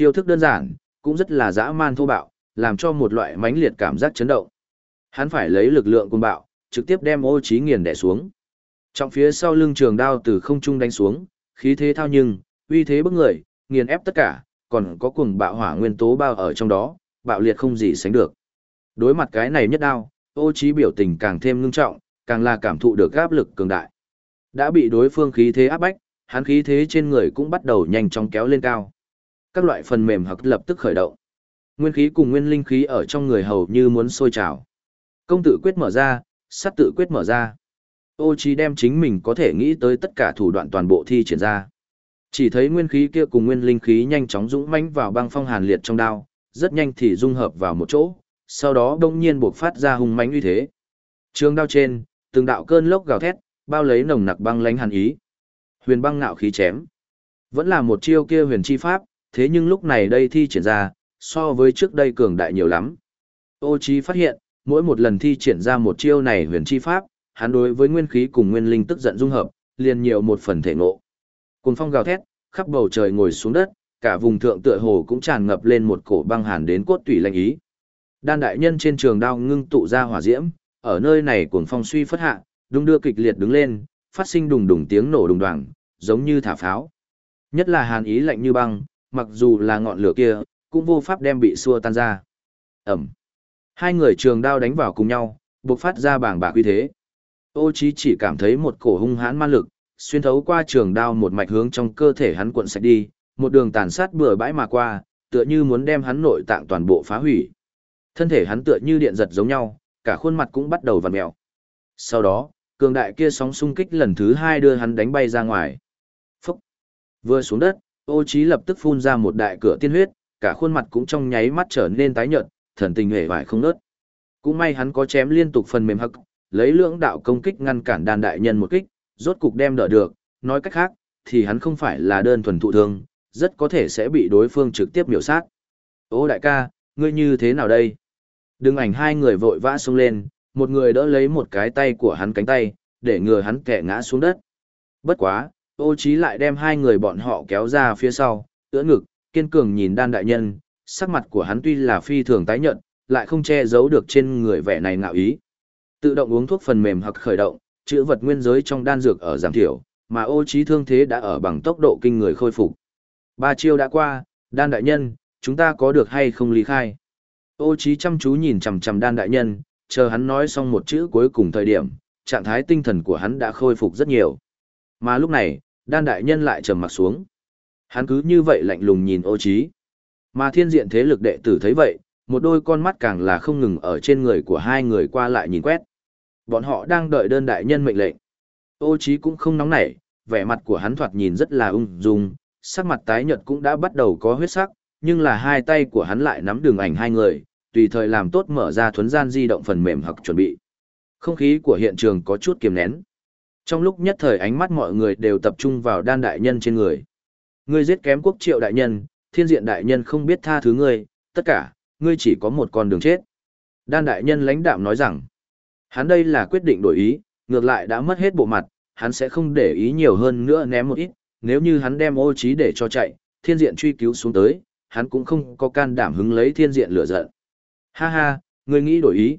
Chiêu thức đơn giản, cũng rất là dã man thô bạo, làm cho một loại mãnh liệt cảm giác chấn động. Hắn phải lấy lực lượng cùng bạo, trực tiếp đem ô trí nghiền đè xuống. Trong phía sau lưng trường đao từ không trung đánh xuống, khí thế thao nhưng, uy thế bức người, nghiền ép tất cả, còn có cuồng bạo hỏa nguyên tố bao ở trong đó, bạo liệt không gì sánh được. Đối mặt cái này nhất đao, ô trí biểu tình càng thêm ngưng trọng, càng là cảm thụ được áp lực cường đại. Đã bị đối phương khí thế áp bách, hắn khí thế trên người cũng bắt đầu nhanh chóng kéo lên cao. Các loại phần mềm hoặc lập tức khởi động. Nguyên khí cùng nguyên linh khí ở trong người hầu như muốn sôi trào. Công tự quyết mở ra, sát tự quyết mở ra. Ô Chí đem chính mình có thể nghĩ tới tất cả thủ đoạn toàn bộ thi triển ra. Chỉ thấy nguyên khí kia cùng nguyên linh khí nhanh chóng dũng mãnh vào băng phong hàn liệt trong đao, rất nhanh thì dung hợp vào một chỗ, sau đó đông nhiên buộc phát ra hung mãnh uy thế. Trường đao trên, từng đạo cơn lốc gào thét, bao lấy nồng nặc băng lãnh hàn ý. Huyền băng ngạo khí chém. Vẫn là một chiêu kia huyền chi pháp, thế nhưng lúc này đây thi triển ra, so với trước đây cường đại nhiều lắm. Ô Chí phát hiện, mỗi một lần thi triển ra một chiêu này huyền chi pháp, hắn đối với nguyên khí cùng nguyên linh tức giận dung hợp, liền nhiều một phần thể ngộ. Cùng phong gào thét, khắp bầu trời ngồi xuống đất, cả vùng thượng tựa hồ cũng tràn ngập lên một cổ băng hàn đến cốt tủy lạnh ý. Đan đại nhân trên trường đao ngưng tụ ra hỏa diễm, ở nơi này cuồng phong suy phất hạ, đung đưa kịch liệt đứng lên, phát sinh đùng đùng tiếng nổ đùng đoàng, giống như thả pháo. Nhất là hàn ý lạnh như băng, mặc dù là ngọn lửa kia, cũng vô pháp đem bị xua tan ra. Ẩm. Hai người trường đao đánh vào cùng nhau, bộc phát ra bảng bạc uy thế. Ô Chí chỉ cảm thấy một cổ hung hãn ma lực, xuyên thấu qua trường đao một mạch hướng trong cơ thể hắn cuộn sạch đi, một đường tàn sát bừa bãi mà qua, tựa như muốn đem hắn nội tạng toàn bộ phá hủy. Thân thể hắn tựa như điện giật giống nhau, cả khuôn mặt cũng bắt đầu vặn mèo. Sau đó, cường đại kia sóng xung kích lần thứ hai đưa hắn đánh bay ra ngoài. Phúc! Vừa xuống đất, ô Chí lập tức phun ra một đại cửa tiên huyết, cả khuôn mặt cũng trong nháy mắt trở nên tái nhợt, thần tình hề vải không nớt. Cũng may hắn có chém liên tục phần mềm hậc, lấy lưỡng đạo công kích ngăn cản đàn đại nhân một kích, rốt cục đem đỡ được, nói cách khác, thì hắn không phải là đơn thuần thụ thương, rất có thể sẽ bị đối phương trực tiếp miểu sát. Ô đại ca, ngươi như thế nào đây? Đừng ảnh hai người vội vã xuống lên, một người đỡ lấy một cái tay của hắn cánh tay, để ngừa hắn kẻ ngã xuống đất. Bất quá, ô trí lại đem hai người bọn họ kéo ra phía sau, ưỡn ngực, kiên cường nhìn đan đại nhân, sắc mặt của hắn tuy là phi thường tái nhợt, lại không che giấu được trên người vẻ này ngạo ý. Tự động uống thuốc phần mềm hoặc khởi động, chữa vật nguyên giới trong đan dược ở giảm thiểu, mà ô trí thương thế đã ở bằng tốc độ kinh người khôi phục. Ba chiêu đã qua, đan đại nhân, chúng ta có được hay không ly khai? Ô trí chăm chú nhìn chằm chằm đan đại nhân, chờ hắn nói xong một chữ cuối cùng thời điểm, trạng thái tinh thần của hắn đã khôi phục rất nhiều. Mà lúc này, đan đại nhân lại trầm mặt xuống. Hắn cứ như vậy lạnh lùng nhìn ô trí. Mà thiên diện thế lực đệ tử thấy vậy, một đôi con mắt càng là không ngừng ở trên người của hai người qua lại nhìn quét. Bọn họ đang đợi đơn đại nhân mệnh lệnh. Ô trí cũng không nóng nảy, vẻ mặt của hắn thoạt nhìn rất là ung dung, sắc mặt tái nhợt cũng đã bắt đầu có huyết sắc, nhưng là hai tay của hắn lại nắm đường ảnh hai người, tùy thời làm tốt mở ra thuấn gian di động phần mềm hoặc chuẩn bị. Không khí của hiện trường có chút kiềm nén. Trong lúc nhất thời ánh mắt mọi người đều tập trung vào đan đại nhân trên người. Ngươi giết kém quốc triệu đại nhân, thiên diện đại nhân không biết tha thứ ngươi, tất cả, ngươi chỉ có một con đường chết. Đan đại nhân lãnh đạm nói rằng, hắn đây là quyết định đổi ý, ngược lại đã mất hết bộ mặt, hắn sẽ không để ý nhiều hơn nữa ném một ít, nếu như hắn đem ô trí để cho chạy, thiên diện truy cứu xuống tới, hắn cũng không có can đảm hứng lấy thiên diện lửa giận. Ha ha, ngươi nghĩ đổi ý.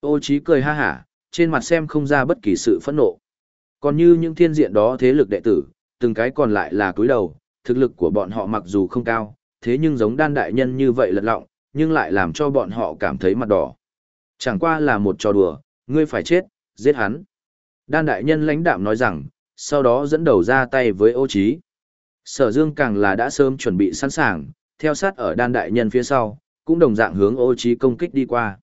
Ô trí cười ha hả, trên mặt xem không ra bất kỳ sự phẫn nộ. Còn như những thiên diện đó thế lực đệ tử, từng cái còn lại là cúi đầu, thực lực của bọn họ mặc dù không cao, thế nhưng giống đan đại nhân như vậy lật lọng, nhưng lại làm cho bọn họ cảm thấy mặt đỏ. Chẳng qua là một trò đùa, ngươi phải chết, giết hắn. Đan đại nhân lãnh đạm nói rằng, sau đó dẫn đầu ra tay với ô trí. Sở dương càng là đã sớm chuẩn bị sẵn sàng, theo sát ở đan đại nhân phía sau, cũng đồng dạng hướng ô trí công kích đi qua.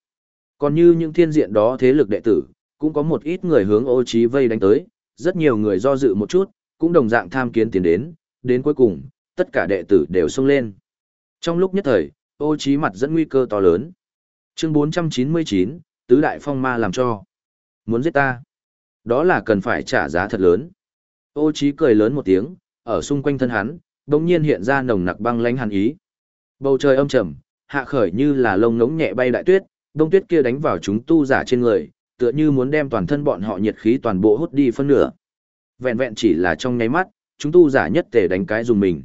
Còn như những thiên diện đó thế lực đệ tử, cũng có một ít người hướng ô trí vây đánh tới, rất nhiều người do dự một chút, cũng đồng dạng tham kiến tiến đến, đến cuối cùng, tất cả đệ tử đều xông lên. Trong lúc nhất thời, ô trí mặt dẫn nguy cơ to lớn. Chương 499, Tứ Đại Phong Ma làm cho. Muốn giết ta? Đó là cần phải trả giá thật lớn. Ô trí cười lớn một tiếng, ở xung quanh thân hắn, đột nhiên hiện ra nồng nặc băng lãnh hàn ý. Bầu trời âm trầm, hạ khởi như là lông ngỗng nhẹ bay đại tuyết, đông tuyết kia đánh vào chúng tu giả trên người, tựa như muốn đem toàn thân bọn họ nhiệt khí toàn bộ hút đi phân nửa. Vẹn vẹn chỉ là trong nháy mắt, chúng tu giả nhất tề đánh cái dùng mình.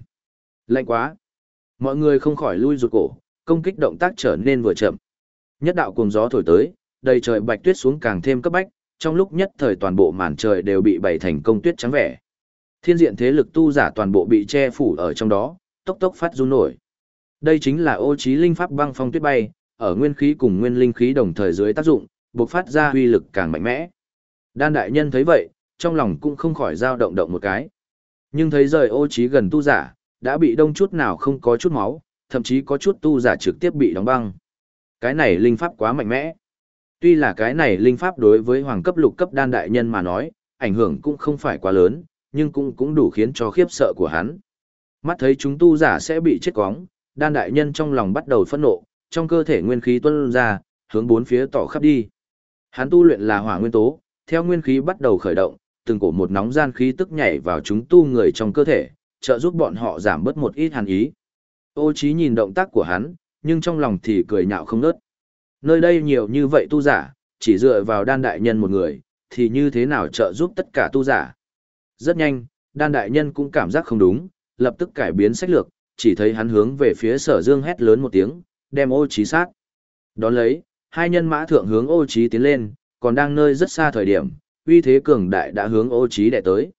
Lạnh quá. Mọi người không khỏi lui rụt cổ, công kích động tác trở nên vừa chậm. Nhất đạo cuồng gió thổi tới, đầy trời bạch tuyết xuống càng thêm cấp bách, trong lúc nhất thời toàn bộ màn trời đều bị bày thành công tuyết trắng vẻ. Thiên diện thế lực tu giả toàn bộ bị che phủ ở trong đó, tốc tốc phát run nổi. Đây chính là ô trí linh pháp băng phong tuyết bay, ở nguyên khí cùng nguyên linh khí đồng thời dưới tác dụng, bộc phát ra uy lực càng mạnh mẽ. Đan đại nhân thấy vậy, trong lòng cũng không khỏi dao động động một cái. Nhưng thấy rời ô trí gần tu giả, đã bị đông chút nào không có chút máu, thậm chí có chút tu giả trực tiếp bị đóng băng. Cái này linh pháp quá mạnh mẽ. Tuy là cái này linh pháp đối với hoàng cấp lục cấp đan đại nhân mà nói, ảnh hưởng cũng không phải quá lớn, nhưng cũng cũng đủ khiến cho khiếp sợ của hắn. Mắt thấy chúng tu giả sẽ bị chết quóng, đan đại nhân trong lòng bắt đầu phẫn nộ, trong cơ thể nguyên khí tuôn ra, hướng bốn phía tỏ khắp đi. Hắn tu luyện là hỏa nguyên tố, theo nguyên khí bắt đầu khởi động, từng cổ một nóng gian khí tức nhảy vào chúng tu người trong cơ thể, trợ giúp bọn họ giảm bớt một ít hàn ý. Ô Chí nhìn động tác của hắn, nhưng trong lòng thì cười nhạo không ngớt. Nơi đây nhiều như vậy tu giả, chỉ dựa vào đan đại nhân một người, thì như thế nào trợ giúp tất cả tu giả. Rất nhanh, đan đại nhân cũng cảm giác không đúng, lập tức cải biến sách lược, chỉ thấy hắn hướng về phía sở dương hét lớn một tiếng, đem ô Chí sát. Đón lấy, hai nhân mã thượng hướng ô trí tiến lên, còn đang nơi rất xa thời điểm, uy thế cường đại đã hướng ô trí đẻ tới.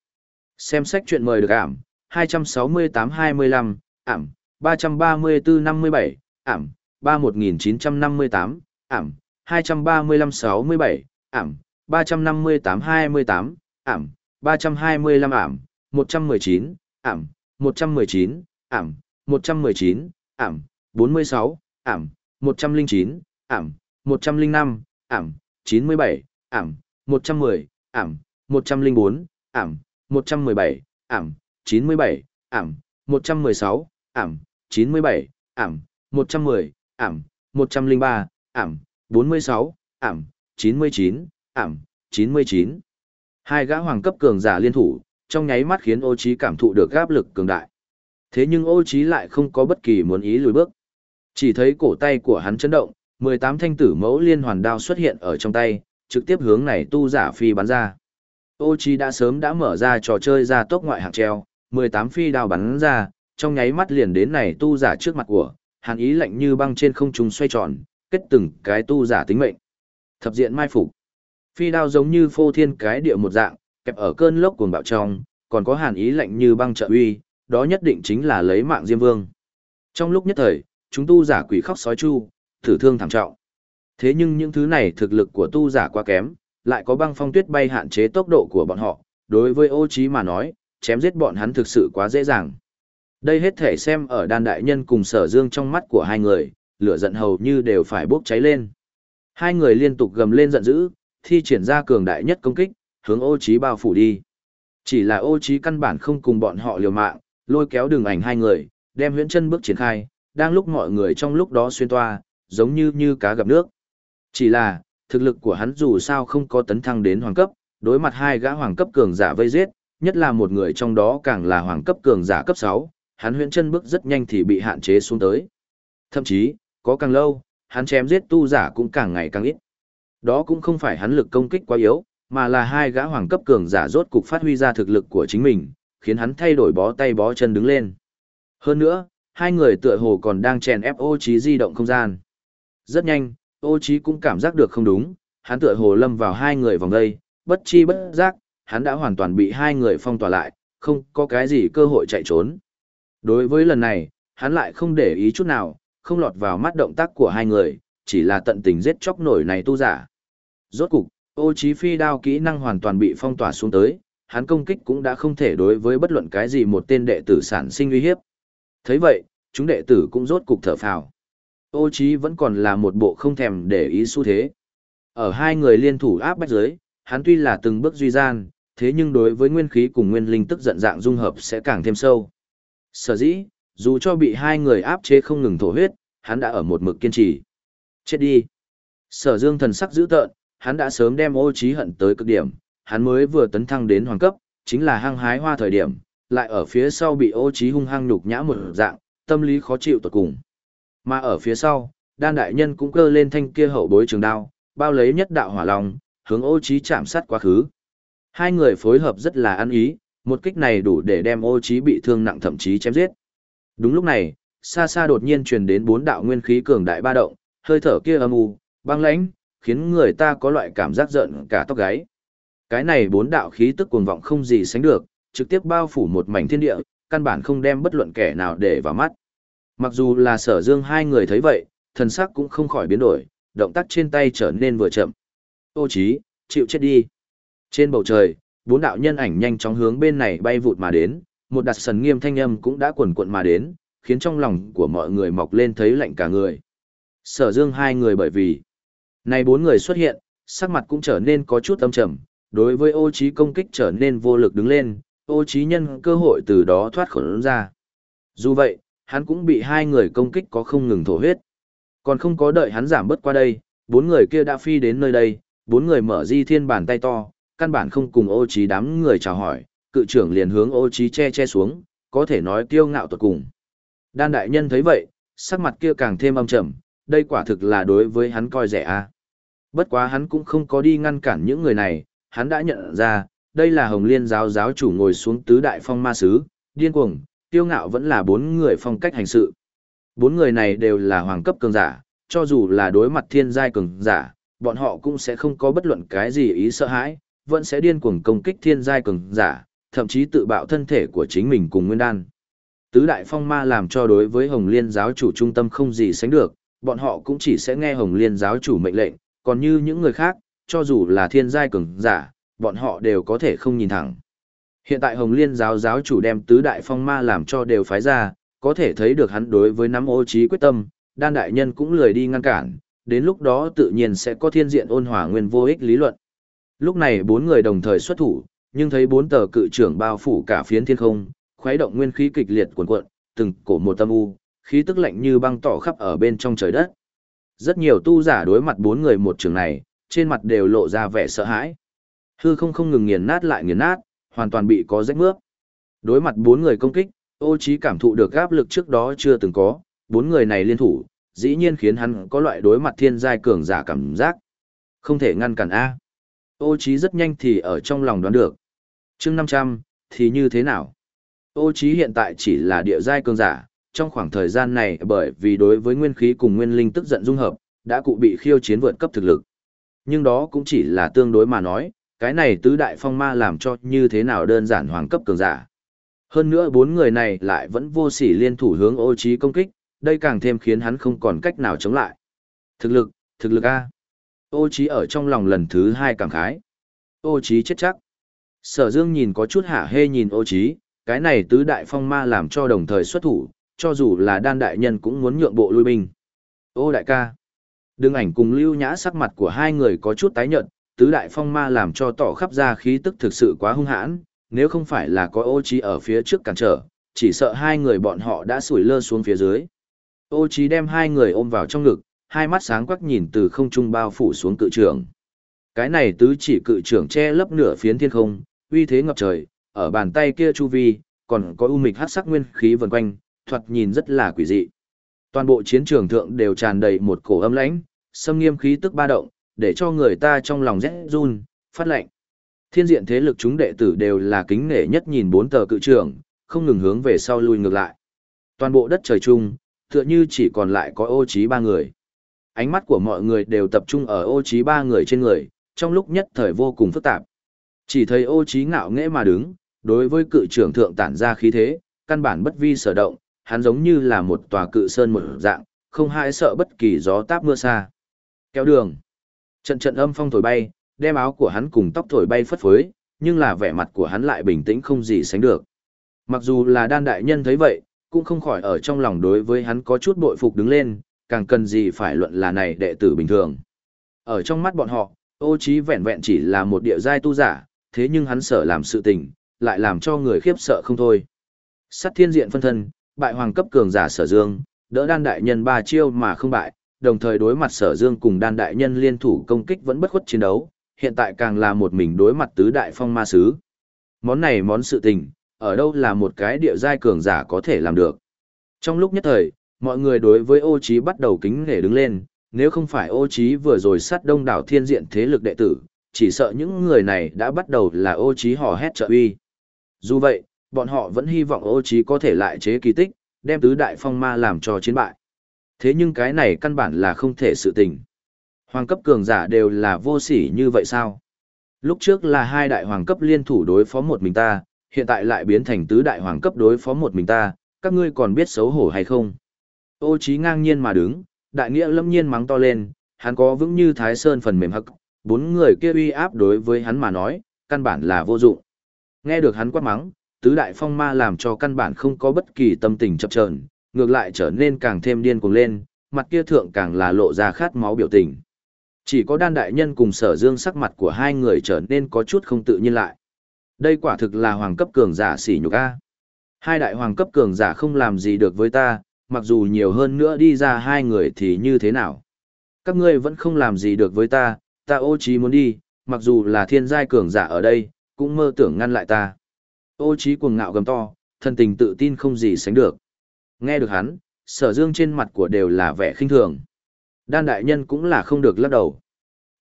Xem sách chuyện mời được ảm, 268-25, ảm, 334-57, ảm, 31958, ảm, 235-67, ảm, 358-28, ảm, 325 ảm, 119, ảm, 119, ảm, 119, ảm, 46, ảm, 109, ảm, 105, ảm, 97, ảm, 110, ảm, 104, ảm, 117, ảm, 97, ảm, 116, ảm, 97, ảm, 110, ảm, 103, ảm, 46, ảm, 99, ảm, 99. Hai gã hoàng cấp cường giả liên thủ, trong nháy mắt khiến ô trí cảm thụ được áp lực cường đại. Thế nhưng ô trí lại không có bất kỳ muốn ý lùi bước. Chỉ thấy cổ tay của hắn chấn động, 18 thanh tử mẫu liên hoàn đao xuất hiện ở trong tay, trực tiếp hướng này tu giả phi bắn ra. Ô Chi đã sớm đã mở ra trò chơi ra tốc ngoại hạng treo, 18 phi đao bắn ra, trong nháy mắt liền đến này tu giả trước mặt của, hàn ý lạnh như băng trên không trung xoay tròn, kết từng cái tu giả tính mệnh. Thập diện mai phục. Phi đao giống như phô thiên cái địa một dạng, kẹp ở cơn lốc cuồng bạo trong, còn có hàn ý lạnh như băng trợ uy, đó nhất định chính là lấy mạng Diêm Vương. Trong lúc nhất thời, chúng tu giả quỷ khóc sói chu, thử thương thảm trọng. Thế nhưng những thứ này thực lực của tu giả quá kém, lại có băng phong tuyết bay hạn chế tốc độ của bọn họ, đối với ô trí mà nói, chém giết bọn hắn thực sự quá dễ dàng. Đây hết thể xem ở đan đại nhân cùng sở dương trong mắt của hai người, lửa giận hầu như đều phải bốc cháy lên. Hai người liên tục gầm lên giận dữ, thi triển ra cường đại nhất công kích, hướng ô trí bao phủ đi. Chỉ là ô trí căn bản không cùng bọn họ liều mạng, lôi kéo đường ảnh hai người, đem huyễn chân bước triển khai, đang lúc mọi người trong lúc đó xuyên toa, giống như như cá gặp nước. Chỉ là, thực lực của hắn dù sao không có tấn thăng đến hoàng cấp, đối mặt hai gã hoàng cấp cường giả vây giết, nhất là một người trong đó càng là hoàng cấp cường giả cấp 6, hắn huyễn chân bước rất nhanh thì bị hạn chế xuống tới. Thậm chí, có càng lâu, hắn chém giết tu giả cũng càng ngày càng ít. Đó cũng không phải hắn lực công kích quá yếu, mà là hai gã hoàng cấp cường giả rốt cục phát huy ra thực lực của chính mình, khiến hắn thay đổi bó tay bó chân đứng lên. Hơn nữa, hai người tựa hồ còn đang chèn ép ô trí di động không gian. Rất nhanh, ô trí cũng cảm giác được không đúng, hắn tựa hồ lâm vào hai người vòng đây, bất chi bất giác, hắn đã hoàn toàn bị hai người phong tỏa lại, không có cái gì cơ hội chạy trốn. Đối với lần này, hắn lại không để ý chút nào, không lọt vào mắt động tác của hai người, chỉ là tận tình giết chóc nổi này tu giả. Rốt cục, ô trí phi đao kỹ năng hoàn toàn bị phong tỏa xuống tới, hắn công kích cũng đã không thể đối với bất luận cái gì một tên đệ tử sản sinh uy hiếp. thấy vậy, chúng đệ tử cũng rốt cục thở phào. Ô trí vẫn còn là một bộ không thèm để ý xu thế. Ở hai người liên thủ áp bách dưới, hắn tuy là từng bước duy gian, thế nhưng đối với nguyên khí cùng nguyên linh tức giận dạng dung hợp sẽ càng thêm sâu. Sở dĩ, dù cho bị hai người áp chế không ngừng thổ huyết, hắn đã ở một mực kiên trì. Chết đi. Sở dương thần sắc dữ tợn, hắn đã sớm đem ô trí hận tới cực điểm, hắn mới vừa tấn thăng đến hoàng cấp, chính là hăng hái hoa thời điểm, lại ở phía sau bị ô trí hung hăng nhục nhã một dạng, tâm lý khó chịu tột cùng. Mà ở phía sau, đan đại nhân cũng cơ lên thanh kia hậu bối trường đao, bao lấy nhất đạo hỏa long, hướng ô trí chạm sát quá khứ. Hai người phối hợp rất là ăn ý, một kích này đủ để đem ô trí bị thương nặng thậm chí chém giết. Đúng lúc này, xa xa đột nhiên truyền đến bốn đạo nguyên khí cường đại ba động, hơi thở kia âm u, băng lãnh, khiến người ta có loại cảm giác giận cả tóc gáy. Cái này bốn đạo khí tức cuồng vọng không gì sánh được, trực tiếp bao phủ một mảnh thiên địa, căn bản không đem bất luận kẻ nào để vào mắt. Mặc dù là sở dương hai người thấy vậy, thần sắc cũng không khỏi biến đổi, động tác trên tay trở nên vừa chậm. Ô chí, chịu chết đi. Trên bầu trời, bốn đạo nhân ảnh nhanh chóng hướng bên này bay vụt mà đến, một đặt sần nghiêm thanh âm cũng đã cuộn cuộn mà đến, khiến trong lòng của mọi người mọc lên thấy lạnh cả người. Sở dương hai người bởi vì, này bốn người xuất hiện, sắc mặt cũng trở nên có chút âm trầm, đối với ô trí công kích trở nên vô lực đứng lên, ô trí nhân cơ hội từ đó thoát khỏi ra. Dù vậy, hắn cũng bị hai người công kích có không ngừng thổ huyết. Còn không có đợi hắn giảm bớt qua đây, bốn người kia đã phi đến nơi đây, bốn người mở di thiên bàn tay to, căn bản không cùng ô trí đám người chào hỏi, cự trưởng liền hướng ô trí che che xuống, có thể nói kiêu ngạo tuột cùng. Đan đại nhân thấy vậy, sắc mặt kia càng thêm âm trầm, đây quả thực là đối với hắn coi rẻ a. Bất quá hắn cũng không có đi ngăn cản những người này, hắn đã nhận ra, đây là Hồng Liên giáo giáo chủ ngồi xuống tứ đại phong ma sứ, điên cuồng, tiêu ngạo vẫn là bốn người phong cách hành sự. Bốn người này đều là hoàng cấp cường giả, cho dù là đối mặt thiên giai cường giả, bọn họ cũng sẽ không có bất luận cái gì ý sợ hãi, vẫn sẽ điên cuồng công kích thiên giai cường giả, thậm chí tự bạo thân thể của chính mình cùng nguyên đan. Tứ đại phong ma làm cho đối với Hồng Liên giáo chủ trung tâm không gì sánh được, bọn họ cũng chỉ sẽ nghe Hồng Liên giáo chủ mệnh lệnh, còn như những người khác, cho dù là thiên giai cường giả, bọn họ đều có thể không nhìn thẳng. Hiện tại Hồng Liên giáo giáo chủ đem tứ đại phong ma làm cho đều phái ra, có thể thấy được hắn đối với nắm ô trí quyết tâm, đan đại nhân cũng lười đi ngăn cản, đến lúc đó tự nhiên sẽ có thiên diện ôn hòa nguyên vô ích lý luận. Lúc này bốn người đồng thời xuất thủ, nhưng thấy bốn tờ cự trưởng bao phủ cả phiến thiên không, khuấy động nguyên khí kịch liệt cuồn cuộn, từng cổ một tâm u, khí tức lạnh như băng tỏ khắp ở bên trong trời đất. Rất nhiều tu giả đối mặt bốn người một trường này, trên mặt đều lộ ra vẻ sợ hãi. Hư không không ngừng nghiền nát lại nghiền nát, hoàn toàn bị có rách mướp. Đối mặt bốn người công kích, ô trí cảm thụ được áp lực trước đó chưa từng có, bốn người này liên thủ, dĩ nhiên khiến hắn có loại đối mặt thiên giai cường giả cảm giác. Không thể ngăn cản A. Ô trí rất nhanh thì ở trong lòng đoán được. chương 500, thì như thế nào? Ô trí hiện tại chỉ là địa giai cường giả, trong khoảng thời gian này bởi vì đối với nguyên khí cùng nguyên linh tức giận dung hợp, đã cụ bị khiêu chiến vượt cấp thực lực. Nhưng đó cũng chỉ là tương đối mà nói, cái này tứ đại phong ma làm cho như thế nào đơn giản hoàng cấp cường giả. Hơn nữa bốn người này lại vẫn vô sỉ liên thủ hướng ô trí công kích, đây càng thêm khiến hắn không còn cách nào chống lại. Thực lực, thực lực A. Ô trí ở trong lòng lần thứ hai cảm khái. Ô trí chết chắc. Sở dương nhìn có chút hả hê nhìn ô trí, cái này tứ đại phong ma làm cho đồng thời xuất thủ, cho dù là đan đại nhân cũng muốn nhượng bộ lui binh. Ô đại ca. đường ảnh cùng lưu nhã sắc mặt của hai người có chút tái nhợt, tứ đại phong ma làm cho tỏ khắp ra khí tức thực sự quá hung hãn, nếu không phải là có ô trí ở phía trước cản trở, chỉ sợ hai người bọn họ đã sủi lơ xuống phía dưới. Ô trí đem hai người ôm vào trong ngực, hai mắt sáng quắc nhìn từ không trung bao phủ xuống cự trường. Cái này tứ chỉ cự trường che lấp nửa phiến thiên không, uy thế ngập trời, ở bàn tay kia chu vi, còn có u mịch hắc sắc nguyên khí vần quanh, thoạt nhìn rất là quỷ dị. Toàn bộ chiến trường thượng đều tràn đầy một cổ âm lãnh, xâm nghiêm khí tức ba động, để cho người ta trong lòng rét run, phát lệnh, Thiên diện thế lực chúng đệ tử đều là kính nể nhất nhìn bốn tờ cự trưởng, không ngừng hướng về sau lui ngược lại. Toàn bộ đất trời chung, tựa như chỉ còn lại có ô trí ba người. Ánh mắt của mọi người đều tập trung ở ô trí ba người trên người, trong lúc nhất thời vô cùng phức tạp. Chỉ thấy ô trí ngạo nghễ mà đứng, đối với cự trưởng thượng tản ra khí thế, căn bản bất vi sở động, hắn giống như là một tòa cự sơn một dạng, không hại sợ bất kỳ gió táp mưa xa. Kéo đường. Trận trận âm phong thổi bay, đem áo của hắn cùng tóc thổi bay phất phới, nhưng là vẻ mặt của hắn lại bình tĩnh không gì sánh được. Mặc dù là đan đại nhân thấy vậy, cũng không khỏi ở trong lòng đối với hắn có chút bội phục đứng lên, càng cần gì phải luận là này đệ tử bình thường. Ở trong mắt bọn họ, ô trí vẹn vẹn chỉ là một địa giai tu giả, thế nhưng hắn sợ làm sự tình, lại làm cho người khiếp sợ không thôi. Sát thiên diện phân thân, bại hoàng cấp cường giả sở dương, đỡ đan đại nhân ba chiêu mà không bại, đồng thời đối mặt sở dương cùng đan đại nhân liên thủ công kích vẫn bất khuất chiến đấu, hiện tại càng là một mình đối mặt tứ đại phong ma sứ. Món này món sự tình, ở đâu là một cái địa giai cường giả có thể làm được. Trong lúc nhất thời, mọi người đối với ô trí bắt đầu kính nể đứng lên, nếu không phải ô trí vừa rồi sát đông đảo thiên diện thế lực đệ tử, chỉ sợ những người này đã bắt đầu là ô trí hò hét trợ uy. Dù vậy, bọn họ vẫn hy vọng ô trí có thể lại chế kỳ tích, đem tứ đại phong ma làm cho chiến bại. Thế nhưng cái này căn bản là không thể sự tình. Hoàng cấp cường giả đều là vô sỉ như vậy sao? Lúc trước là hai đại hoàng cấp liên thủ đối phó một mình ta, hiện tại lại biến thành tứ đại hoàng cấp đối phó một mình ta, các ngươi còn biết xấu hổ hay không? Ô trí ngang nhiên mà đứng, đại nghĩa lâm nhiên mắng to lên, hắn có vững như thái sơn phần mềm hắc, bốn người kia uy áp đối với hắn mà nói, căn bản là vô dụng. Nghe được hắn quát mắng, tứ đại phong ma làm cho căn bản không có bất kỳ tâm tình chập chờn, ngược lại trở nên càng thêm điên cuồng lên, mặt kia thượng càng là lộ ra khát máu biểu tình. Chỉ có đan đại nhân cùng sở dương sắc mặt của hai người trở nên có chút không tự nhiên lại. Đây quả thực là hoàng cấp cường giả xỉ nhục A. Hai đại hoàng cấp cường giả không làm gì được với ta, mặc dù nhiều hơn nữa đi ra hai người thì như thế nào. Các ngươi vẫn không làm gì được với ta, ta ô trí muốn đi, mặc dù là thiên giai cường giả ở đây, cũng mơ tưởng ngăn lại ta. Ô trí cuồng ngạo gầm to, thân tình tự tin không gì sánh được. Nghe được hắn, sở dương trên mặt của đều là vẻ khinh thường. Đan đại nhân cũng là không được lắc đầu.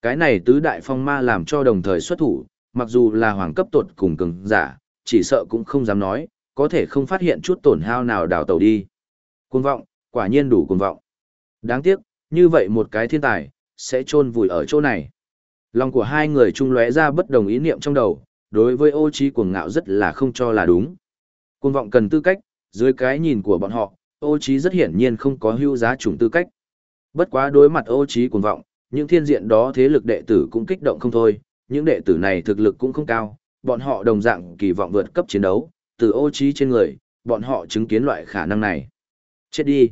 Cái này tứ đại phong ma làm cho đồng thời xuất thủ, mặc dù là hoàng cấp tột cùng cường giả, chỉ sợ cũng không dám nói, có thể không phát hiện chút tổn hao nào đào tàu đi. Cuồng vọng, quả nhiên đủ cuồng vọng. Đáng tiếc, như vậy một cái thiên tài, sẽ chôn vùi ở chỗ này. Lòng của hai người chung lóe ra bất đồng ý niệm trong đầu, đối với ô trí cuồng ngạo rất là không cho là đúng. Cuồng vọng cần tư cách, dưới cái nhìn của bọn họ, ô trí rất hiển nhiên không có hưu giá chủng tư cách. Bất quá đối mặt ô trí cuồng vọng, những thiên diện đó thế lực đệ tử cũng kích động không thôi, những đệ tử này thực lực cũng không cao, bọn họ đồng dạng kỳ vọng vượt cấp chiến đấu, từ ô trí trên người, bọn họ chứng kiến loại khả năng này. Chết đi!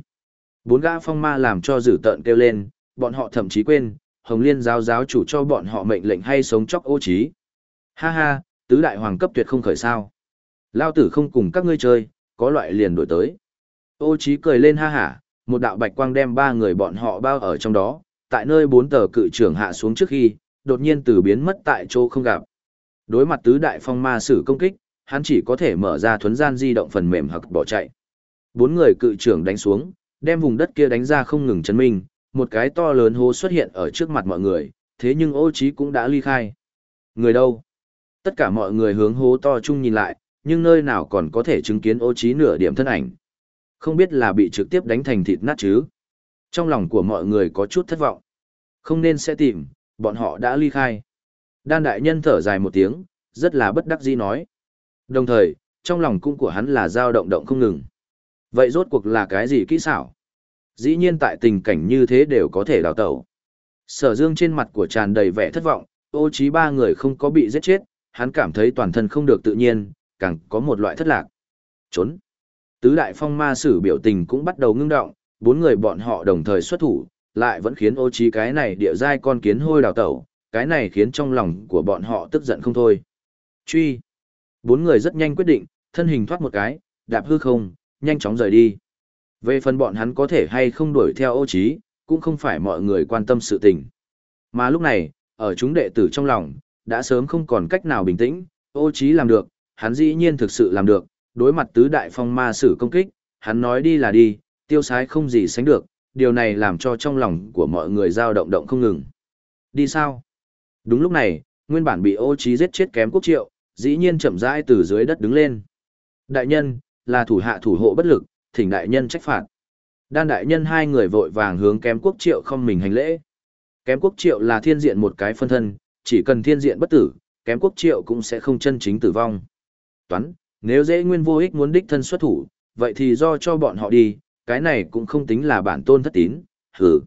Bốn gã phong ma làm cho dữ tợn kêu lên, bọn họ thậm chí quên, Hồng Liên giáo giáo chủ cho bọn họ mệnh lệnh hay sống chóc ô trí. Ha ha, tứ đại hoàng cấp tuyệt không khởi sao. Lao tử không cùng các ngươi chơi, có loại liền đổi tới. Ô Chí cười lên ha hả, một đạo bạch quang đem ba người bọn họ bao ở trong đó, tại nơi bốn tờ cự trưởng hạ xuống trước khi, đột nhiên từ biến mất tại chỗ không gặp. Đối mặt tứ đại phong ma sử công kích, hắn chỉ có thể mở ra thuấn gian di động phần mềm hoặc bỏ chạy. Bốn người cự trưởng đánh xuống, đem vùng đất kia đánh ra không ngừng chấn minh, một cái to lớn hố xuất hiện ở trước mặt mọi người, thế nhưng ô trí cũng đã ly khai. Người đâu? Tất cả mọi người hướng hố to chung nhìn lại, nhưng nơi nào còn có thể chứng kiến ô trí nửa điểm thân ảnh. Không biết là bị trực tiếp đánh thành thịt nát chứ. Trong lòng của mọi người có chút thất vọng. Không nên sẽ tìm, bọn họ đã ly khai. Đan đại nhân thở dài một tiếng, rất là bất đắc dĩ nói. Đồng thời, trong lòng cung của hắn là dao động động không ngừng. Vậy rốt cuộc là cái gì kỹ xảo? Dĩ nhiên tại tình cảnh như thế đều có thể đào tẩu. Sở dương trên mặt của tràn đầy vẻ thất vọng, ô trí ba người không có bị giết chết, hắn cảm thấy toàn thân không được tự nhiên, càng có một loại thất lạc. Trốn. Tứ đại phong ma sử biểu tình cũng bắt đầu ngưng động, bốn người bọn họ đồng thời xuất thủ, lại vẫn khiến ô trí cái này địa giai con kiến hôi đào tẩu, cái này khiến trong lòng của bọn họ tức giận không thôi. Truy. Bốn người rất nhanh quyết định, thân hình thoát một cái, đạp hư không, nhanh chóng rời đi. Về phần bọn hắn có thể hay không đuổi theo ô trí, cũng không phải mọi người quan tâm sự tình. Mà lúc này, ở chúng đệ tử trong lòng, đã sớm không còn cách nào bình tĩnh, ô trí làm được, hắn dĩ nhiên thực sự làm được, đối mặt tứ đại phong ma sử công kích, hắn nói đi là đi, tiêu sái không gì sánh được, điều này làm cho trong lòng của mọi người dao động động không ngừng. Đi sao? Đúng lúc này, nguyên bản bị ô trí giết chết kém quốc triệu, dĩ nhiên chậm rãi từ dưới đất đứng lên. Đại nhân, là thủ hạ thủ hộ bất lực, thỉnh đại nhân trách phạt. Đan đại nhân hai người vội vàng hướng kém quốc triệu không mình hành lễ. Kém quốc triệu là thiên diện một cái phân thân, chỉ cần thiên diện bất tử, kém quốc triệu cũng sẽ không chân chính tử vong. Toán, nếu dễ nguyên vô ích muốn đích thân xuất thủ, vậy thì do cho bọn họ đi, cái này cũng không tính là bản tôn thất tín, hừ.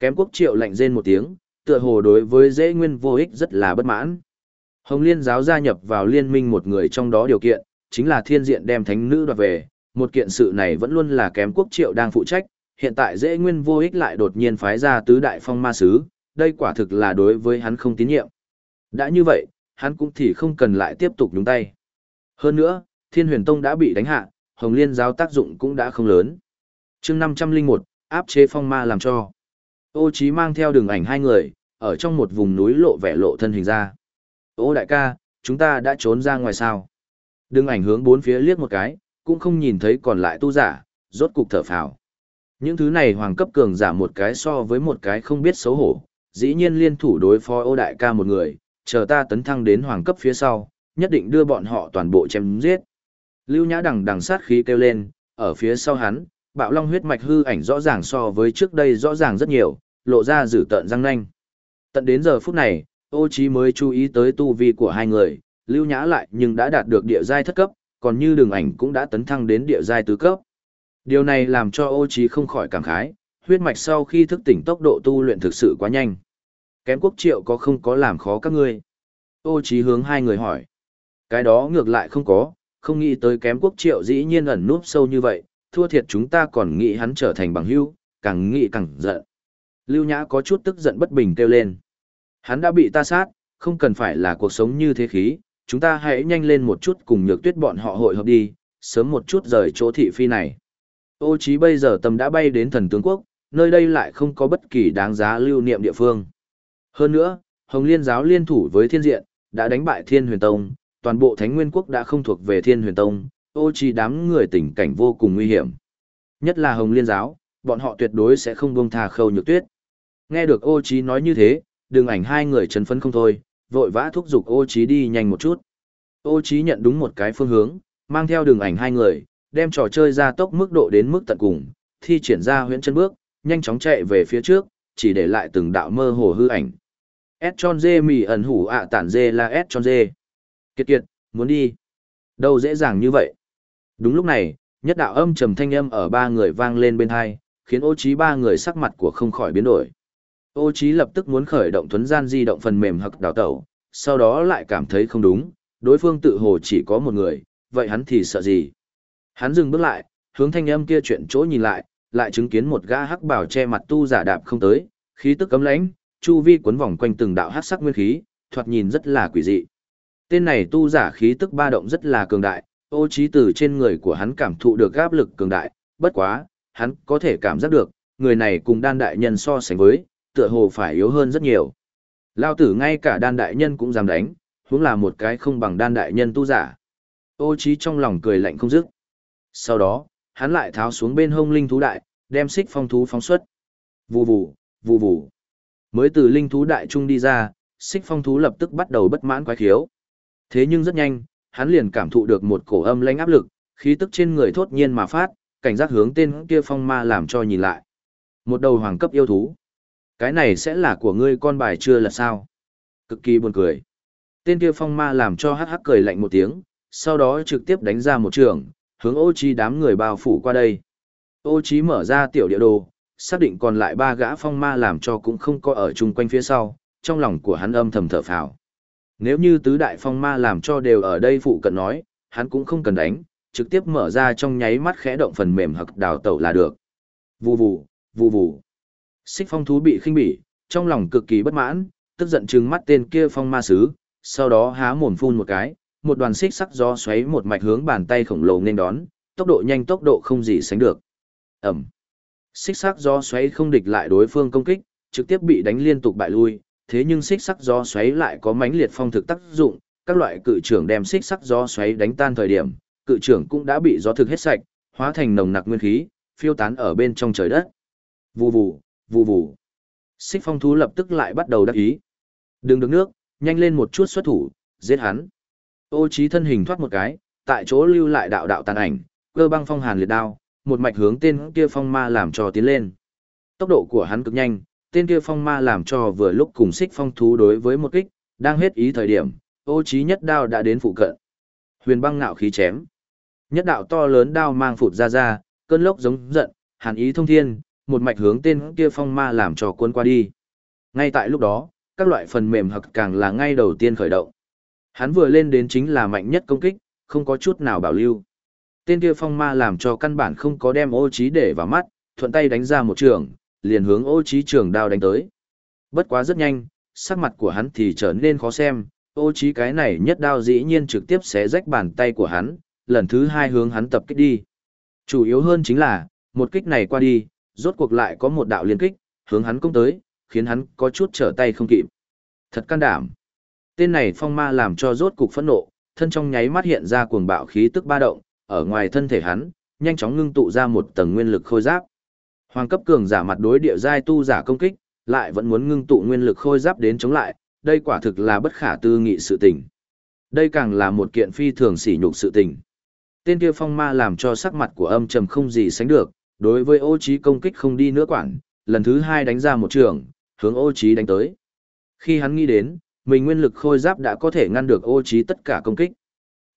Kém quốc triệu lạnh rên một tiếng, tựa hồ đối với dễ nguyên vô ích rất là bất mãn. Hồng Liên giáo gia nhập vào liên minh một người trong đó điều kiện, chính là thiên diện đem thánh nữ đoạt về, một kiện sự này vẫn luôn là kém quốc triệu đang phụ trách, hiện tại dễ nguyên vô ích lại đột nhiên phái ra tứ đại phong ma sứ, đây quả thực là đối với hắn không tín nhiệm. Đã như vậy, hắn cũng thì không cần lại tiếp tục nhúng tay. Hơn nữa, thiên huyền tông đã bị đánh hạ, hồng liên giáo tác dụng cũng đã không lớn. chương 501, áp chế phong ma làm cho. Ô Chí mang theo đường ảnh hai người, ở trong một vùng núi lộ vẻ lộ thân hình ra. Ô đại ca, chúng ta đã trốn ra ngoài sao? Đường ảnh hướng bốn phía liếc một cái, cũng không nhìn thấy còn lại tu giả, rốt cục thở phào. Những thứ này hoàng cấp cường giả một cái so với một cái không biết xấu hổ, dĩ nhiên liên thủ đối phó ô đại ca một người, chờ ta tấn thăng đến hoàng cấp phía sau, nhất định đưa bọn họ toàn bộ chém giết. Lưu Nhã đằng đằng sát khí kêu lên, ở phía sau hắn, bạo long huyết mạch hư ảnh rõ ràng so với trước đây rõ ràng rất nhiều, lộ ra dữ tợn răng nanh. Tận đến giờ phút này, ô Chí mới chú ý tới tu vi của hai người, lưu nhã lại nhưng đã đạt được địa giai thất cấp, còn như đường ảnh cũng đã tấn thăng đến địa giai tứ cấp. Điều này làm cho ô Chí không khỏi cảm khái, huyết mạch sau khi thức tỉnh tốc độ tu luyện thực sự quá nhanh. Kém quốc triệu có không có làm khó các ngươi? Ô Chí hướng hai người hỏi. Cái đó ngược lại không có, không nghĩ tới kém quốc triệu dĩ nhiên ẩn núp sâu như vậy, thua thiệt chúng ta còn nghĩ hắn trở thành bằng hữu, càng nghĩ càng giận. Lưu Nhã có chút tức giận bất bình kêu lên. Hắn đã bị ta sát, không cần phải là cuộc sống như thế khí, chúng ta hãy nhanh lên một chút cùng nhược tuyết bọn họ hội hợp đi, sớm một chút rời chỗ thị phi này. Ô chí bây giờ tâm đã bay đến thần tướng quốc, nơi đây lại không có bất kỳ đáng giá lưu niệm địa phương. Hơn nữa, Hồng Liên giáo liên thủ với thiên diện, đã đánh bại thiên huyền tông, toàn bộ thánh nguyên quốc đã không thuộc về thiên huyền tông, ô Chi đám người tình cảnh vô cùng nguy hiểm. Nhất là Hồng Liên giáo, bọn họ tuyệt đối sẽ không buông tha khâu nhược tuyết. Nghe được ô Chi nói như thế, đường ảnh hai người chấn phấn không thôi, vội vã thúc giục ô Chi đi nhanh một chút. Ô Chi nhận đúng một cái phương hướng, mang theo đường ảnh hai người, đem trò chơi ra tốc mức độ đến mức tận cùng, thi triển ra huyễn chân bước, nhanh chóng chạy về phía trước, chỉ để lại từng đạo mơ hồ hư ảnh. S tròn dê mì ẩn hủ ạ tản dê là S tròn dê. Kiệt kiệt, muốn đi. Đâu dễ dàng như vậy. Đúng lúc này, nhất đạo âm trầm thanh âm ở ba người vang lên bên hai, khiến ô trí ba người sắc mặt của không khỏi biến đổi. Ô trí lập tức muốn khởi động thuấn gian di động phần mềm hoặc đào tẩu, sau đó lại cảm thấy không đúng, đối phương tự hồ chỉ có một người, vậy hắn thì sợ gì? Hắn dừng bước lại, hướng thanh âm kia chuyện chỗ nhìn lại, lại chứng kiến một gã hắc bảo che mặt tu giả đạp không tới, khí tức cấm lãnh, chu vi cuốn vòng quanh từng đạo hắc sắc nguyên khí, thoạt nhìn rất là quỷ dị. Tên này tu giả khí tức ba động rất là cường đại, ô trí từ trên người của hắn cảm thụ được áp lực cường đại, bất quá, hắn có thể cảm giác được, người này cùng đan đại nhân so sánh với, tựa hồ phải yếu hơn rất nhiều. Lao tử ngay cả đan đại nhân cũng dám đánh, huống là một cái không bằng đan đại nhân tu giả. Ô trí trong lòng cười lạnh không dứt. Sau đó, hắn lại tháo xuống bên hông linh thú đại, đem xích phong thú phóng xuất. Vù vù, vù vù. Mới từ linh thú đại trung đi ra, xích phong thú lập tức bắt đầu bất mãn quái khiếu. Thế nhưng rất nhanh, hắn liền cảm thụ được một cổ âm lãnh áp lực, khí tức trên người thốt nhiên mà phát, cảnh giác hướng tên kia phong ma làm cho nhìn lại. Một đầu hoàng cấp yêu thú. Cái này sẽ là của ngươi con bài chưa là sao? Cực kỳ buồn cười. Tên kia phong ma làm cho hắc hắc cười lạnh một tiếng, sau đó trực tiếp đánh ra một trường, hướng ô trí đám người bao phủ qua đây. Ô trí mở ra tiểu địa đồ, xác định còn lại ba gã phong ma làm cho cũng không có ở chung quanh phía sau, trong lòng của hắn âm thầm thở phào. Nếu như tứ đại phong ma làm cho đều ở đây phụ cận nói, hắn cũng không cần đánh, trực tiếp mở ra trong nháy mắt khẽ động phần mềm hoặc đào tẩu là được. Vù vù, vù vù. Xích phong thú bị khinh bỉ, trong lòng cực kỳ bất mãn, tức giận trừng mắt tên kia phong ma sứ, sau đó há mồm phun một cái, một đoàn xích sắc gió xoáy một mạch hướng bàn tay khổng lồ nên đón, tốc độ nhanh tốc độ không gì sánh được. Ẩm. Xích sắc gió xoáy không địch lại đối phương công kích, trực tiếp bị đánh liên tục bại lui, thế nhưng xích sắc gió xoáy lại có mãnh liệt phong thực tác dụng, các loại cự trưởng đem xích sắc gió xoáy đánh tan thời điểm, cự trưởng cũng đã bị gió thực hết sạch, hóa thành nồng nặc nguyên khí, phiêu tán ở bên trong trời đất. Vù vù, vù vù. Xích phong thú lập tức lại bắt đầu đắc ý. Đừng đứng nước, nhanh lên một chút xuất thủ, giết hắn. Ô trí thân hình thoát một cái, tại chỗ lưu lại đạo đạo tàn ảnh, cơ băng phong hàn liệt đao, một mạch hướng tên kia phong ma làm cho tiến lên. Tốc độ của hắn cực nhanh, tên kia phong ma làm cho vừa lúc cùng xích phong thú đối với một kích, đang hết ý thời điểm, ô trí nhất đao đã đến phụ cận. Huyền băng ngạo khí chém. Nhất đạo to lớn đao mang phụt ra ra, cơn lốc giống giận, hàn ý thông thiên, một mạch hướng tên kia phong ma làm cho cuốn qua đi. Ngay tại lúc đó, các loại phần mềm hặc càng là ngay đầu tiên khởi động. Hắn vừa lên đến chính là mạnh nhất công kích, không có chút nào bảo lưu. Tên kia phong ma làm cho căn bản không có đem ô trí để vào mắt, thuận tay đánh ra một trường, liền hướng ô trí trường đao đánh tới. Bất quá rất nhanh, sắc mặt của hắn thì trở nên khó xem, ô trí cái này nhất đao dĩ nhiên trực tiếp xé rách bàn tay của hắn, lần thứ hai hướng hắn tập kích đi. Chủ yếu hơn chính là, một kích này qua đi, rốt cuộc lại có một đạo liên kích, hướng hắn công tới, khiến hắn có chút trở tay không kịp. Thật can đảm. Tên này phong ma làm cho rốt cục phẫn nộ, thân trong nháy mắt hiện ra cuồng bạo khí tức ba động, ở ngoài thân thể hắn, nhanh chóng ngưng tụ ra một tầng nguyên lực khôi giáp. Hoàng cấp cường giả mặt đối địa giai tu giả công kích, lại vẫn muốn ngưng tụ nguyên lực khôi giáp đến chống lại, đây quả thực là bất khả tư nghị sự tình. Đây càng là một kiện phi thường sỉ nhục sự tình. Tên kia phong ma làm cho sắc mặt của âm trầm không gì sánh được, đối với ô trí công kích không đi nữa quản, lần thứ hai đánh ra một trường, hướng ô trí đánh tới. Khi hắn nghĩ đến, mình nguyên lực khôi giáp đã có thể ngăn được ô trí tất cả công kích.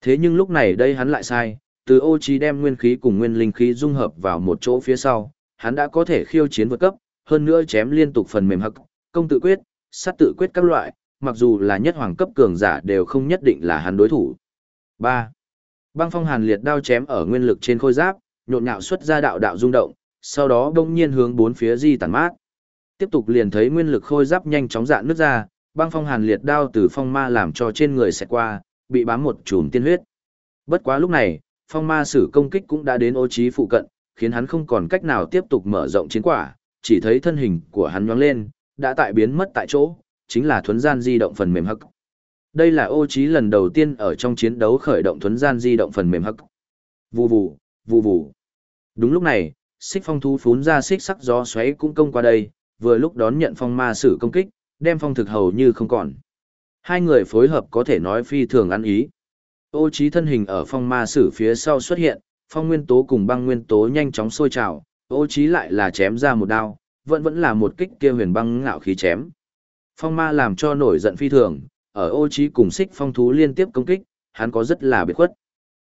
Thế nhưng lúc này đây hắn lại sai, từ ô trí đem nguyên khí cùng nguyên linh khí dung hợp vào một chỗ phía sau, hắn đã có thể khiêu chiến vượt cấp, hơn nữa chém liên tục phần mềm hắc, công tự quyết, sát tự quyết các loại, mặc dù là nhất hoàng cấp cường giả đều không nhất định là hắn đối thủ. 3. Băng phong hàn liệt đao chém ở nguyên lực trên khôi giáp, nhộn nhạo xuất ra đạo đạo rung động, sau đó đông nhiên hướng bốn phía di tản mát. Tiếp tục liền thấy nguyên lực khôi giáp nhanh chóng dạn nước ra, băng phong hàn liệt đao từ phong ma làm cho trên người xẹt qua, bị bám một chùm tiên huyết. Bất quá lúc này, phong ma sử công kích cũng đã đến ô trí phụ cận, khiến hắn không còn cách nào tiếp tục mở rộng chiến quả, chỉ thấy thân hình của hắn nhoáng lên, đã tại biến mất tại chỗ, chính là thuấn gian di động phần mềm hắc. Đây là ô trí lần đầu tiên ở trong chiến đấu khởi động thuấn gian di động phần mềm hắc. Vù vù, vù vù. Đúng lúc này, xích phong thú phún ra xích sắc gió xoáy cũng công qua đây, vừa lúc đón nhận phong ma sử công kích, đem phong thực hầu như không còn. Hai người phối hợp có thể nói phi thường ăn ý. Ô trí thân hình ở phong ma sử phía sau xuất hiện, phong nguyên tố cùng băng nguyên tố nhanh chóng sôi trào, ô trí lại là chém ra một đao, vẫn vẫn là một kích kia huyền băng ngạo khí chém. Phong ma làm cho nổi giận phi thường, ở ô trí cùng xích phong thú liên tiếp công kích, hắn có rất là biệt khuất.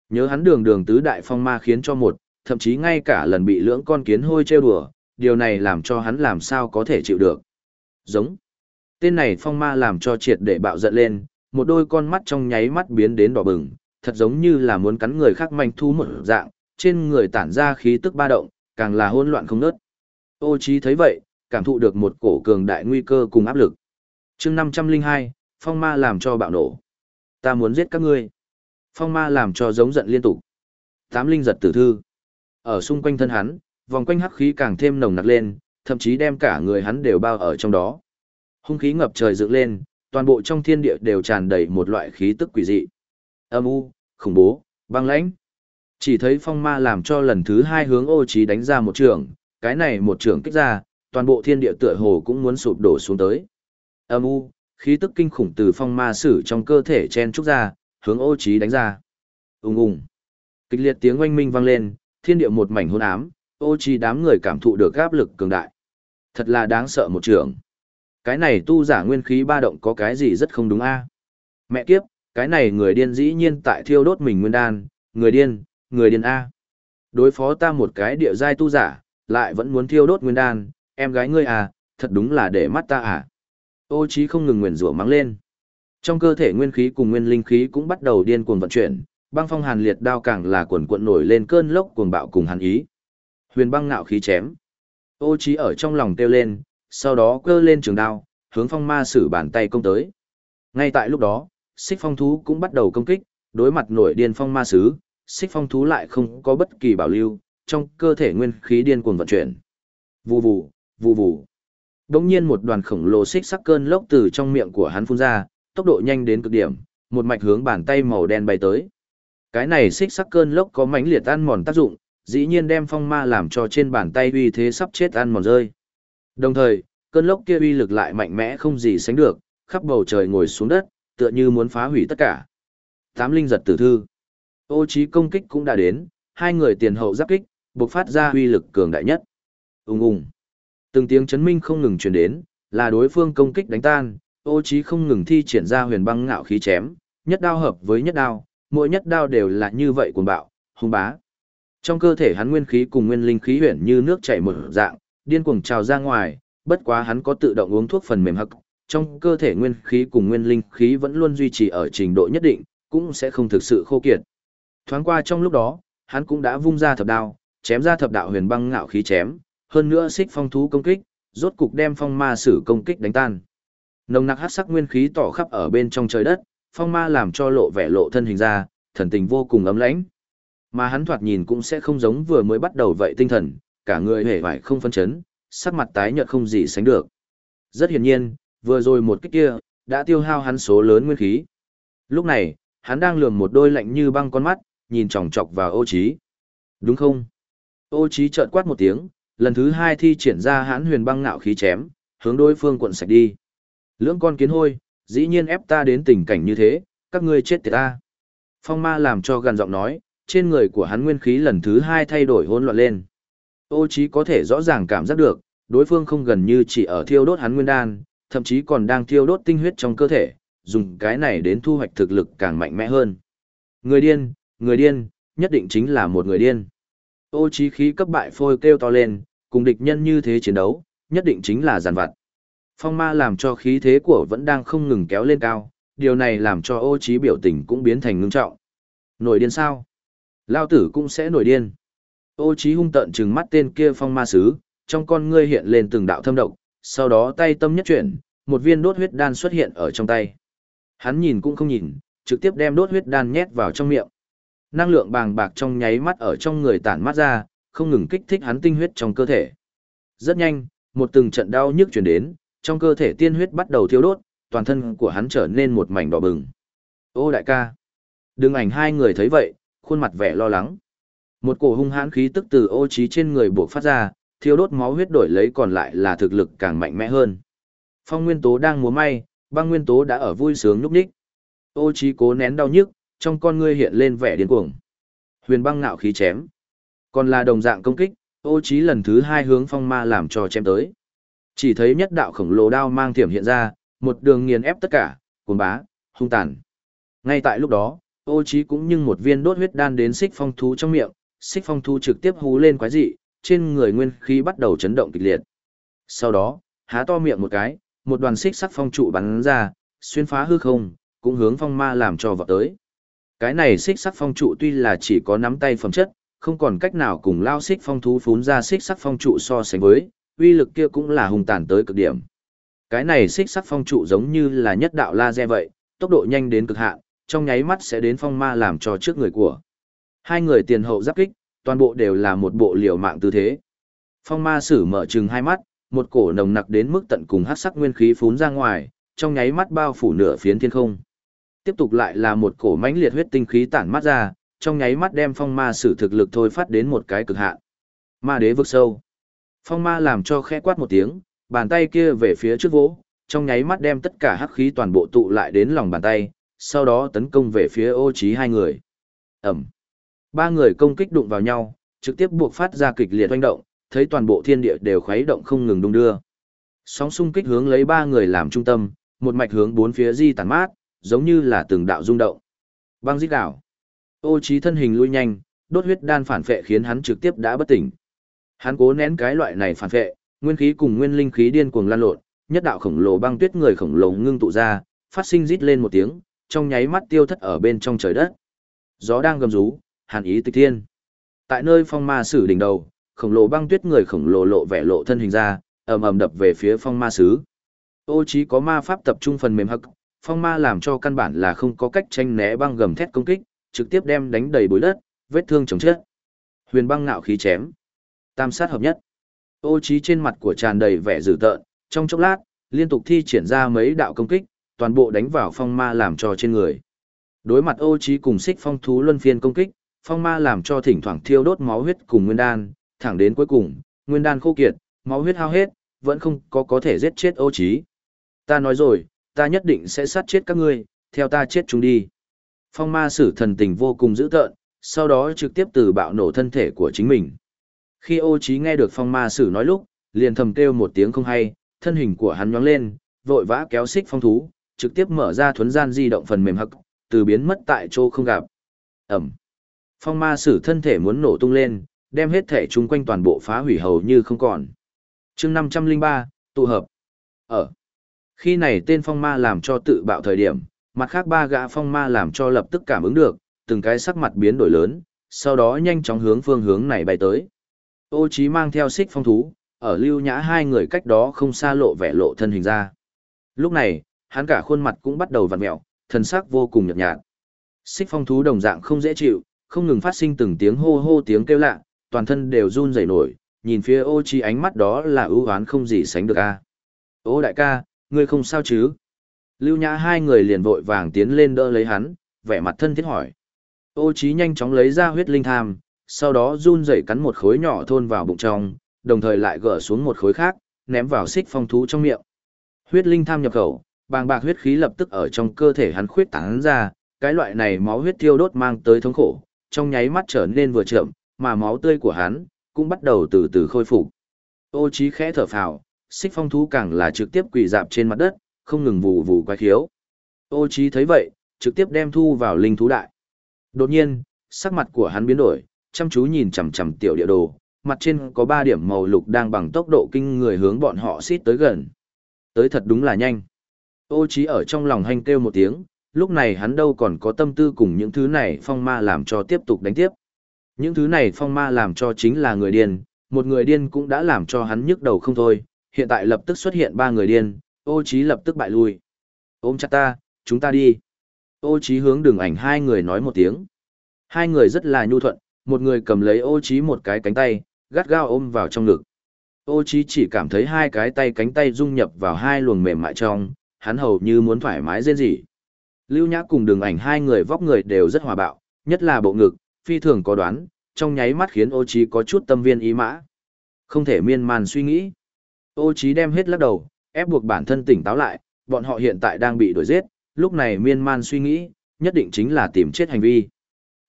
Nhớ hắn đường đường tứ đại phong ma khiến cho một, thậm chí ngay cả lần bị lưỡng con kiến hôi trêu đùa, điều này làm cho hắn làm sao có thể chịu được. Giống. Tên này phong ma làm cho triệt để bạo giận lên, một đôi con mắt trong nháy mắt biến đến đỏ bừng, thật giống như là muốn cắn người khác manh thu một dạng, trên người tản ra khí tức ba động, càng là hỗn loạn không nớt. Ô Chí thấy vậy, cảm thụ được một cổ cường đại nguy cơ cùng áp lực. Chương 502, phong ma làm cho bạo nổ. Ta muốn giết các ngươi. Phong ma làm cho giống giận liên tục. Tám linh giật tử thư. Ở xung quanh thân hắn, vòng quanh hắc khí càng thêm nồng nặc lên, thậm chí đem cả người hắn đều bao ở trong đó. Hung khí ngập trời dựng lên, toàn bộ trong thiên địa đều tràn đầy một loại khí tức quỷ dị. Âm u, khủng bố, băng lãnh. Chỉ thấy phong ma làm cho lần thứ hai hướng ô trí đánh ra một trường, cái này một trường kích ra, toàn bộ thiên địa tựa hồ cũng muốn sụp đổ xuống tới. Âm u, khí tức kinh khủng từ phong ma sử trong cơ thể chen trúc ra, hướng ô trí đánh ra. Ùng ùng. Kịch liệt tiếng oanh minh vang lên, thiên địa một mảnh hôn ám, ô trí đám người cảm thụ được áp lực cường đại. Thật là đáng sợ một trường. Cái này tu giả nguyên khí ba động có cái gì rất không đúng a? Mẹ kiếp, cái này người điên dĩ nhiên tại thiêu đốt mình nguyên đan, người điên, người điên a. Đối phó ta một cái địa giai tu giả, lại vẫn muốn thiêu đốt nguyên đan, em gái ngươi à, thật đúng là để mắt ta à. Ô trí không ngừng nguyền rủa mắng lên. Trong cơ thể nguyên khí cùng nguyên linh khí cũng bắt đầu điên cuồng vận chuyển, băng phong hàn liệt đao càng là cuộn cuộn nổi lên cơn lốc cuồng bạo cùng hàn ý. Huyền băng ngạo khí chém. Ô trí ở trong lòng kêu lên, sau đó cơ lên trường đao, hướng phong ma sử bàn tay công tới. Ngay tại lúc đó, xích phong thú cũng bắt đầu công kích, đối mặt nổi điên phong ma sứ, xích phong thú lại không có bất kỳ bảo lưu, trong cơ thể nguyên khí điên cuồng vận chuyển. Vù vù, vù vù. Đống nhiên một đoàn khổng lồ xích sắc cơn lốc từ trong miệng của hắn phun ra, tốc độ nhanh đến cực điểm, một mạch hướng bàn tay màu đen bay tới. Cái này xích sắc cơn lốc có mãnh liệt ăn mòn tác dụng, dĩ nhiên đem phong ma làm cho trên bàn tay uy thế sắp chết ăn mòn rơi. Đồng thời, cơn lốc kia uy lực lại mạnh mẽ không gì sánh được, khắp bầu trời ngồi xuống đất, tựa như muốn phá hủy tất cả. Tám linh giật tử thư. Ô trí công kích cũng đã đến, hai người tiền hậu giáp kích, bộc phát ra uy lực cường đại nhất. Ùng ùng. Từng tiếng chấn minh không ngừng truyền đến, là đối phương công kích đánh tan, ô trí không ngừng thi triển ra huyền băng ngạo khí chém, nhất đao hợp với nhất đao, mỗi nhất đao đều là như vậy cuồng bạo, hung bá. Trong cơ thể hắn nguyên khí cùng nguyên linh khí huyền như nước chảy mở dạng, điên cuồng trào ra ngoài, bất quá hắn có tự động uống thuốc phần mềm hắc, trong cơ thể nguyên khí cùng nguyên linh khí vẫn luôn duy trì ở trình độ nhất định, cũng sẽ không thực sự khô kiệt. Thoáng qua trong lúc đó, hắn cũng đã vung ra thập đao, chém ra thập đạo huyền băng ngạo khí chém, hơn nữa xích phong thú công kích, rốt cục đem phong ma sử công kích đánh tan. Nồng nặc hắc sắc nguyên khí tỏ khắp ở bên trong trời đất, phong ma làm cho lộ vẻ lộ thân hình ra, thần tình vô cùng ấm lãnh. Mà hắn thoạt nhìn cũng sẽ không giống vừa mới bắt đầu vậy tinh thần, cả người hề vải không phân chấn, sắc mặt tái nhợt không gì sánh được. Rất hiển nhiên, vừa rồi một kích kia, đã tiêu hao hắn số lớn nguyên khí. Lúc này, hắn đang lườm một đôi lạnh như băng con mắt, nhìn chòng chọc vào ô trí. Đúng không? Ô trí trợn quát một tiếng, lần thứ hai thi triển ra hãn huyền băng ngạo khí chém, hướng đối phương cuộn sạch đi. Lưỡng con kiến hôi, dĩ nhiên ép ta đến tình cảnh như thế, các ngươi chết tiệt ta. Phong ma làm cho gần giọng nói, trên người của hắn nguyên khí lần thứ hai thay đổi hỗn loạn lên. Ô Chí có thể rõ ràng cảm giác được, đối phương không gần như chỉ ở thiêu đốt hắn nguyên đan, thậm chí còn đang thiêu đốt tinh huyết trong cơ thể, dùng cái này đến thu hoạch thực lực càng mạnh mẽ hơn. Người điên, người điên, nhất định chính là một người điên. Ô Chí khí cấp bại phôi kêu to lên, cùng địch nhân như thế chiến đấu, nhất định chính là giàn vặt. Phong ma làm cho khí thế của vẫn đang không ngừng kéo lên cao, điều này làm cho ô Chí biểu tình cũng biến thành ngưng trọng. Nổi điên sao? Lao tử cũng sẽ nổi điên. Ô Chí hung tợn trừng mắt tên kia phong ma sứ, trong con ngươi hiện lên từng đạo thâm độc, sau đó tay tâm nhất chuyển, một viên đốt huyết đan xuất hiện ở trong tay. Hắn nhìn cũng không nhìn, trực tiếp đem đốt huyết đan nhét vào trong miệng. Năng lượng bàng bạc trong nháy mắt ở trong người tản mắt ra, không ngừng kích thích hắn tinh huyết trong cơ thể. Rất nhanh, một từng trận đau nhức truyền đến, trong cơ thể tiên huyết bắt đầu thiêu đốt, toàn thân của hắn trở nên một mảnh đỏ bừng. Ô đại ca! Đừng ảnh hai người thấy vậy, khuôn mặt vẻ lo lắng. Một cổ hung hãn khí tức từ ô trí trên người buộc phát ra, thiêu đốt máu huyết đổi lấy còn lại là thực lực càng mạnh mẽ hơn. Phong nguyên tố đang múa may, băng nguyên tố đã ở vui sướng nhúc nhích. Ô chí cố nén đau nhức, trong con ngươi hiện lên vẻ điên cuồng. Huyền băng ngạo khí chém. Còn là đồng dạng công kích, ô chí lần thứ hai hướng phong ma làm cho chém tới. Chỉ thấy nhất đạo khổng lồ đao mang thiểm hiện ra, một đường nghiền ép tất cả, cuồng bá, hung tàn. Ngay tại lúc đó, ô chí cũng như một viên đốt huyết đan đến xích phong thú trong miệng, xích phong thú trực tiếp hú lên quái dị, trên người nguyên khí bắt đầu chấn động kịch liệt. Sau đó, há to miệng một cái, một đoàn xích sắc phong trụ bắn ra, xuyên phá hư không, cũng hướng phong ma làm cho vọt tới. Cái này xích sắc phong trụ tuy là chỉ có nắm tay phẩm chất, không còn cách nào cùng lao xích phong thú phún ra xích sắc phong trụ so sánh với, uy lực kia cũng là hùng tàn tới cực điểm. Cái này xích sắc phong trụ giống như là nhất đạo laser vậy, tốc độ nhanh đến cực hạn, trong nháy mắt sẽ đến phong ma làm cho trước người của. Hai người tiền hậu giáp kích, toàn bộ đều là một bộ liều mạng tư thế. Phong ma sử mở trừng hai mắt, một cổ nồng nặc đến mức tận cùng hắc sắc nguyên khí phún ra ngoài, trong nháy mắt bao phủ nửa phiến thiên không. Tiếp tục lại là một cổ mãnh liệt huyết tinh khí tản mắt ra, trong nháy mắt đem phong ma sử thực lực thôi phát đến một cái cực hạn. Ma đế vực sâu. Phong ma làm cho khẽ quát một tiếng, bàn tay kia về phía trước vỗ, trong nháy mắt đem tất cả hắc khí toàn bộ tụ lại đến lòng bàn tay, sau đó tấn công về phía ô trí hai người. Ẩm. Ba người công kích đụng vào nhau, trực tiếp buộc phát ra kịch liệt oanh động, thấy toàn bộ thiên địa đều khuấy động không ngừng đung đưa. Sóng xung kích hướng lấy ba người làm trung tâm, một mạch hướng bốn phía di tản mát, giống như là từng đạo rung động. Băng giết đảo. Ô trí thân hình lui nhanh, đốt huyết đan phản phệ khiến hắn trực tiếp đã bất tỉnh. Hắn cố nén cái loại này phản phệ, nguyên khí cùng nguyên linh khí điên cuồng lan lộn, nhất đạo khổng lồ băng tuyết người khổng lồ ngưng tụ ra, phát sinh rít lên một tiếng, trong nháy mắt tiêu thất ở bên trong trời đất. Gió đang gầm rú, hàn ý tịch thiên. Tại nơi phong ma sử đỉnh đầu, khổng lồ băng tuyết người khổng lồ lộ vẻ lộ thân hình ra, ầm ầm đập về phía phong ma sứ. Ô chí có ma pháp tập trung phần mềm hắc, phong ma làm cho căn bản là không có cách tranh né băng gầm thét công kích, trực tiếp đem đánh đầy bụi đất, vết thương chồng chết. Huyền băng ngạo khí chém. Tam sát hợp nhất. Ô chí trên mặt của tràn đầy vẻ dữ tợn, trong chốc lát, liên tục thi triển ra mấy đạo công kích, toàn bộ đánh vào phong ma làm cho trên người. Đối mặt ô trí cùng xích phong thú luân phiên công kích, phong ma làm cho thỉnh thoảng thiêu đốt máu huyết cùng nguyên đan, thẳng đến cuối cùng, nguyên đan khô kiệt, máu huyết hao hết, vẫn không có có thể giết chết ô trí. Ta nói rồi, ta nhất định sẽ sát chết các ngươi, theo ta chết chúng đi. Phong ma sử thần tình vô cùng dữ tợn, sau đó trực tiếp từ bạo nổ thân thể của chính mình. Khi ô trí nghe được phong ma sử nói lúc, liền thầm kêu một tiếng không hay, thân hình của hắn nhoáng lên, vội vã kéo xích phong thú, trực tiếp mở ra thuấn gian di động phần mềm hậc, từ biến mất tại chỗ không gặp. Ẩm. Phong ma sử thân thể muốn nổ tung lên, đem hết thể chung quanh toàn bộ phá hủy hầu như không còn. chương 503, tụ hợp. Ở. Khi này tên phong ma làm cho tự bạo thời điểm, mặt khác ba gã phong ma làm cho lập tức cảm ứng được, từng cái sắc mặt biến đổi lớn, sau đó nhanh chóng hướng phương hướng này bay tới. Ô Chí mang theo xích phong thú, ở lưu nhã hai người cách đó không xa lộ vẻ lộ thân hình ra. Lúc này, hắn cả khuôn mặt cũng bắt đầu vặn mẹo, thần sắc vô cùng nhợt nhạt. Xích phong thú đồng dạng không dễ chịu, không ngừng phát sinh từng tiếng hô hô tiếng kêu lạ, toàn thân đều run rẩy nổi, nhìn phía ô chi ánh mắt đó là ưu oán không gì sánh được a. Ô đại ca, ngươi không sao chứ? Lưu nhã hai người liền vội vàng tiến lên đỡ lấy hắn, vẻ mặt thân thiết hỏi. Ô chí nhanh chóng lấy ra huyết linh tham, sau đó run rẩy cắn một khối nhỏ thôn vào bụng trong, đồng thời lại gỡ xuống một khối khác, ném vào xích phong thú trong miệng. Huyết linh tham nhập khẩu, bàng bạc huyết khí lập tức ở trong cơ thể hắn khuyết tán ra, cái loại này máu huyết thiêu đốt mang tới thống khổ, trong nháy mắt trở nên vừa chậm, mà máu tươi của hắn cũng bắt đầu từ từ khôi phục. Ô Chí khẽ thở phào, xích phong thú càng là trực tiếp quỳ dạp trên mặt đất, không ngừng vù vù quái khiếu. Ô Chí thấy vậy, trực tiếp đem thu vào linh thú đại. Đột nhiên, sắc mặt của hắn biến đổi, chăm chú nhìn chằm chằm tiểu địa đồ, mặt trên có ba điểm màu lục đang bằng tốc độ kinh người hướng bọn họ xít tới gần. Tới thật đúng là nhanh. Ô Chí ở trong lòng hành kêu một tiếng, lúc này hắn đâu còn có tâm tư cùng những thứ này phong ma làm cho tiếp tục đánh tiếp. Những thứ này phong ma làm cho chính là người điên, một người điên cũng đã làm cho hắn nhức đầu không thôi, hiện tại lập tức xuất hiện ba người điên, ô Chí lập tức bại lui. Ôm chặt ta, chúng ta đi. Ô Chí hướng đường ảnh hai người nói một tiếng. Hai người rất là nhu thuận, một người cầm lấy ô Chí một cái cánh tay, gắt gao ôm vào trong ngực. Ô Chí chỉ cảm thấy hai cái tay cánh tay dung nhập vào hai luồng mềm mại trong, hắn hầu như muốn thoải mái dên rỉ. Lưu Nhã cùng đường ảnh hai người vóc người đều rất hòa bạo, nhất là bộ ngực, phi thường có đoán, trong nháy mắt khiến ô Chí có chút tâm viên ý mã. Không thể miên man suy nghĩ. Ô Chí đem hết lắc đầu, ép buộc bản thân tỉnh táo lại, bọn họ hiện tại đang bị đuổi giết, lúc này miên man suy nghĩ, nhất định chính là tìm chết hành vi.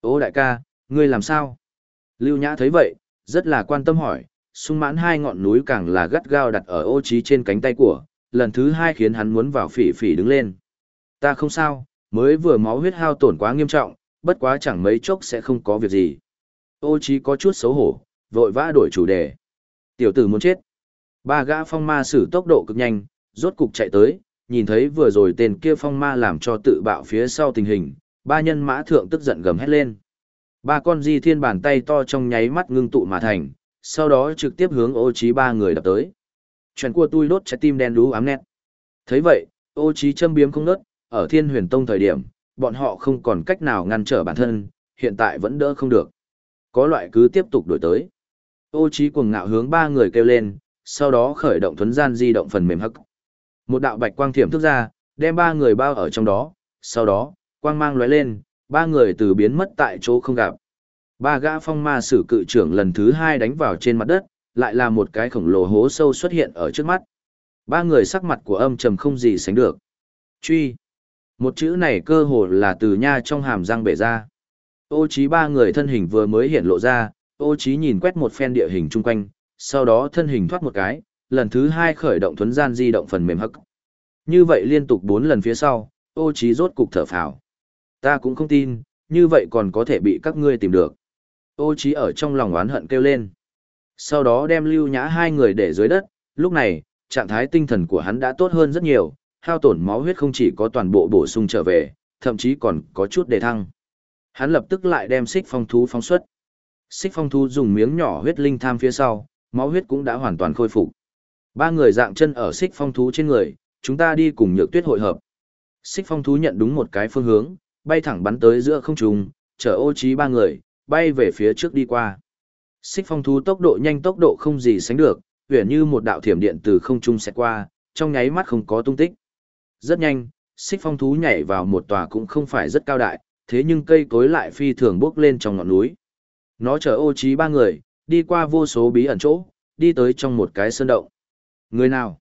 Ô đại ca, ngươi làm sao? Lưu Nhã thấy vậy, rất là quan tâm hỏi, sung mãn hai ngọn núi càng là gắt gao đặt ở ô trí trên cánh tay của, lần thứ hai khiến hắn muốn vào phỉ phỉ đứng lên. Ta không sao, mới vừa máu huyết hao tổn quá nghiêm trọng, bất quá chẳng mấy chốc sẽ không có việc gì. Ô chí có chút xấu hổ, vội vã đổi chủ đề. Tiểu tử muốn chết. Ba gã phong ma sử tốc độ cực nhanh, rốt cục chạy tới, nhìn thấy vừa rồi tên kia phong ma làm cho tự bạo phía sau tình hình, ba nhân mã thượng tức giận gầm hét lên. Ba con di thiên bàn tay to trong nháy mắt ngưng tụ mà thành, sau đó trực tiếp hướng ô trí ba người đập tới. Chuyện của tôi đốt trái tim đen đú ám nét. thấy vậy, ô trí châm biếm không nớt, ở thiên huyền tông thời điểm, bọn họ không còn cách nào ngăn trở bản thân, hiện tại vẫn đỡ không được. Có loại cứ tiếp tục đổi tới. Ô trí cuồng ngạo hướng ba người kêu lên, sau đó khởi động thuấn gian di động phần mềm hắc. Một đạo bạch quang thiểm thức ra, đem ba người bao ở trong đó, sau đó, quang mang lóe lên, ba người từ biến mất tại chỗ không gặp. Ba gã phong ma sử cự trưởng lần thứ hai đánh vào trên mặt đất, lại là một cái khổng lồ hố sâu xuất hiện ở trước mắt. Ba người sắc mặt của âm trầm không gì sánh được. Truy. Một chữ này cơ hồ là từ nha trong hàm răng bể ra. Ô trí ba người thân hình vừa mới hiện lộ ra, ô trí nhìn quét một phen địa hình chung quanh, sau đó thân hình thoát một cái, lần thứ hai khởi động thuấn gian di động phần mềm hắc. Như vậy liên tục bốn lần phía sau, ô trí rốt cục thở phào. Ta cũng không tin, như vậy còn có thể bị các ngươi tìm được. Ô trí ở trong lòng oán hận kêu lên. Sau đó đem lưu nhã hai người để dưới đất, lúc này, trạng thái tinh thần của hắn đã tốt hơn rất nhiều, hao tổn máu huyết không chỉ có toàn bộ bổ sung trở về, thậm chí còn có chút đề thăng. Hắn lập tức lại đem xích phong thú phóng xuất. Xích phong thú dùng miếng nhỏ huyết linh tham phía sau, máu huyết cũng đã hoàn toàn khôi phục. Ba người dạng chân ở xích phong thú trên người, chúng ta đi cùng nhược tuyết hội hợp. Xích phong thú nhận đúng một cái phương hướng, bay thẳng bắn tới giữa không trung, chở ô trí ba người, bay về phía trước đi qua. Xích phong thú tốc độ nhanh tốc độ không gì sánh được, huyền như một đạo thiểm điện từ không trung sẽ qua, trong nháy mắt không có tung tích. Rất nhanh, xích phong thú nhảy vào một tòa cũng không phải rất cao đại, thế nhưng cây cối lại phi thường bước lên trong ngọn núi. Nó chở ô trí ba người, đi qua vô số bí ẩn chỗ, đi tới trong một cái sơn động. Người nào?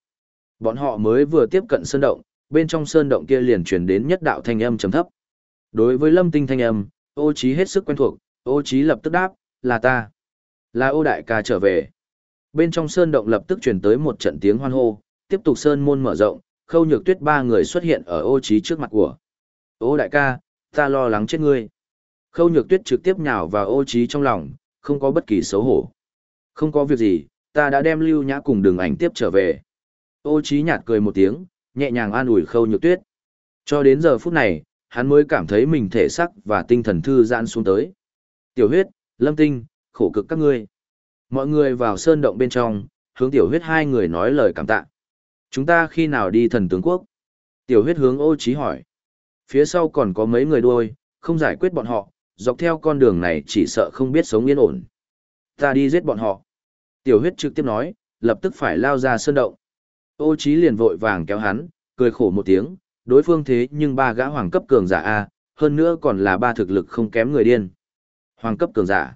Bọn họ mới vừa tiếp cận sơn động, bên trong sơn động kia liền truyền đến nhất đạo thanh âm trầm thấp. Đối với lâm tinh thanh âm, ô trí hết sức quen thuộc, ô trí lập tức đáp, là ta. Là ô đại ca trở về. Bên trong sơn động lập tức truyền tới một trận tiếng hoan hô, tiếp tục sơn môn mở rộng, khâu nhược tuyết ba người xuất hiện ở ô trí trước mặt của. Ô đại ca, ta lo lắng chết ngươi. Khâu nhược tuyết trực tiếp nhào vào ô trí trong lòng, không có bất kỳ xấu hổ. Không có việc gì, ta đã đem lưu nhã cùng đường ảnh tiếp trở về. Ô trí nhạt cười một tiếng, nhẹ nhàng an ủi khâu nhược tuyết. Cho đến giờ phút này, hắn mới cảm thấy mình thể sắc và tinh thần thư giãn xuống tới. Tiểu huyết, lâm tinh, khổ cực các ngươi. Mọi người vào sơn động bên trong, hướng tiểu huyết hai người nói lời cảm tạ. Chúng ta khi nào đi thần tướng quốc? Tiểu huyết hướng ô trí hỏi. Phía sau còn có mấy người đuôi, không giải quyết bọn họ, dọc theo con đường này chỉ sợ không biết sống yên ổn. Ta đi giết bọn họ. Tiểu huyết trực tiếp nói, lập tức phải lao ra sơn động. Ô trí liền vội vàng kéo hắn, cười khổ một tiếng, đối phương thế nhưng ba gã hoàng cấp cường giả A, hơn nữa còn là ba thực lực không kém người điên. Hoàng cấp cường giả.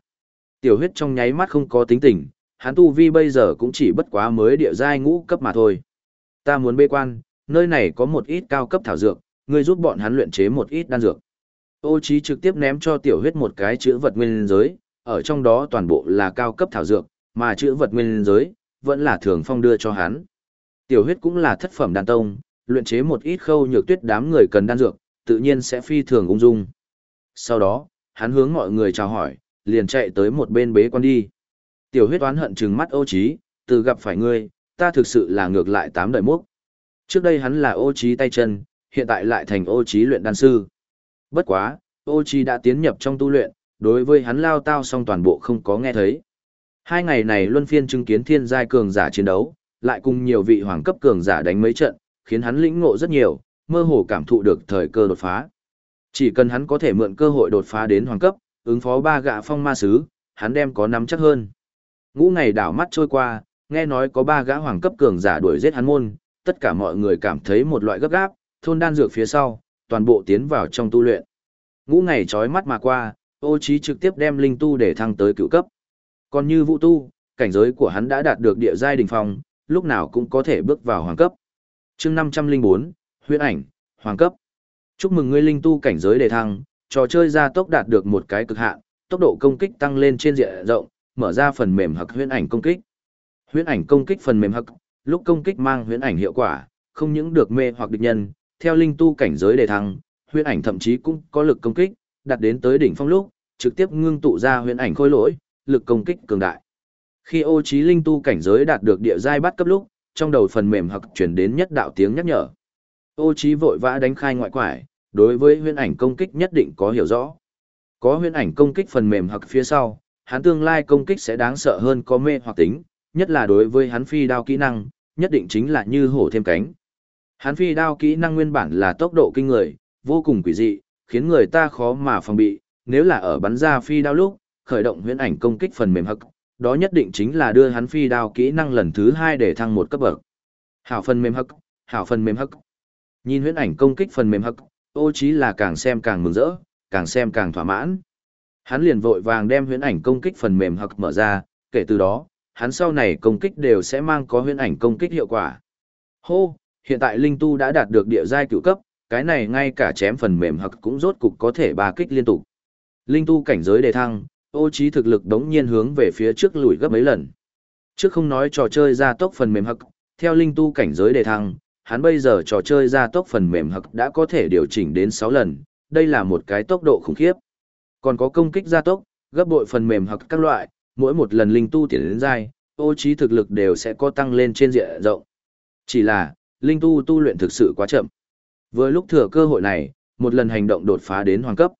Tiểu huyết trong nháy mắt không có tính tình, hắn tu vi bây giờ cũng chỉ bất quá mới địa giai ngũ cấp mà thôi. Ta muốn bê quan, nơi này có một ít cao cấp thảo dược, ngươi giúp bọn hắn luyện chế một ít đan dược. Ô Chí trực tiếp ném cho tiểu huyết một cái chữ vật nguyên giới, ở trong đó toàn bộ là cao cấp thảo dược, mà chữ vật nguyên giới vẫn là thường phong đưa cho hắn. Tiểu huyết cũng là thất phẩm đan tông, luyện chế một ít khâu nhược tuyết đám người cần đan dược, tự nhiên sẽ phi thường ung dung. Sau đó, hắn hướng mọi người chào hỏi, liền chạy tới một bên bế quan đi. Tiểu huyết oán hận trừng mắt ô Chí, từ gặp phải ngươi, ta thực sự là ngược lại tám đời mốc. Trước đây hắn là ô trí tay chân, hiện tại lại thành ô trí luyện đan sư. Bất quá, ô trí đã tiến nhập trong tu luyện, đối với hắn lao tao song toàn bộ không có nghe thấy. Hai ngày này luân phiên chứng kiến thiên giai cường giả chiến đấu, lại cùng nhiều vị hoàng cấp cường giả đánh mấy trận, khiến hắn lĩnh ngộ rất nhiều, mơ hồ cảm thụ được thời cơ đột phá. Chỉ cần hắn có thể mượn cơ hội đột phá đến hoàng cấp, ứng phó ba gạ phong ma sứ, hắn đem có nắm chắc hơn. Ngũ ngày đảo mắt trôi qua, nghe nói có ba gã hoàng cấp cường giả đuổi giết hắn môn, tất cả mọi người cảm thấy một loại gấp gáp, thôn đan dược phía sau, toàn bộ tiến vào trong tu luyện. Ngũ ngày trói mắt mà qua, ô trí trực tiếp đem linh tu để thăng tới cựu cấp. Còn như vũ tu, cảnh giới của hắn đã đạt được địa giai đỉnh phong, lúc nào cũng có thể bước vào hoàng cấp. Chương 504, huyễn ảnh, hoàng cấp. Chúc mừng ngươi linh tu cảnh giới đề thăng, trò chơi gia tốc đạt được một cái cực hạn, tốc độ công kích tăng lên trên diện rộng, mở ra phần mềm hoặc huyễn ảnh công kích. Huyễn ảnh công kích phần mềm hắc, lúc công kích mang huyễn ảnh hiệu quả, không những được mê hoặc địch nhân, theo linh tu cảnh giới đề thăng, huyễn ảnh thậm chí cũng có lực công kích, đạt đến tới đỉnh phong lúc, trực tiếp ngưng tụ ra huyễn ảnh khôi lỗi, lực công kích cường đại. Khi ô Chí linh tu cảnh giới đạt được địa giai bắt cấp lúc, trong đầu phần mềm hặc truyền đến nhất đạo tiếng nhắc nhở. Ô Chí vội vã đánh khai ngoại quải, đối với huyễn ảnh công kích nhất định có hiểu rõ. Có huyễn ảnh công kích phần mềm hặc phía sau, hắn tương lai công kích sẽ đáng sợ hơn có mê hoặc tính, nhất là đối với hắn phi đao kỹ năng, nhất định chính là như hổ thêm cánh. Hắn phi đao kỹ năng nguyên bản là tốc độ kinh người, vô cùng quỷ dị, khiến người ta khó mà phòng bị, nếu là ở bắn ra phi đao lúc, khởi động huyễn ảnh công kích phần mềm hắc, đó nhất định chính là đưa hắn phi đao kỹ năng lần thứ hai để thăng một cấp bậc. Hảo phần mềm hắc, hảo phần mềm hắc. Nhìn huyễn ảnh công kích phần mềm hắc, ô chí là càng xem càng mừng rỡ, càng xem càng thỏa mãn. Hắn liền vội vàng đem huyễn ảnh công kích phần mềm hắc mở ra, kể từ đó, hắn sau này công kích đều sẽ mang có huyễn ảnh công kích hiệu quả. Hô, hiện tại linh tu đã đạt được địa giai cửu cấp, cái này ngay cả chém phần mềm hoặc cũng rốt cục có thể ba kích liên tục. Linh tu cảnh giới đề thăng, ô trí thực lực đống nhiên hướng về phía trước lùi gấp mấy lần. Trước không nói trò chơi ra tốc phần mềm hắc, theo linh tu cảnh giới đề thăng, hắn bây giờ trò chơi ra tốc phần mềm hắc đã có thể điều chỉnh đến 6 lần, đây là một cái tốc độ khủng khiếp. Còn có công kích gia tốc, gấp bội phần mềm hắc các loại, mỗi một lần linh tu tiến đến giai, ô trí thực lực đều sẽ có tăng lên trên diện rộng. Chỉ là, linh tu tu luyện thực sự quá chậm. Vừa lúc thừa cơ hội này, một lần hành động đột phá đến hoàng cấp.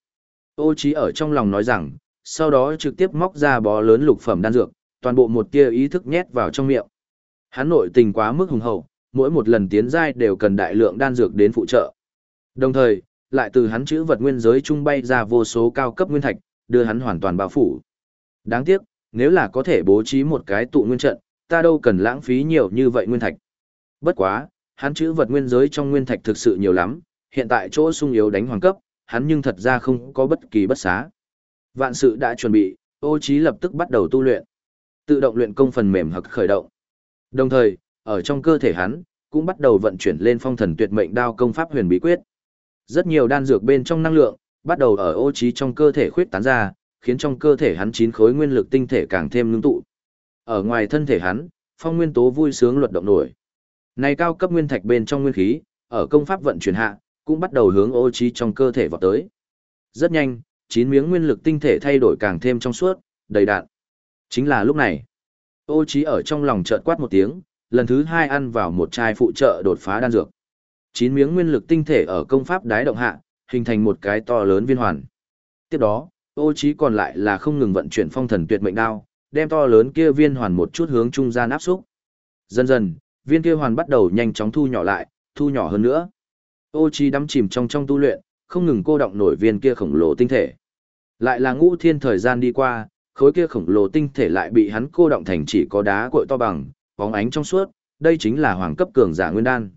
Ô trí ở trong lòng nói rằng, sau đó trực tiếp móc ra bó lớn lục phẩm đan dược, toàn bộ một tia ý thức nhét vào trong miệng. Hắn nội tình quá mức hùng hậu, mỗi một lần tiến giai đều cần đại lượng đan dược đến phụ trợ. Đồng thời, lại từ hắn chữ vật nguyên giới trung bay ra vô số cao cấp nguyên thạch, đưa hắn hoàn toàn bao phủ. Đáng tiếc, nếu là có thể bố trí một cái tụ nguyên trận, ta đâu cần lãng phí nhiều như vậy nguyên thạch. Bất quá, hắn chữ vật nguyên giới trong nguyên thạch thực sự nhiều lắm, hiện tại chỗ sung yếu đánh hoàng cấp, hắn nhưng thật ra không có bất kỳ bất xá. Vạn sự đã chuẩn bị, ô trí lập tức bắt đầu tu luyện. Tự động luyện công phần mềm hực khởi động. Đồng thời, ở trong cơ thể hắn, cũng bắt đầu vận chuyển lên phong thần tuyệt mệnh đao công pháp huyền bí quyết. Rất nhiều đan dược bên trong năng lượng, bắt đầu ở ô trí trong cơ thể khuyết tán ra, khiến trong cơ thể hắn chín khối nguyên lực tinh thể càng thêm ngưng tụ. Ở ngoài thân thể hắn, phong nguyên tố vui sướng luật động nổi. Này cao cấp nguyên thạch bên trong nguyên khí, ở công pháp vận chuyển hạ, cũng bắt đầu hướng ô trí trong cơ thể vào tới. Rất nhanh, chín miếng nguyên lực tinh thể thay đổi càng thêm trong suốt, đầy đạn. Chính là lúc này, ô trí ở trong lòng chợt quát một tiếng, lần thứ hai ăn vào một chai phụ trợ đột phá đan dược. Chín miếng nguyên lực tinh thể ở công pháp đái động hạ, hình thành một cái to lớn viên hoàn. Tiếp đó, ô trí còn lại là không ngừng vận chuyển phong thần tuyệt mệnh đao, đem to lớn kia viên hoàn một chút hướng trung gian áp xúc. Dần dần, viên kia hoàn bắt đầu nhanh chóng thu nhỏ lại, thu nhỏ hơn nữa. Ô trí đắm chìm trong trong tu luyện, không ngừng cô động nổi viên kia khổng lồ tinh thể. Lại là ngũ thiên thời gian đi qua, khối kia khổng lồ tinh thể lại bị hắn cô động thành chỉ có đá cội to bằng, bóng ánh trong suốt, đây chính là hoàng cấp cường giả nguyên đan.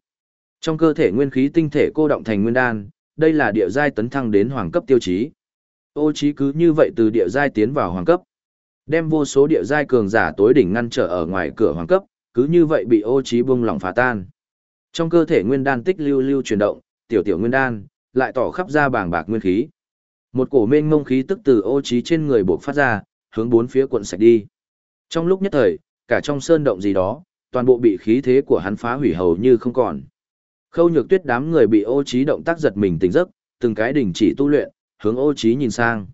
Trong cơ thể nguyên khí tinh thể cô động thành nguyên đan, đây là địa giai tấn thăng đến hoàng cấp tiêu chí. Ô chí cứ như vậy từ địa giai tiến vào hoàng cấp. Đem vô số địa giai cường giả tối đỉnh ngăn trở ở ngoài cửa hoàng cấp, cứ như vậy bị ô chí bung lỏng phá tan. Trong cơ thể nguyên đan tích lưu lưu chuyển động, tiểu tiểu nguyên đan, lại tỏ khắp ra bàng bạc nguyên khí. Một cổ mênh mông khí tức từ ô trí trên người bộc phát ra, hướng bốn phía cuộn sạch đi. Trong lúc nhất thời, cả trong sơn động gì đó, toàn bộ bị khí thế của hắn phá hủy hầu như không còn. Khâu nhược tuyết đám người bị ô trí động tác giật mình tỉnh giấc, từng cái đình chỉ tu luyện, hướng ô trí nhìn sang.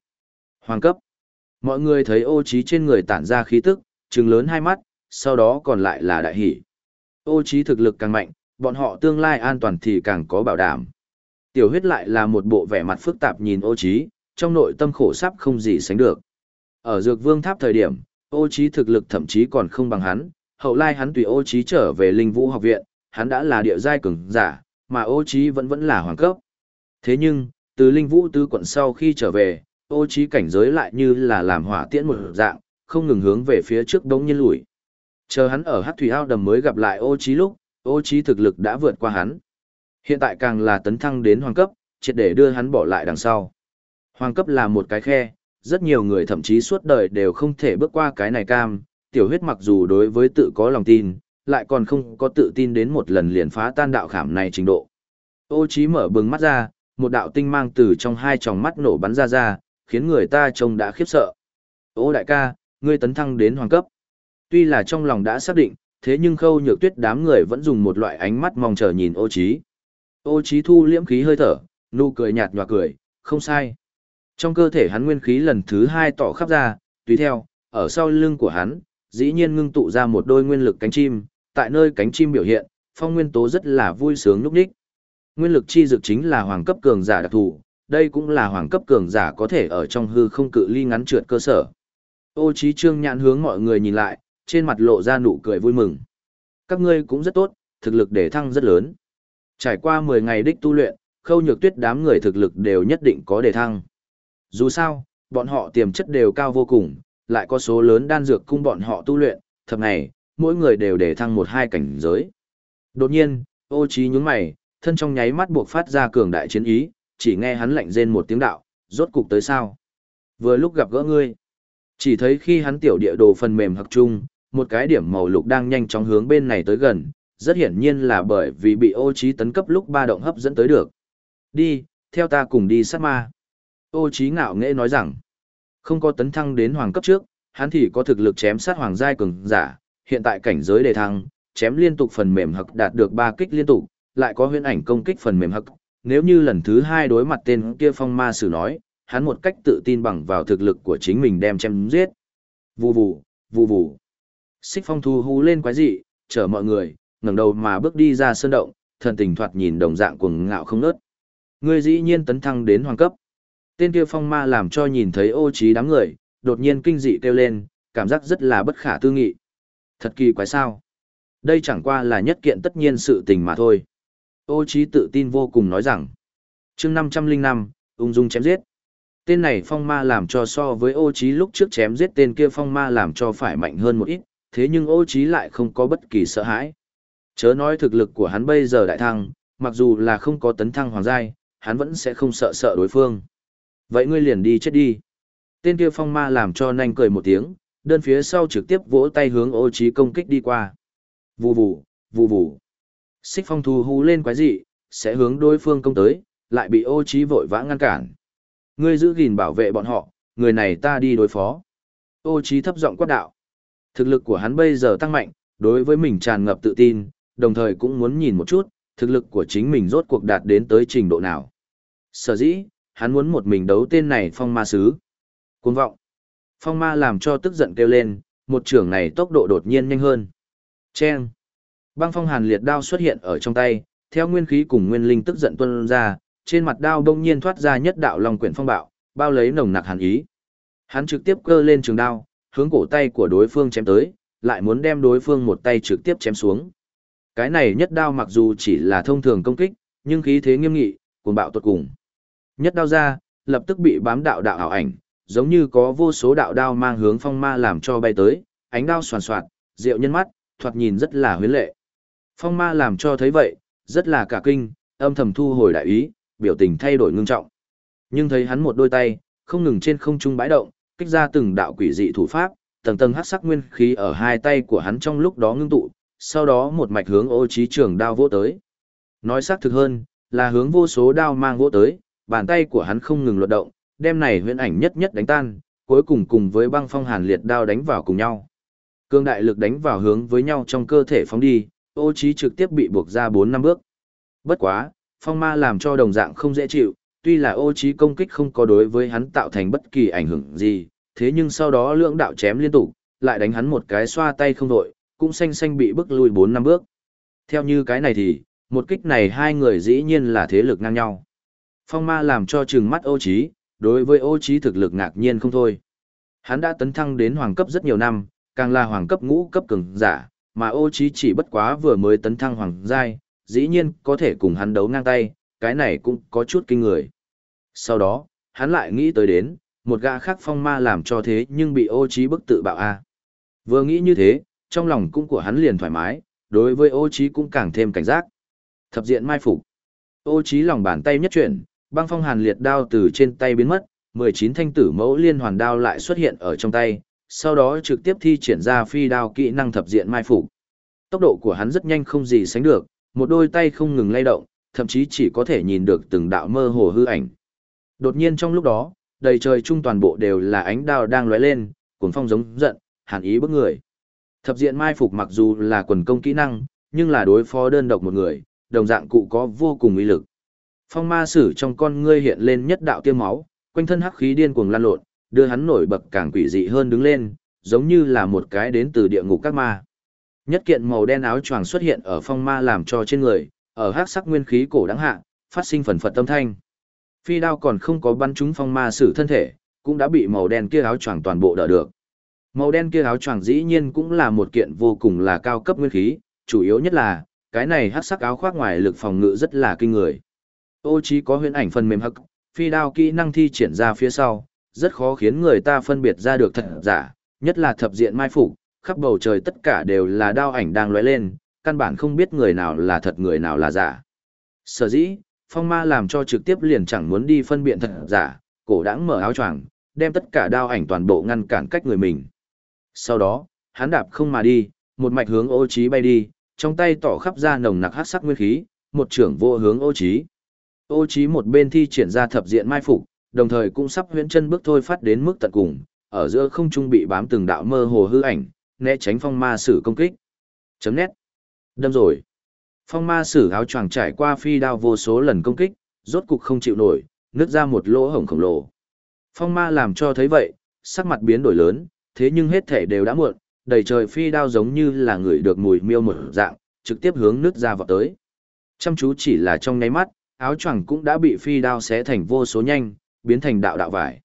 Hoàng cấp. Mọi người thấy ô trí trên người tản ra khí tức, trừng lớn hai mắt, sau đó còn lại là đại hỉ. Ô trí thực lực càng mạnh, bọn họ tương lai an toàn thì càng có bảo đảm. Tiểu huyết lại là một bộ vẻ mặt phức tạp nhìn ô trí, trong nội tâm khổ sắp không gì sánh được. Ở dược vương tháp thời điểm, ô trí thực lực thậm chí còn không bằng hắn, hậu lai hắn tùy ô trí trở về linh vũ học viện, hắn đã là địa giai cường giả, mà ô trí vẫn vẫn là hoàng cấp. Thế nhưng, từ linh vũ tứ quận sau khi trở về, ô trí cảnh giới lại như là làm hỏa tiễn một dạng, không ngừng hướng về phía trước đống nhiên lùi. Chờ hắn ở hát thủy ao đầm mới gặp lại ô trí lúc, ô trí thực lực đã vượt qua hắn. Hiện tại càng là tấn thăng đến hoàng cấp, triệt để đưa hắn bỏ lại đằng sau. Hoàng cấp là một cái khe, rất nhiều người thậm chí suốt đời đều không thể bước qua cái này cam, tiểu huyết mặc dù đối với tự có lòng tin, lại còn không có tự tin đến một lần liền phá tan đạo khảm này trình độ. Ô trí mở bừng mắt ra, một đạo tinh mang từ trong hai tròng mắt nổ bắn ra ra, khiến người ta trông đã khiếp sợ. Ô đại ca, ngươi tấn thăng đến hoàng cấp. Tuy là trong lòng đã xác định, thế nhưng khâu nhược tuyết đám người vẫn dùng một loại ánh mắt mong chờ nhìn ô trí. Ô trí thu liễm khí hơi thở, nụ cười nhạt nhòa cười, không sai. Trong cơ thể hắn nguyên khí lần thứ hai tỏ khắp ra, tùy theo, ở sau lưng của hắn, dĩ nhiên ngưng tụ ra một đôi nguyên lực cánh chim, tại nơi cánh chim biểu hiện, phong nguyên tố rất là vui sướng lúc đích. Nguyên lực chi dược chính là hoàng cấp cường giả đặc thù, đây cũng là hoàng cấp cường giả có thể ở trong hư không cự ly ngắn trượt cơ sở. Ô trí trương nhãn hướng mọi người nhìn lại, trên mặt lộ ra nụ cười vui mừng. Các ngươi cũng rất tốt, thực lực để thăng rất lớn. Trải qua 10 ngày đích tu luyện, khâu nhược tuyết đám người thực lực đều nhất định có đề thăng. Dù sao, bọn họ tiềm chất đều cao vô cùng, lại có số lớn đan dược cung bọn họ tu luyện, thập ngày, mỗi người đều để thăng một hai cảnh giới. Đột nhiên, ô trí nhướng mày, thân trong nháy mắt buộc phát ra cường đại chiến ý, chỉ nghe hắn lạnh rên một tiếng đạo, rốt cục tới sao. Vừa lúc gặp gỡ ngươi, chỉ thấy khi hắn tiểu địa đồ phần mềm hợp trung, một cái điểm màu lục đang nhanh chóng hướng bên này tới gần, rất hiển nhiên là bởi vì bị ô trí tấn cấp lúc ba động hấp dẫn tới được. Đi, theo ta cùng đi sát ma. Ô trí ngạo nghễ nói rằng, không có tấn thăng đến hoàng cấp trước, hắn thì có thực lực chém sát hoàng giai cường giả, hiện tại cảnh giới đề thăng, chém liên tục phần mềm hặc đạt được ba kích liên tục, lại có huyễn ảnh công kích phần mềm hắc Nếu như lần thứ hai đối mặt tên kia phong ma sử nói, hắn một cách tự tin bằng vào thực lực của chính mình đem chém giết. Vù vù, vù vù. Xích phong thu hú lên quái dị, chở mọi người, ngẩng đầu mà bước đi ra sơn động, thần tình thoạt nhìn đồng dạng cuồng ngạo không nớt. Ngươi dĩ nhiên tấn thăng đến hoàng cấp. Tên kia phong ma làm cho nhìn thấy ô trí đám người, đột nhiên kinh dị kêu lên, cảm giác rất là bất khả tư nghị. Thật kỳ quái sao. Đây chẳng qua là nhất kiện tất nhiên sự tình mà thôi. Ô Chí tự tin vô cùng nói rằng. chương 505, ung dung chém giết. Tên này phong ma làm cho so với ô Chí lúc trước chém giết tên kia phong ma làm cho phải mạnh hơn một ít, thế nhưng ô Chí lại không có bất kỳ sợ hãi. Chớ nói thực lực của hắn bây giờ đại thăng, mặc dù là không có tấn thăng hoàng giai, hắn vẫn sẽ không sợ sợ đối phương. Vậy ngươi liền đi chết đi. Tên kia phong ma làm cho nanh cười một tiếng, đơn phía sau trực tiếp vỗ tay hướng ô Chí công kích đi qua. Vù vù, vù vù. Xích phong thu hú lên quái dị, sẽ hướng đối phương công tới, lại bị ô trí vội vã ngăn cản. Ngươi giữ gìn bảo vệ bọn họ, người này ta đi đối phó. Ô trí thấp giọng quát đạo. Thực lực của hắn bây giờ tăng mạnh, đối với mình tràn ngập tự tin, đồng thời cũng muốn nhìn một chút, thực lực của chính mình rốt cuộc đạt đến tới trình độ nào. Sở dĩ, hắn muốn một mình đấu tên này phong ma sứ. Cuồng vọng. Phong ma làm cho tức giận kêu lên, một trưởng này tốc độ đột nhiên nhanh hơn. Chen. Băng phong hàn liệt đao xuất hiện ở trong tay, theo nguyên khí cùng nguyên linh tức giận tuôn ra, trên mặt đao đông nhiên thoát ra nhất đạo long quyển phong bạo, bao lấy nồng nặc hàn ý. Hắn trực tiếp cơ lên trường đao, hướng cổ tay của đối phương chém tới, lại muốn đem đối phương một tay trực tiếp chém xuống. Cái này nhất đao mặc dù chỉ là thông thường công kích, nhưng khí thế nghiêm nghị, cuồng bạo tuột cùng. Nhất đao ra, lập tức bị bám đạo đạo ảo ảnh, giống như có vô số đạo đao mang hướng phong ma làm cho bay tới, ánh đao xoàn xoạt, rượu nhân mắt, thoạt nhìn rất là huyến lệ. Phong ma làm cho thấy vậy, rất là cả kinh, âm thầm thu hồi đại ý, biểu tình thay đổi ngưng trọng. Nhưng thấy hắn một đôi tay, không ngừng trên không trung bãi động, kích ra từng đạo quỷ dị thủ pháp, tầng tầng hắc sắc nguyên khí ở hai tay của hắn trong lúc đó ngưng tụ, sau đó một mạch hướng ô trí trường đao vỗ tới. Nói xác thực hơn, là hướng vô số đao mang vỗ tới, bàn tay của hắn không ngừng luật động, đem này huyễn ảnh nhất nhất đánh tan, cuối cùng cùng với băng phong hàn liệt đao đánh vào cùng nhau. Cương đại lực đánh vào hướng với nhau trong cơ thể phóng đi, ô trí trực tiếp bị buộc ra 4 năm bước. Bất quá, phong ma làm cho đồng dạng không dễ chịu, tuy là ô trí công kích không có đối với hắn tạo thành bất kỳ ảnh hưởng gì, thế nhưng sau đó lưỡng đạo chém liên tục, lại đánh hắn một cái xoa tay không đội, cũng xanh xanh bị bức lui 4 năm bước. Theo như cái này thì, một kích này hai người dĩ nhiên là thế lực ngang nhau. Phong ma làm cho trừng mắt ô trí, đối với ô trí thực lực ngạc nhiên không thôi. Hắn đã tấn thăng đến hoàng cấp rất nhiều năm, càng là hoàng cấp ngũ cấp cường giả, mà ô trí chỉ bất quá vừa mới tấn thăng hoàng giai, dĩ nhiên có thể cùng hắn đấu ngang tay, cái này cũng có chút kinh người. Sau đó, hắn lại nghĩ tới đến, một gã khác phong ma làm cho thế nhưng bị ô trí bức tự bạo a. Vừa nghĩ như thế, trong lòng cũng của hắn liền thoải mái, đối với ô trí cũng càng thêm cảnh giác. Thập diện mai phục. Ô trí lòng bàn tay nhất chuyển, băng phong hàn liệt đao từ trên tay biến mất, 19 thanh tử mẫu liên hoàn đao lại xuất hiện ở trong tay, sau đó trực tiếp thi triển ra phi đao kỹ năng thập diện mai phục. Tốc độ của hắn rất nhanh không gì sánh được, một đôi tay không ngừng lay động, thậm chí chỉ có thể nhìn được từng đạo mơ hồ hư ảnh. Đột nhiên trong lúc đó, đầy trời trung toàn bộ đều là ánh đao đang lóe lên, cuồng phong giống giận, hàn ý bức người. Thập diện mai phục mặc dù là quần công kỹ năng, nhưng là đối phó đơn độc một người, đồng dạng cụ có vô cùng uy lực. Phong ma sử trong con ngươi hiện lên nhất đạo tiêm máu, quanh thân hắc khí điên cuồng lan lộn, đưa hắn nổi bật càng quỷ dị hơn đứng lên, giống như là một cái đến từ địa ngục các ma. Nhất kiện màu đen áo choàng xuất hiện ở phong ma làm cho trên người, ở hắc sắc nguyên khí cổ đáng hạ, phát sinh phần phật tâm thanh. Phi đao còn không có bắn trúng phong ma sử thân thể, cũng đã bị màu đen kia áo choàng toàn bộ đỡ được. Màu đen kia áo choàng dĩ nhiên cũng là một kiện vô cùng là cao cấp nguyên khí, chủ yếu nhất là, cái này hắc sắc áo khoác ngoài lực phòng ngự rất là kinh người. Ô chí có huyễn ảnh phần mềm hắc, phi đao kỹ năng thi triển ra phía sau, rất khó khiến người ta phân biệt ra được thật giả, nhất là thập diện mai phục, khắp bầu trời tất cả đều là đao ảnh đang lóe lên, căn bản không biết người nào là thật người nào là giả. Sở dĩ, phong ma làm cho trực tiếp liền chẳng muốn đi phân biện thật giả, cổ đãng mở áo choàng, đem tất cả đao ảnh toàn bộ ngăn cản cách người mình. Sau đó, hắn đạp không mà đi, một mạch hướng ô trí bay đi, trong tay tỏ khắp ra nồng nặc hắc sắc nguyên khí, một trưởng vô hướng ô trí. Ô trí một bên thi triển ra thập diện mai phục, đồng thời cũng sắp huyễn chân bước thôi phát đến mức tận cùng, ở giữa không trung bị bám từng đạo mơ hồ hư ảnh, né tránh phong ma sử công kích. Chấm nét. Đâm rồi. Phong ma sử áo choàng trải qua phi đao vô số lần công kích, rốt cục không chịu nổi, nứt ra một lỗ hổng khổng lồ. Phong ma làm cho thấy vậy, sắc mặt biến đổi lớn, thế nhưng hết thể đều đã muộn, đầy trời phi đao giống như là người được mùi miêu một dạng, trực tiếp hướng nứt ra vào tới. Chăm chú chỉ là trong nháy mắt, áo choàng cũng đã bị phi đao xé thành vô số nhanh, biến thành đạo đạo vải.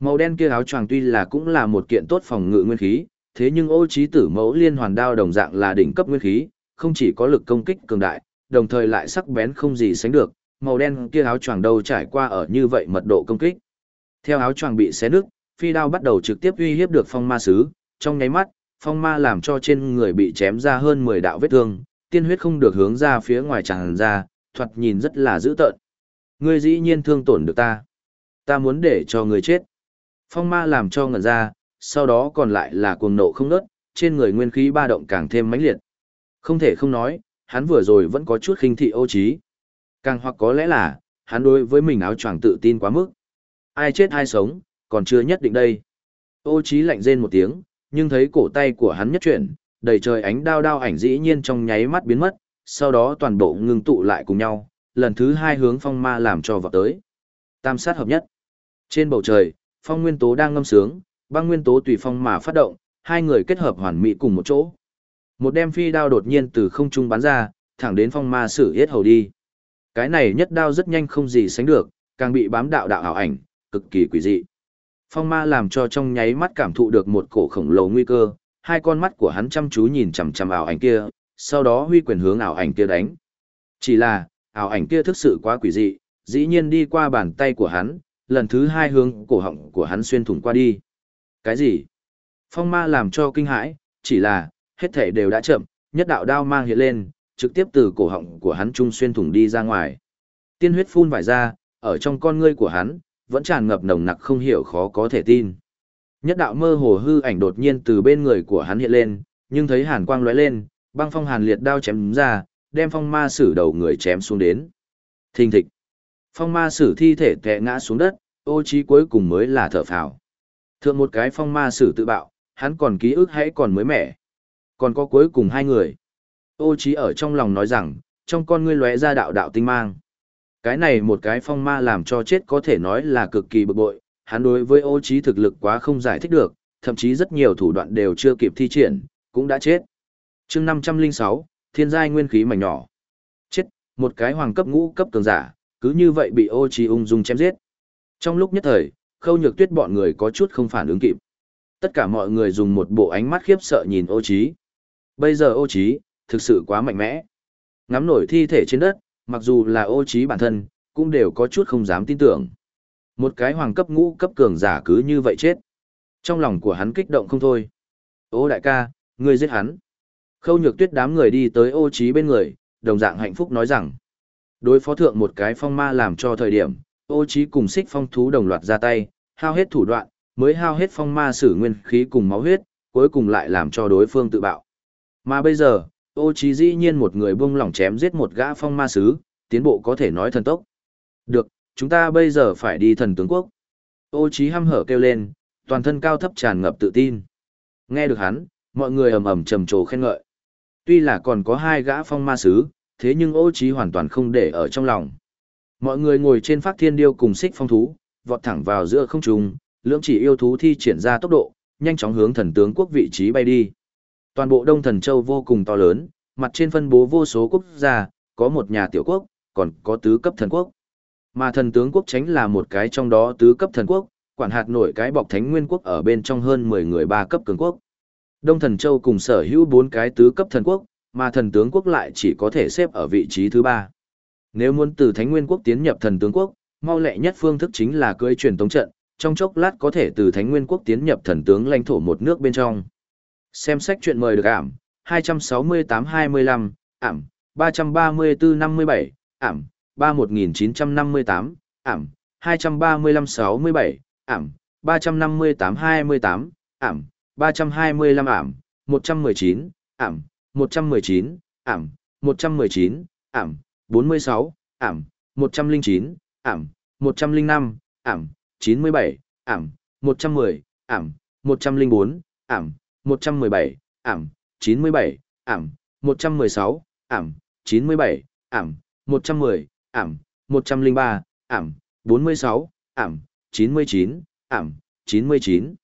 Màu đen kia áo choàng tuy là cũng là một kiện tốt phòng ngự nguyên khí, thế nhưng ô trí tử mẫu liên hoàn đao đồng dạng là đỉnh cấp nguyên khí, không chỉ có lực công kích cường đại, đồng thời lại sắc bén không gì sánh được, màu đen kia áo choàng đâu trải qua ở như vậy mật độ công kích. Theo áo choàng bị xé nứt, phi đao bắt đầu trực tiếp uy hiếp được phong ma sứ, trong nháy mắt, phong ma làm cho trên người bị chém ra hơn 10 đạo vết thương, tiên huyết không được hướng ra phía ngoài tràn ra, thoạt nhìn rất là dữ tợn. Ngươi dĩ nhiên thương tổn được ta. Ta muốn để cho người chết. Phong ma làm cho ngẩn ra, sau đó còn lại là cuồng nộ không nớt, trên người nguyên khí ba động càng thêm mãnh liệt. Không thể không nói, hắn vừa rồi vẫn có chút khinh thị ô trí. Càng hoặc có lẽ là, hắn đối với mình áo choàng tự tin quá mức. Ai chết ai sống, còn chưa nhất định đây. Ô trí lạnh rên một tiếng, nhưng thấy cổ tay của hắn nhất chuyển, đầy trời ánh đao đao ảnh dĩ nhiên trong nháy mắt biến mất, sau đó toàn bộ ngưng tụ lại cùng nhau, lần thứ hai hướng phong ma làm cho vào tới. Tam sát hợp nhất. Trên bầu trời, phong nguyên tố đang ngâm sướng, băng nguyên tố tùy phong mà phát động, hai người kết hợp hoàn mỹ cùng một chỗ. Một đem phi đao đột nhiên từ không trung bắn ra, thẳng đến phong ma sử yết hầu đi. Cái này nhất đao rất nhanh không gì sánh được, càng bị bám đạo đạo ảo ảnh, cực kỳ quỷ dị. Phong ma làm cho trong nháy mắt cảm thụ được một cổ khổng lồ nguy cơ, hai con mắt của hắn chăm chú nhìn chằm chằm ảo ảnh kia, sau đó huy quyền hướng ảo ảnh kia đánh. Chỉ là, ảo ảnh kia thực sự quá quỷ dị, dĩ nhiên đi qua bàn tay của hắn, lần thứ hai hướng cổ họng của hắn xuyên thủng qua đi. Cái gì? Phong ma làm cho kinh hãi, chỉ là, hết thể đều đã chậm, nhất đạo đao mang hiện lên, trực tiếp từ cổ họng của hắn trung xuyên thủng đi ra ngoài. Tiên huyết phun vải ra, ở trong con ngươi của hắn, vẫn tràn ngập nồng nặc không hiểu khó có thể tin. Nhất đạo mơ hồ hư ảnh đột nhiên từ bên người của hắn hiện lên, nhưng thấy hàn quang lóe lên, băng phong hàn liệt đao chém ra, đem phong ma sử đầu người chém xuống đến. Thình thịch. Phong ma sử thi thể tệ ngã xuống đất, ô trí cuối cùng mới là thở phào. Thượng một cái phong ma sử tự bạo, hắn còn ký ức hãy còn mới mẻ. Còn có cuối cùng hai người. Ô trí ở trong lòng nói rằng, trong con ngươi lóe ra đạo đạo tinh mang. Cái này một cái phong ma làm cho chết có thể nói là cực kỳ bực bội, hắn đối với ô trí thực lực quá không giải thích được, thậm chí rất nhiều thủ đoạn đều chưa kịp thi triển, cũng đã chết. Chương 506, Thiên giai nguyên khí mảnh nhỏ. Chết, một cái hoàng cấp ngũ cấp cường giả, cứ như vậy bị ô trí ung dung chém giết. Trong lúc nhất thời, khâu nhược tuyết bọn người có chút không phản ứng kịp. Tất cả mọi người dùng một bộ ánh mắt khiếp sợ nhìn ô trí. Bây giờ ô trí, thực sự quá mạnh mẽ. Ngắm nổi thi thể trên đất, mặc dù là ô trí bản thân, cũng đều có chút không dám tin tưởng. Một cái hoàng cấp ngũ cấp cường giả cứ như vậy chết. Trong lòng của hắn kích động không thôi. Ô đại ca, ngươi giết hắn. Khâu nhược tuyết đám người đi tới ô trí bên người, đồng dạng hạnh phúc nói rằng. Đối phó thượng một cái phong ma làm cho thời điểm, ô trí cùng xích phong thú đồng loạt ra tay, hao hết thủ đoạn, mới hao hết phong ma sử nguyên khí cùng máu huyết, cuối cùng lại làm cho đối phương tự bạo. Mà bây giờ, ô trí dĩ nhiên một người buông lỏng chém giết một gã phong ma sứ, tiến bộ có thể nói thần tốc. Được, chúng ta bây giờ phải đi thần tướng quốc. Ô trí hăm hở kêu lên, toàn thân cao thấp tràn ngập tự tin. Nghe được hắn, mọi người ầm ầm trầm trồ khen ngợi. Tuy là còn có hai gã phong ma sứ, thế nhưng ô trí hoàn toàn không để ở trong lòng. Mọi người ngồi trên phát thiên điêu cùng xích phong thú, vọt thẳng vào giữa không trung, lưỡng chỉ yêu thú thi triển ra tốc độ, nhanh chóng hướng thần tướng quốc vị trí bay đi. Toàn bộ Đông Thần Châu vô cùng to lớn, mặt trên phân bố vô số quốc gia, có một nhà tiểu quốc, còn có tứ cấp thần quốc. Mà thần tướng quốc tránh là một cái trong đó tứ cấp thần quốc, quản hạt nổi cái bọc thánh nguyên quốc ở bên trong hơn 10 người ba cấp cường quốc. Đông Thần Châu cùng sở hữu bốn cái tứ cấp thần quốc, mà thần tướng quốc lại chỉ có thể xếp ở vị trí thứ ba. Nếu muốn từ Thánh Nguyên quốc tiến nhập thần tướng quốc, mau lẹ nhất phương thức chính là cưỡi truyền tống trận, trong chốc lát có thể từ Thánh Nguyên quốc tiến nhập thần tướng lãnh thổ một nước bên trong. Xem sách chuyện mời được ảm, 268-25, ảm, 334-57, ảm, 31958, ảm, 235-67, ảm, 358-28, ảm, 325 ảm, 119, ảm, 119, ảm, 119, ảm, 46, ảm, 109, ảm, 105, ảm, 97, ảm, 110, ảm, 104, ảm, 117, ảm, 97, ảm, 116, ảm, 97, ảm, 110, ảm, 103, ảm, 46, ảm, 99, ảm, 99.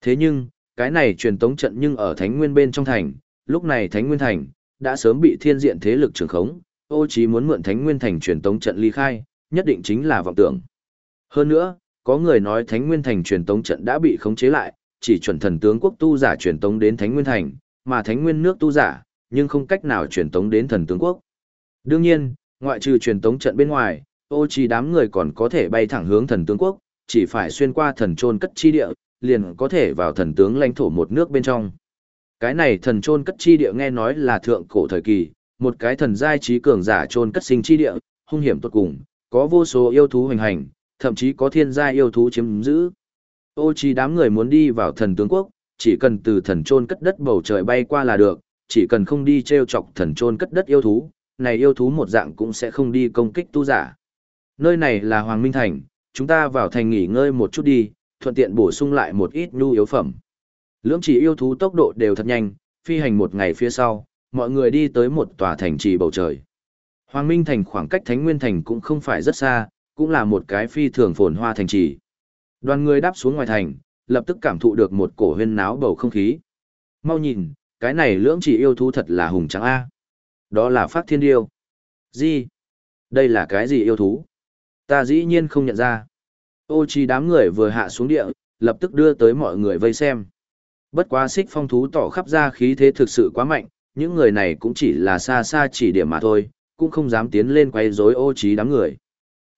Thế nhưng, cái này truyền tống trận nhưng ở Thánh Nguyên bên trong thành, lúc này Thánh Nguyên thành đã sớm bị thiên diện thế lực trường khống, ô chí muốn mượn Thánh Nguyên thành truyền tống trận ly khai, nhất định chính là vọng tưởng. Hơn nữa, có người nói Thánh Nguyên thành truyền tống trận đã bị khống chế lại, chỉ chuẩn thần tướng quốc tu giả truyền tống đến Thánh Nguyên thành, mà Thánh Nguyên nước tu giả, nhưng không cách nào truyền tống đến thần tướng quốc. Đương nhiên, ngoại trừ truyền tống trận bên ngoài, ô chí đám người còn có thể bay thẳng hướng thần tướng quốc, chỉ phải xuyên qua thần trôn cất chi địa, liền có thể vào thần tướng lãnh thổ một nước bên trong. Cái này thần trôn cất chi địa nghe nói là thượng cổ thời kỳ, một cái thần giai trí cường giả trôn cất sinh chi địa, hung hiểm tốt cùng, có vô số yêu thú hoành hành, thậm chí có thiên giai yêu thú chiếm giữ. Ô chi đám người muốn đi vào thần tướng quốc, chỉ cần từ thần trôn cất đất bầu trời bay qua là được, chỉ cần không đi treo chọc thần trôn cất đất yêu thú, này yêu thú một dạng cũng sẽ không đi công kích tu giả. Nơi này là Hoàng Minh Thành, chúng ta vào thành nghỉ ngơi một chút đi, thuận tiện bổ sung lại một ít nhu yếu phẩm. Lưỡng chỉ yêu thú tốc độ đều thật nhanh, phi hành một ngày phía sau, mọi người đi tới một tòa thành trì bầu trời. Hoàng Minh Thành khoảng cách Thánh Nguyên Thành cũng không phải rất xa, cũng là một cái phi thường phồn hoa thành trì. Đoàn người đáp xuống ngoài thành, lập tức cảm thụ được một cổ huyên náo bầu không khí. Mau nhìn, cái này lưỡng chỉ yêu thú thật là hùng trắng A. Đó là phát thiên điêu. Gì? Đây là cái gì yêu thú? Ta dĩ nhiên không nhận ra. Ô chi đám người vừa hạ xuống địa, lập tức đưa tới mọi người vây xem. Bất quá xích phong thú tỏ khắp ra khí thế thực sự quá mạnh, những người này cũng chỉ là xa xa chỉ điểm mà thôi, cũng không dám tiến lên quay rối ô trí đám người.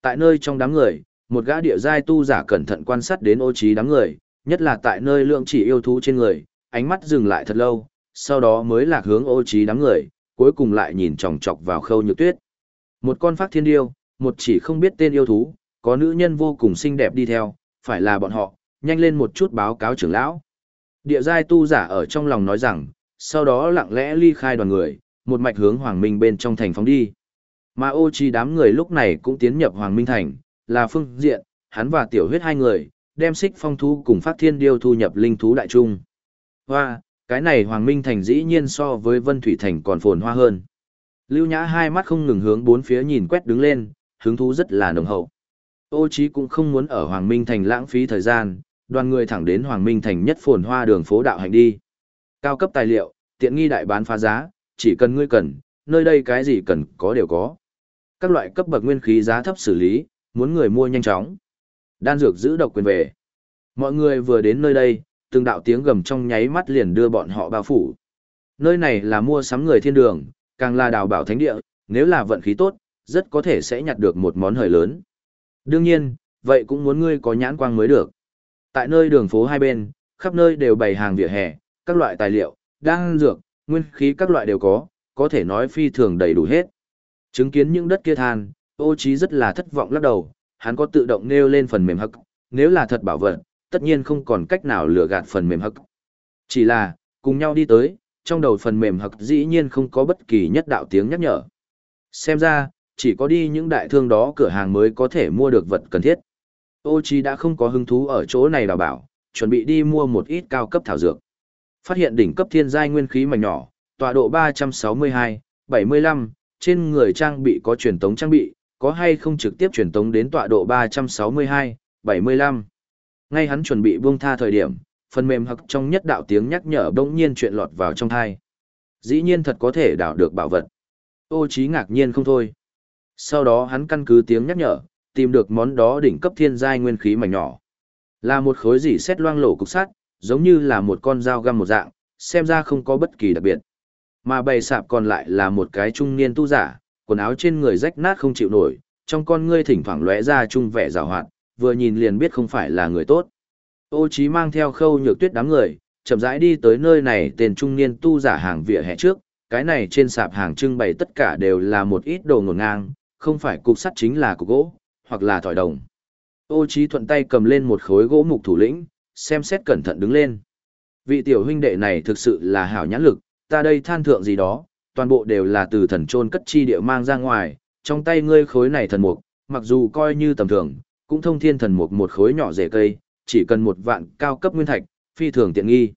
Tại nơi trong đám người, một gã địa giai tu giả cẩn thận quan sát đến ô trí đám người, nhất là tại nơi lượng chỉ yêu thú trên người, ánh mắt dừng lại thật lâu, sau đó mới lạc hướng ô trí đám người, cuối cùng lại nhìn chòng chọc vào khâu nhược tuyết. Một con phát thiên điêu, một chỉ không biết tên yêu thú, có nữ nhân vô cùng xinh đẹp đi theo, phải là bọn họ, nhanh lên một chút báo cáo trưởng lão. Địa giai tu giả ở trong lòng nói rằng, sau đó lặng lẽ ly khai đoàn người, một mạch hướng Hoàng Minh bên trong thành phóng đi. Mà ô chi đám người lúc này cũng tiến nhập Hoàng Minh thành, là phương diện, hắn và tiểu huyết hai người, đem xích phong thú cùng phát thiên điêu thu nhập linh thú đại trung. Hoa, cái này Hoàng Minh Thành dĩ nhiên so với Vân Thủy Thành còn phồn hoa hơn. Lưu Nhã hai mắt không ngừng hướng bốn phía nhìn quét đứng lên, hứng thú rất là nồng hậu. Ô Chí cũng không muốn ở Hoàng Minh Thành lãng phí thời gian, đoàn người thẳng đến Hoàng Minh Thành nhất phồn hoa đường phố đạo hành đi. Cao cấp tài liệu, tiện nghi đại bán phá giá, chỉ cần ngươi cần, nơi đây cái gì cần có đều có. Các loại cấp bậc nguyên khí giá thấp xử lý, muốn người mua nhanh chóng. Đan dược giữ độc quyền về. Mọi người vừa đến nơi đây, từng đạo tiếng gầm trong nháy mắt liền đưa bọn họ bao phủ. Nơi này là mua sắm người thiên đường, càng là đào bảo thánh địa, nếu là vận khí tốt, rất có thể sẽ nhặt được một món hời lớn. Đương nhiên, vậy cũng muốn ngươi có nhãn quang mới được. Tại nơi đường phố hai bên, khắp nơi đều bày hàng vỉa hè, các loại tài liệu, đan dược, nguyên khí các loại đều có, có thể nói phi thường đầy đủ hết. Chứng kiến những đất kia than, ô trí rất là thất vọng lắc đầu, hắn có tự động nêu lên phần mềm hắc, nếu là thật bảo vật, tất nhiên không còn cách nào lừa gạt phần mềm hắc. Chỉ là, cùng nhau đi tới, trong đầu phần mềm hắc dĩ nhiên không có bất kỳ nhất đạo tiếng nhắc nhở. Xem ra, chỉ có đi những đại thương đó cửa hàng mới có thể mua được vật cần thiết. Ô Chi đã không có hứng thú ở chỗ này đào bảo, chuẩn bị đi mua một ít cao cấp thảo dược. Phát hiện đỉnh cấp thiên giai nguyên khí mảnh nhỏ, tọa độ 362, 75, trên người trang bị có truyền tống trang bị, có hay không trực tiếp truyền tống đến tọa độ 362, 75. Ngay hắn chuẩn bị buông tha thời điểm, phần mềm hặc trong nhất đạo tiếng nhắc nhở bỗng nhiên chuyện lọt vào trong thai. Dĩ nhiên thật có thể đảo được bảo vật. Ô trí ngạc nhiên không thôi. Sau đó hắn căn cứ tiếng nhắc nhở, tìm được món đó đỉnh cấp thiên giai nguyên khí mảnh nhỏ. Là một khối dỉ xét loang lổ cục sắt, giống như là một con dao găm một dạng, xem ra không có bất kỳ đặc biệt. Mà bày sạp còn lại là một cái trung niên tu giả, quần áo trên người rách nát không chịu nổi, trong con ngươi thỉnh thoảng lóe ra chung vẻ rào hoạt, vừa nhìn liền biết không phải là người tốt. Ô Chí mang theo khâu nhược tuyết đám người, chậm rãi đi tới nơi này tên trung niên tu giả hàng vỉa hè trước, cái này trên sạp hàng trưng bày tất cả đều là một ít đồ ngổn ngang, không phải cục sắt chính là cục gỗ, hoặc là thỏi đồng. Ô Chí thuận tay cầm lên một khối gỗ mục thủ lĩnh, xem xét cẩn thận đứng lên. Vị tiểu huynh đệ này thực sự là hảo nhãn lực, ta đây than thượng gì đó, toàn bộ đều là từ thần trôn cất chi địa mang ra ngoài, trong tay ngươi khối này thần mục, mặc dù coi như tầm thường, cũng thông thiên thần mục một khối nhỏ rễ cây, chỉ cần một vạn cao cấp nguyên thạch, phi thường tiện nghi.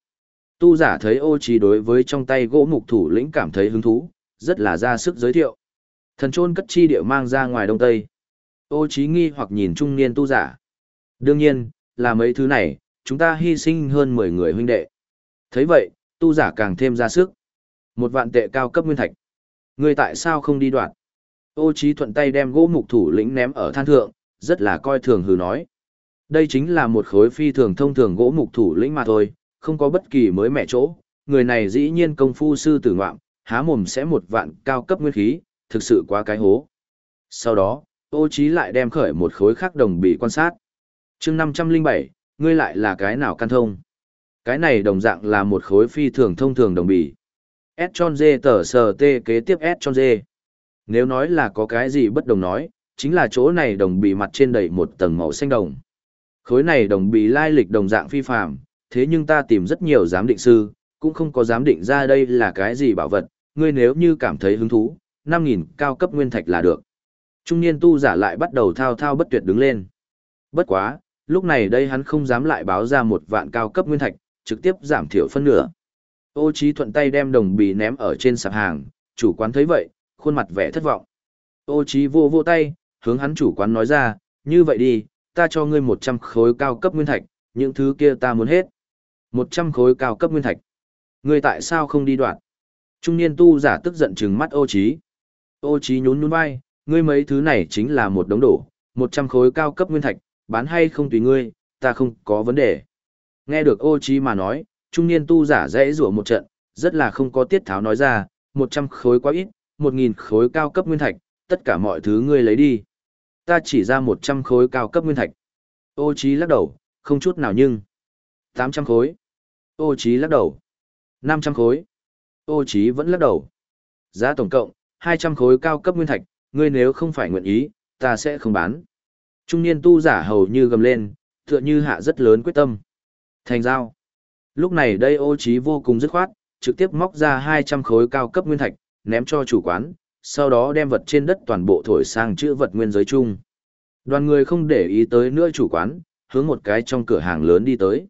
Tu giả thấy ô trí đối với trong tay gỗ mục thủ lĩnh cảm thấy hứng thú, rất là ra sức giới thiệu. Thần trôn cất chi địa mang ra ngoài đông tây. Ô trí nghi hoặc nhìn trung niên tu giả. Đương nhiên, là mấy thứ này, chúng ta hy sinh hơn 10 người huynh đệ. thấy vậy, tu giả càng thêm ra sức. Một vạn tệ cao cấp nguyên thạch. Người tại sao không đi đoạn? Ô trí thuận tay đem gỗ mục thủ lĩnh ném ở than thượng, rất là coi thường hừ nói. Đây chính là một khối phi thường thông thường gỗ mục thủ lĩnh mà thôi, không có bất kỳ mới mẻ chỗ. Người này dĩ nhiên công phu sư tử ngoạm, há mồm sẽ một vạn cao cấp nguyên khí, thực sự quá cái hố. Sau đó, ô trí lại đem khởi một khối khắc đồng bị quan sát. chương 507, ngươi lại là cái nào căn thông? Cái này đồng dạng là một khối phi thường thông thường đồng bì. S tròn dê tờ sờ tê kế tiếp S tròn dê. Nếu nói là có cái gì bất đồng nói, chính là chỗ này đồng bì mặt trên đầy một tầng màu xanh đồng. Khối này đồng bì lai lịch đồng dạng phi phàm, thế nhưng ta tìm rất nhiều giám định sư, cũng không có giám định ra đây là cái gì bảo vật, ngươi nếu như cảm thấy hứng thú, 5.000 cao cấp nguyên thạch là được. Trung niên tu giả lại bắt đầu thao thao bất tuyệt đứng lên. Bất quá, lúc này đây hắn không dám lại báo ra một vạn cao cấp nguyên thạch, trực tiếp giảm thiểu phân nửa. Ô Chí thuận tay đem đồng bì ném ở trên sạp hàng, chủ quán thấy vậy, khuôn mặt vẻ thất vọng. Ô Chí vô vô tay, hướng hắn chủ quán nói ra, như vậy đi, ta cho ngươi 100 khối cao cấp nguyên thạch, những thứ kia ta muốn hết. 100 khối cao cấp nguyên thạch. Ngươi tại sao không đi đoạn? Trung niên tu giả tức giận trừng mắt ô Chí. Ô Chí nhún nhún vai, ngươi mấy thứ này chính là một đống đổ, 100 khối cao cấp nguyên thạch, bán hay không tùy ngươi, ta không có vấn đề. Nghe được ô Chí mà nói, trung niên tu giả dễ rủa một trận, rất là không có tiết tháo nói ra, 100 khối quá ít, 1.000 khối cao cấp nguyên thạch, tất cả mọi thứ ngươi lấy đi. Ta chỉ ra 100 khối cao cấp nguyên thạch. Ô Chí lắc đầu, không chút nào nhưng. 800 khối. Ô Chí lắc đầu. 500 khối. Ô Chí vẫn lắc đầu. Giá tổng cộng, 200 khối cao cấp nguyên thạch, ngươi nếu không phải nguyện ý, ta sẽ không bán. Trung niên tu giả hầu như gầm lên, tựa như hạ rất lớn quyết tâm. Thành giao. Lúc này đây ô trí vô cùng dứt khoát, trực tiếp móc ra 200 khối cao cấp nguyên thạch, ném cho chủ quán, sau đó đem vật trên đất toàn bộ thổi sang chữ vật nguyên giới chung. Đoàn người không để ý tới nữa chủ quán, hướng một cái trong cửa hàng lớn đi tới.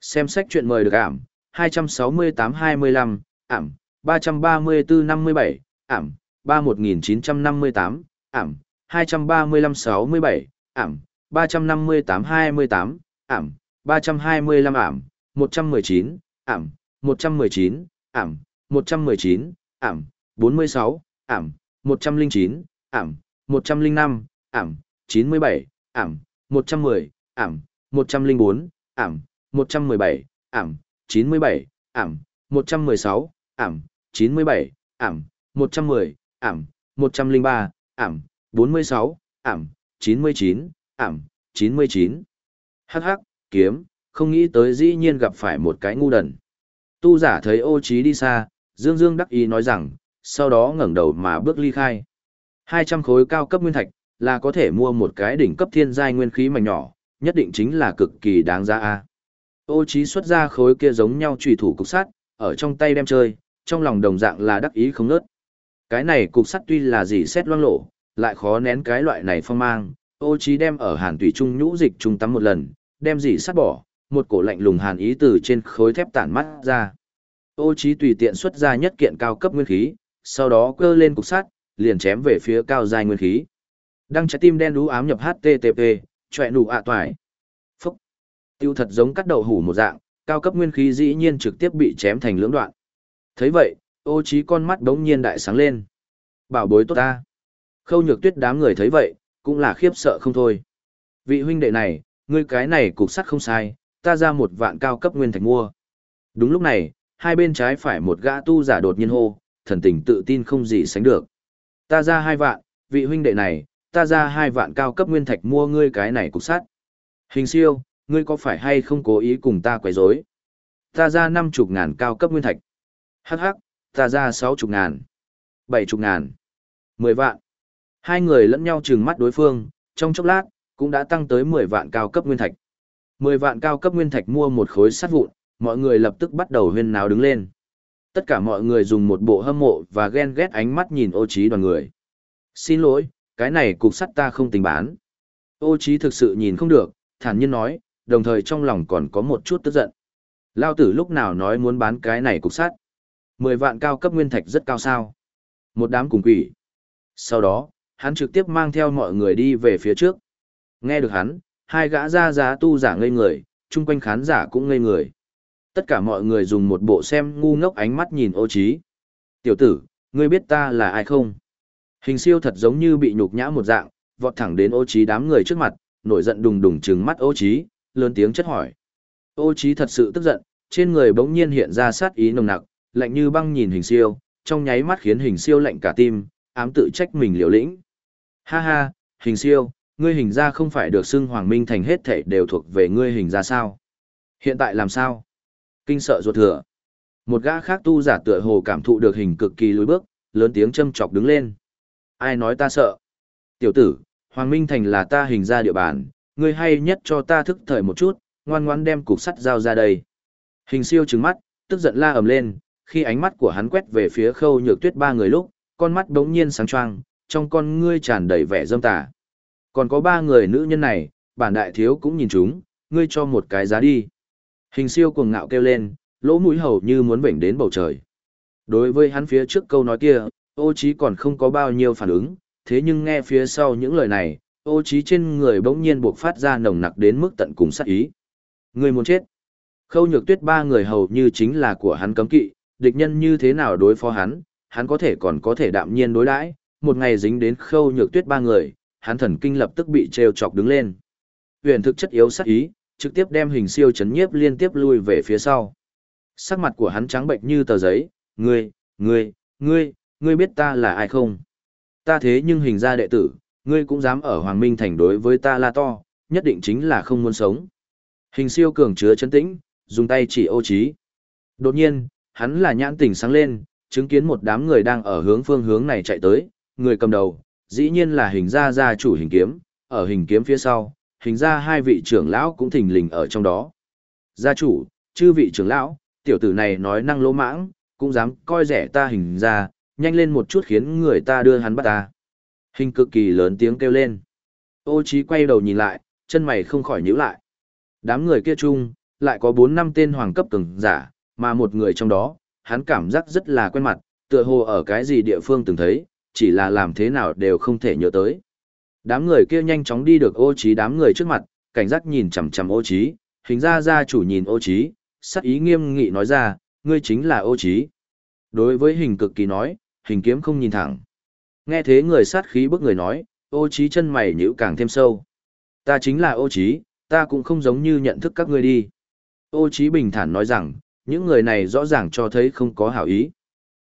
Xem sách chuyện mời được ảm, 268-25, ảm, 334-57, ảm, 31958, ảm, 23567, ảm, 35828, ảm, 325 ảm, 119, ảm, 119, ảm, 119, ảm, 46, ảm, 109, ảm, 105, ảm, 97, ảm, 110, ảm, 104, ảm, 117, ảm, 97, ảm, 116, ảm, 97, ảm, 110, ảm, 103, ảm, 46, ảm, 99, ảm, 99. Hắc hắc, kiếm, không nghĩ tới dĩ nhiên gặp phải một cái ngu đần. Tu giả thấy ô trí đi xa, dương dương đắc ý nói rằng, sau đó ngẩng đầu mà bước ly khai. 200 khối cao cấp nguyên thạch, là có thể mua một cái đỉnh cấp thiên giai nguyên khí mảnh nhỏ, nhất định chính là cực kỳ đáng giá a. Ô Chí xuất ra khối kia giống nhau chủy thủ cục sắt, ở trong tay đem chơi, trong lòng đồng dạng là đắc ý không ngớt. Cái này cục sắt tuy là gì xét loang lổ, lại khó nén cái loại này phong mang, Ô trí đem ở hàn tùy trung nhũ dịch trung tắm một lần, đem gì sắt bỏ, một cổ lạnh lùng hàn ý từ trên khối thép tản mắt ra. Ô trí tùy tiện xuất ra nhất kiện cao cấp nguyên khí, sau đó cơ lên cục sắt, liền chém về phía cao dài nguyên khí. Đăng trái tim đen đú ám nhập HTTP, chọe nụ ạ toài. Phúc. Tiêu thật giống cắt đầu hủ một dạng, cao cấp nguyên khí dĩ nhiên trực tiếp bị chém thành lưỡng đoạn. thấy vậy, ô trí con mắt đống nhiên đại sáng lên. Bảo bối tốt ta. Khâu nhược tuyết đám người thấy vậy, cũng là khiếp sợ không thôi. Vị huynh đệ này, ngươi cái này cục sắt không sai, ta ra một vạn cao cấp nguyên thạch mua. Đúng lúc này, hai bên trái phải một gã tu giả đột nhiên hô, thần tình tự tin không gì sánh được. Ta ra hai vạn, vị huynh đệ này, ta ra hai vạn cao cấp nguyên thạch mua ngươi cái này cục sắt. Hình siêu, ngươi có phải hay không cố ý cùng ta quấy rối? Ta ra năm chục ngàn cao cấp nguyên thạch. Hắc hắc, ta ra sáu chục ngàn. Bảy chục ngàn. Mười vạn. Hai người lẫn nhau trừng mắt đối phương, trong chốc lát, cũng đã tăng tới mười vạn cao cấp nguyên thạch. Mười vạn cao cấp nguyên thạch mua một khối sắt vụn, mọi người lập tức bắt đầu huyên náo đứng lên. Tất cả mọi người dùng một bộ hâm mộ và ghen ghét ánh mắt nhìn ô trí đoàn người. Xin lỗi, cái này cục sắt ta không tính bán. Ô trí thực sự nhìn không được, thản nhiên nói, đồng thời trong lòng còn có một chút tức giận. Lao tử lúc nào nói muốn bán cái này cục sắt. Mười vạn cao cấp nguyên thạch rất cao sao. Một đám cùng quỷ. Sau đó, hắn trực tiếp mang theo mọi người đi về phía trước. Nghe được hắn, hai gã ra giá tu giả ngây người, chung quanh khán giả cũng ngây người. Tất cả mọi người dùng một bộ xem ngu ngốc ánh mắt nhìn ô trí. Tiểu tử, ngươi biết ta là ai không? Hình siêu thật giống như bị nhục nhã một dạng, vọt thẳng đến ô trí đám người trước mặt, nổi giận đùng đùng trừng mắt ô trí, lớn tiếng chất hỏi. Ô trí thật sự tức giận, trên người bỗng nhiên hiện ra sát ý nồng nặc, lạnh như băng nhìn hình siêu, trong nháy mắt khiến hình siêu lạnh cả tim, ám tự trách mình liều lĩnh. Ha ha, hình siêu, ngươi hình ra không phải được xưng hoàng minh thành hết thể đều thuộc về ngươi hình ra sao? Hiện tại làm sao? Kinh sợ ruột thừa. Một gã khác tu giả tựa hồ cảm thụ được hình cực kỳ lùi bước, lớn tiếng châm chọc đứng lên. Ai nói ta sợ? Tiểu tử, Hoàng Minh Thành là ta hình ra địa bàn, ngươi hay nhất cho ta thức thời một chút, ngoan ngoãn đem cục sắt dao ra đây. Hình siêu trừng mắt, tức giận la ầm lên, khi ánh mắt của hắn quét về phía khâu nhược tuyết ba người lúc, con mắt đống nhiên sáng choang, trong con ngươi tràn đầy vẻ dâm tà. Còn có ba người nữ nhân này, bản đại thiếu cũng nhìn chúng, ngươi cho một cái giá đi. Hình siêu cuồng ngạo kêu lên, lỗ mũi hầu như muốn vểnh đến bầu trời. Đối với hắn phía trước câu nói kia, ô trí còn không có bao nhiêu phản ứng, thế nhưng nghe phía sau những lời này, ô trí trên người bỗng nhiên buộc phát ra nồng nặc đến mức tận cùng sát ý. Người muốn chết. Khâu nhược tuyết ba người hầu như chính là của hắn cấm kỵ, địch nhân như thế nào đối phó hắn, hắn có thể còn có thể đạm nhiên đối đãi. một ngày dính đến khâu nhược tuyết ba người, hắn thần kinh lập tức bị treo chọc đứng lên. Huyền thực chất yếu sát ý, trực tiếp đem hình siêu chấn nhiếp liên tiếp lui về phía sau. Sắc mặt của hắn trắng bệnh như tờ giấy, ngươi, ngươi, ngươi, ngươi biết ta là ai không? Ta thế nhưng hình ra đệ tử, ngươi cũng dám ở Hoàng Minh Thành đối với ta la to, nhất định chính là không muốn sống. Hình siêu cường chứa chấn tĩnh, dùng tay chỉ ô trí. Đột nhiên, hắn là nhãn tỉnh sáng lên, chứng kiến một đám người đang ở hướng phương hướng này chạy tới, người cầm đầu, dĩ nhiên là hình gia gia chủ hình kiếm, ở hình kiếm phía sau, hình ra hai vị trưởng lão cũng thình lình ở trong đó. Gia chủ, chư vị trưởng lão, tiểu tử này nói năng lỗ mãng, cũng dám coi rẻ ta hình ra, nhanh lên một chút khiến người ta đưa hắn bắt ta. Hình cực kỳ lớn tiếng kêu lên. Ô Chí quay đầu nhìn lại, chân mày không khỏi nhíu lại. Đám người kia chung, lại có 4 năm tên hoàng cấp cường giả, mà một người trong đó, hắn cảm giác rất là quen mặt, tựa hồ ở cái gì địa phương từng thấy, chỉ là làm thế nào đều không thể nhớ tới. Đám người kia nhanh chóng đi được ô trí đám người trước mặt, cảnh giác nhìn chằm chằm ô trí, hình ra gia chủ nhìn ô trí, sắc ý nghiêm nghị nói ra, ngươi chính là ô trí. Đối với hình cực kỳ nói, hình kiếm không nhìn thẳng. Nghe thế người sát khí bức người nói, ô trí chân mày nhíu càng thêm sâu. Ta chính là ô trí, ta cũng không giống như nhận thức các ngươi đi. Ô trí bình thản nói rằng, những người này rõ ràng cho thấy không có hảo ý.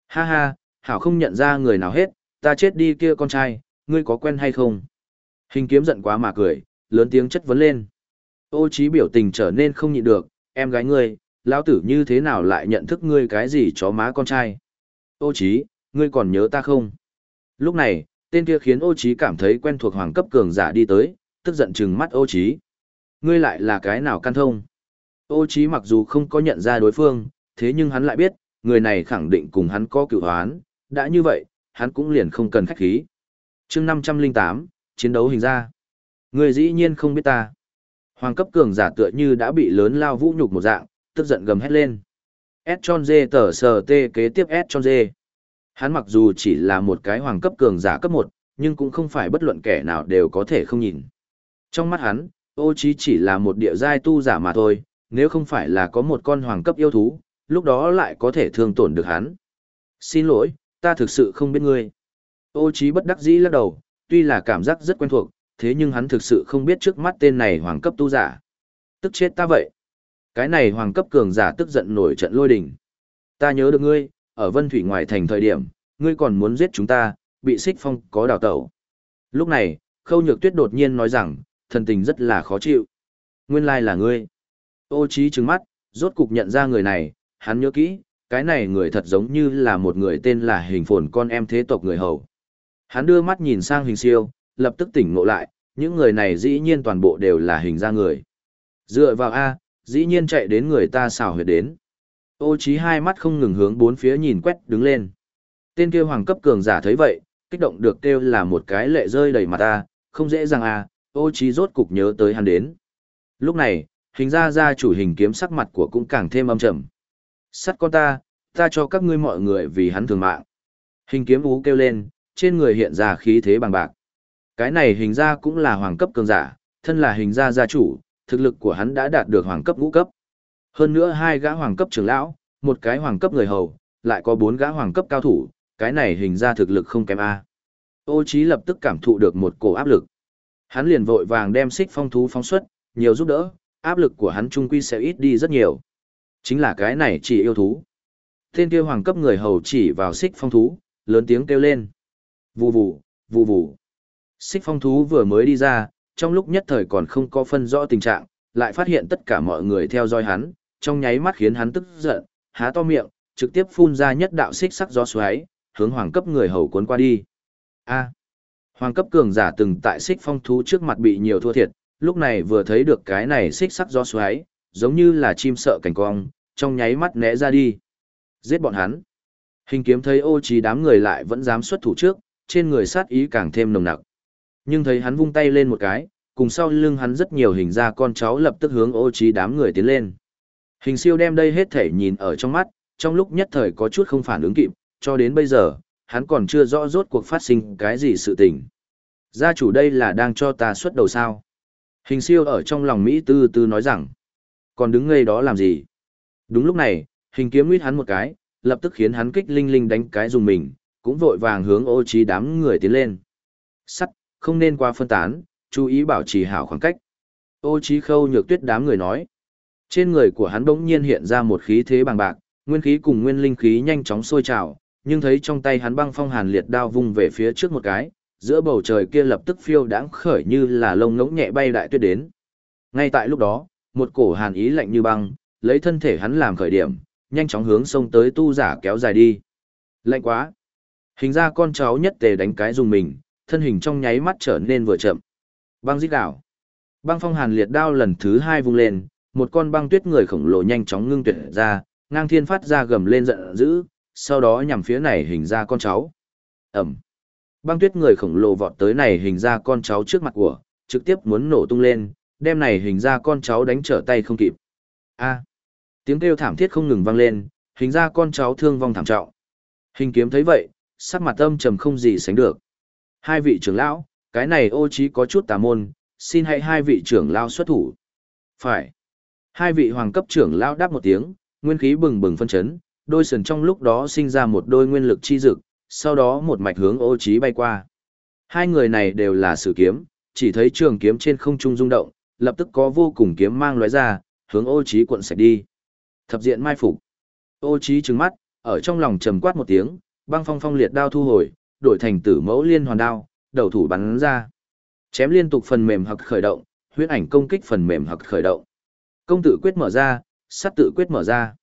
Ha ha, hảo không nhận ra người nào hết, ta chết đi kia con trai, ngươi có quen hay không? Hình kiếm giận quá mà cười, lớn tiếng chất vấn lên. Ô trí biểu tình trở nên không nhịn được, em gái ngươi, lão tử như thế nào lại nhận thức ngươi cái gì chó má con trai? Ô trí, ngươi còn nhớ ta không? Lúc này, tên kia khiến ô trí cảm thấy quen thuộc hoàng cấp cường giả đi tới, tức giận trừng mắt ô trí. Ngươi lại là cái nào căn thông? Ô Chí mặc dù không có nhận ra đối phương, thế nhưng hắn lại biết, người này khẳng định cùng hắn có cựu hoán, đã như vậy, hắn cũng liền không cần khách khí. chương 508, chiến đấu hình ra. Người dĩ nhiên không biết ta. Hoàng cấp cường giả tựa như đã bị lớn lao vũ nhục một dạng, tức giận gầm hét lên. S tròn dê tờ sờ tê kế tiếp S tròn dê. Hắn mặc dù chỉ là một cái hoàng cấp cường giả cấp 1, nhưng cũng không phải bất luận kẻ nào đều có thể không nhìn. Trong mắt hắn, ô chí chỉ là một địa giai tu giả mà thôi, nếu không phải là có một con hoàng cấp yêu thú, lúc đó lại có thể thương tổn được hắn. Xin lỗi, ta thực sự không biết ngươi. Ô trí bất đắc dĩ lắc đầu, tuy là cảm giác rất quen thuộc, thế nhưng hắn thực sự không biết trước mắt tên này hoàng cấp tu giả. Tức chết ta vậy. Cái này hoàng cấp cường giả tức giận nổi trận lôi đình. Ta nhớ được ngươi, ở Vân Thủy ngoài thành thời điểm, ngươi còn muốn giết chúng ta, bị xích phong có đào tẩu. Lúc này, Khâu Nhược Tuyết đột nhiên nói rằng, thần tình rất là khó chịu. Nguyên lai là ngươi. Ô Chí trừng mắt, rốt cục nhận ra người này, hắn nhớ kỹ, cái này người thật giống như là một người tên là hình phồn con em thế tộc người hầu. Hắn đưa mắt nhìn sang hình siêu, lập tức tỉnh ngộ lại, những người này dĩ nhiên toàn bộ đều là hình ra người. Dựa vào A, dĩ nhiên chạy đến người ta xào huyệt đến. Ô trí hai mắt không ngừng hướng bốn phía nhìn quét đứng lên. Tên kia hoàng cấp cường giả thấy vậy, kích động được kêu là một cái lệ rơi đầy mặt ta, không dễ dàng a. ô trí rốt cục nhớ tới hắn đến. Lúc này, hình ra ra chủ hình kiếm sắc mặt của cũng càng thêm âm trầm. Sắt con ta, ta cho các ngươi mọi người vì hắn thường mạng. Hình kiếm ú kêu lên, trên người hiện ra khí thế bằng bạc. Cái này hình ra cũng là hoàng cấp cường giả, thân là hình ra gia chủ, thực lực của hắn đã đạt được hoàng cấp ngũ cấp. Hơn nữa hai gã hoàng cấp trưởng lão, một cái hoàng cấp người hầu, lại có bốn gã hoàng cấp cao thủ, cái này hình ra thực lực không kém A. Ô Chí lập tức cảm thụ được một cổ áp lực. Hắn liền vội vàng đem xích phong thú phóng xuất, nhiều giúp đỡ, áp lực của hắn trung quy sẽ ít đi rất nhiều. Chính là cái này chỉ yêu thú. Tên kia hoàng cấp người hầu chỉ vào xích phong thú, lớn tiếng kêu lên. Vù vù, vù vù. Xích phong thú vừa mới đi ra, trong lúc nhất thời còn không có phân rõ tình trạng, lại phát hiện tất cả mọi người theo dõi hắn, trong nháy mắt khiến hắn tức giận, há to miệng, trực tiếp phun ra nhất đạo xích sắc gió xoáy, hướng hoàng cấp người hầu cuốn qua đi. A. Hoàng cấp cường giả từng tại xích phong thú trước mặt bị nhiều thua thiệt, lúc này vừa thấy được cái này xích sắc gió xoáy, giống như là chim sợ cảnh cong, trong nháy mắt né ra đi. Giết bọn hắn. Hình kiếm thấy ô trí đám người lại vẫn dám xuất thủ trước, trên người sát ý càng thêm nồng nặc. Nhưng thấy hắn vung tay lên một cái, cùng sau lưng hắn rất nhiều hình ra con cháu lập tức hướng ô trí đám người tiến lên. Hình siêu đem đây hết thể nhìn ở trong mắt, trong lúc nhất thời có chút không phản ứng kịp, cho đến bây giờ, hắn còn chưa rõ rốt cuộc phát sinh cái gì sự tình. Gia chủ đây là đang cho ta xuất đầu sao. Hình siêu ở trong lòng Mỹ tư tư nói rằng, còn đứng ngây đó làm gì? Đúng lúc này, hình kiếm nguyết hắn một cái, lập tức khiến hắn kích linh linh đánh cái dùng mình, cũng vội vàng hướng ô trí đám người tiến lên. Sắt, không nên qua phân tán, chú ý bảo trì hảo khoảng cách. Ô trí khâu nhược tuyết đám người nói. Trên người của hắn đống nhiên hiện ra một khí thế bằng bạc, nguyên khí cùng nguyên linh khí nhanh chóng sôi trào, nhưng thấy trong tay hắn băng phong hàn liệt đao vung về phía trước một cái, giữa bầu trời kia lập tức phiêu đãng khởi như là lông ngỗng nhẹ bay đại tuyết đến. Ngay tại lúc đó, một cổ hàn ý lạnh như băng, lấy thân thể hắn làm khởi điểm, nhanh chóng hướng sông tới tu giả kéo dài đi. Lạnh quá. Hình ra con cháu nhất tề đánh cái dùng mình, thân hình trong nháy mắt trở nên vừa chậm. Băng giết đảo. Băng phong hàn liệt đao lần thứ hai vung lên, một con băng tuyết người khổng lồ nhanh chóng ngưng tuyệt ra, ngang thiên phát ra gầm lên giận dữ, sau đó nhằm phía này hình ra con cháu. Ẩm. Băng tuyết người khổng lồ vọt tới này hình ra con cháu trước mặt của, trực tiếp muốn nổ tung lên, đem này hình ra con cháu đánh trở tay không kịp. A. À. tiếng kêu thảm thiết không ngừng vang lên, hình ra con cháu thương vong thảm trọng. Hình kiếm thấy vậy, sắc mặt âm trầm không gì sánh được. Hai vị trưởng lão, cái này ô trí có chút tà môn, xin hãy hai vị trưởng lão xuất thủ. Phải. Hai vị hoàng cấp trưởng lão đáp một tiếng, nguyên khí bừng bừng phân chấn, đôi sườn trong lúc đó sinh ra một đôi nguyên lực chi dực, sau đó một mạch hướng ô trí bay qua. Hai người này đều là sử kiếm, chỉ thấy trường kiếm trên không trung rung động, lập tức có vô cùng kiếm mang lóe ra, hướng ô trí cuộn sạch đi. Thập diện mai phục. Ô trí trừng mắt, ở trong lòng trầm quát một tiếng, băng phong phong liệt đao thu hồi, đổi thành tử mẫu liên hoàn đao, đầu thủ bắn ra. Chém liên tục phần mềm hoặc khởi động, huyễn ảnh công kích phần mềm hoặc khởi động. Công tử quyết mở ra, sát tự quyết mở ra.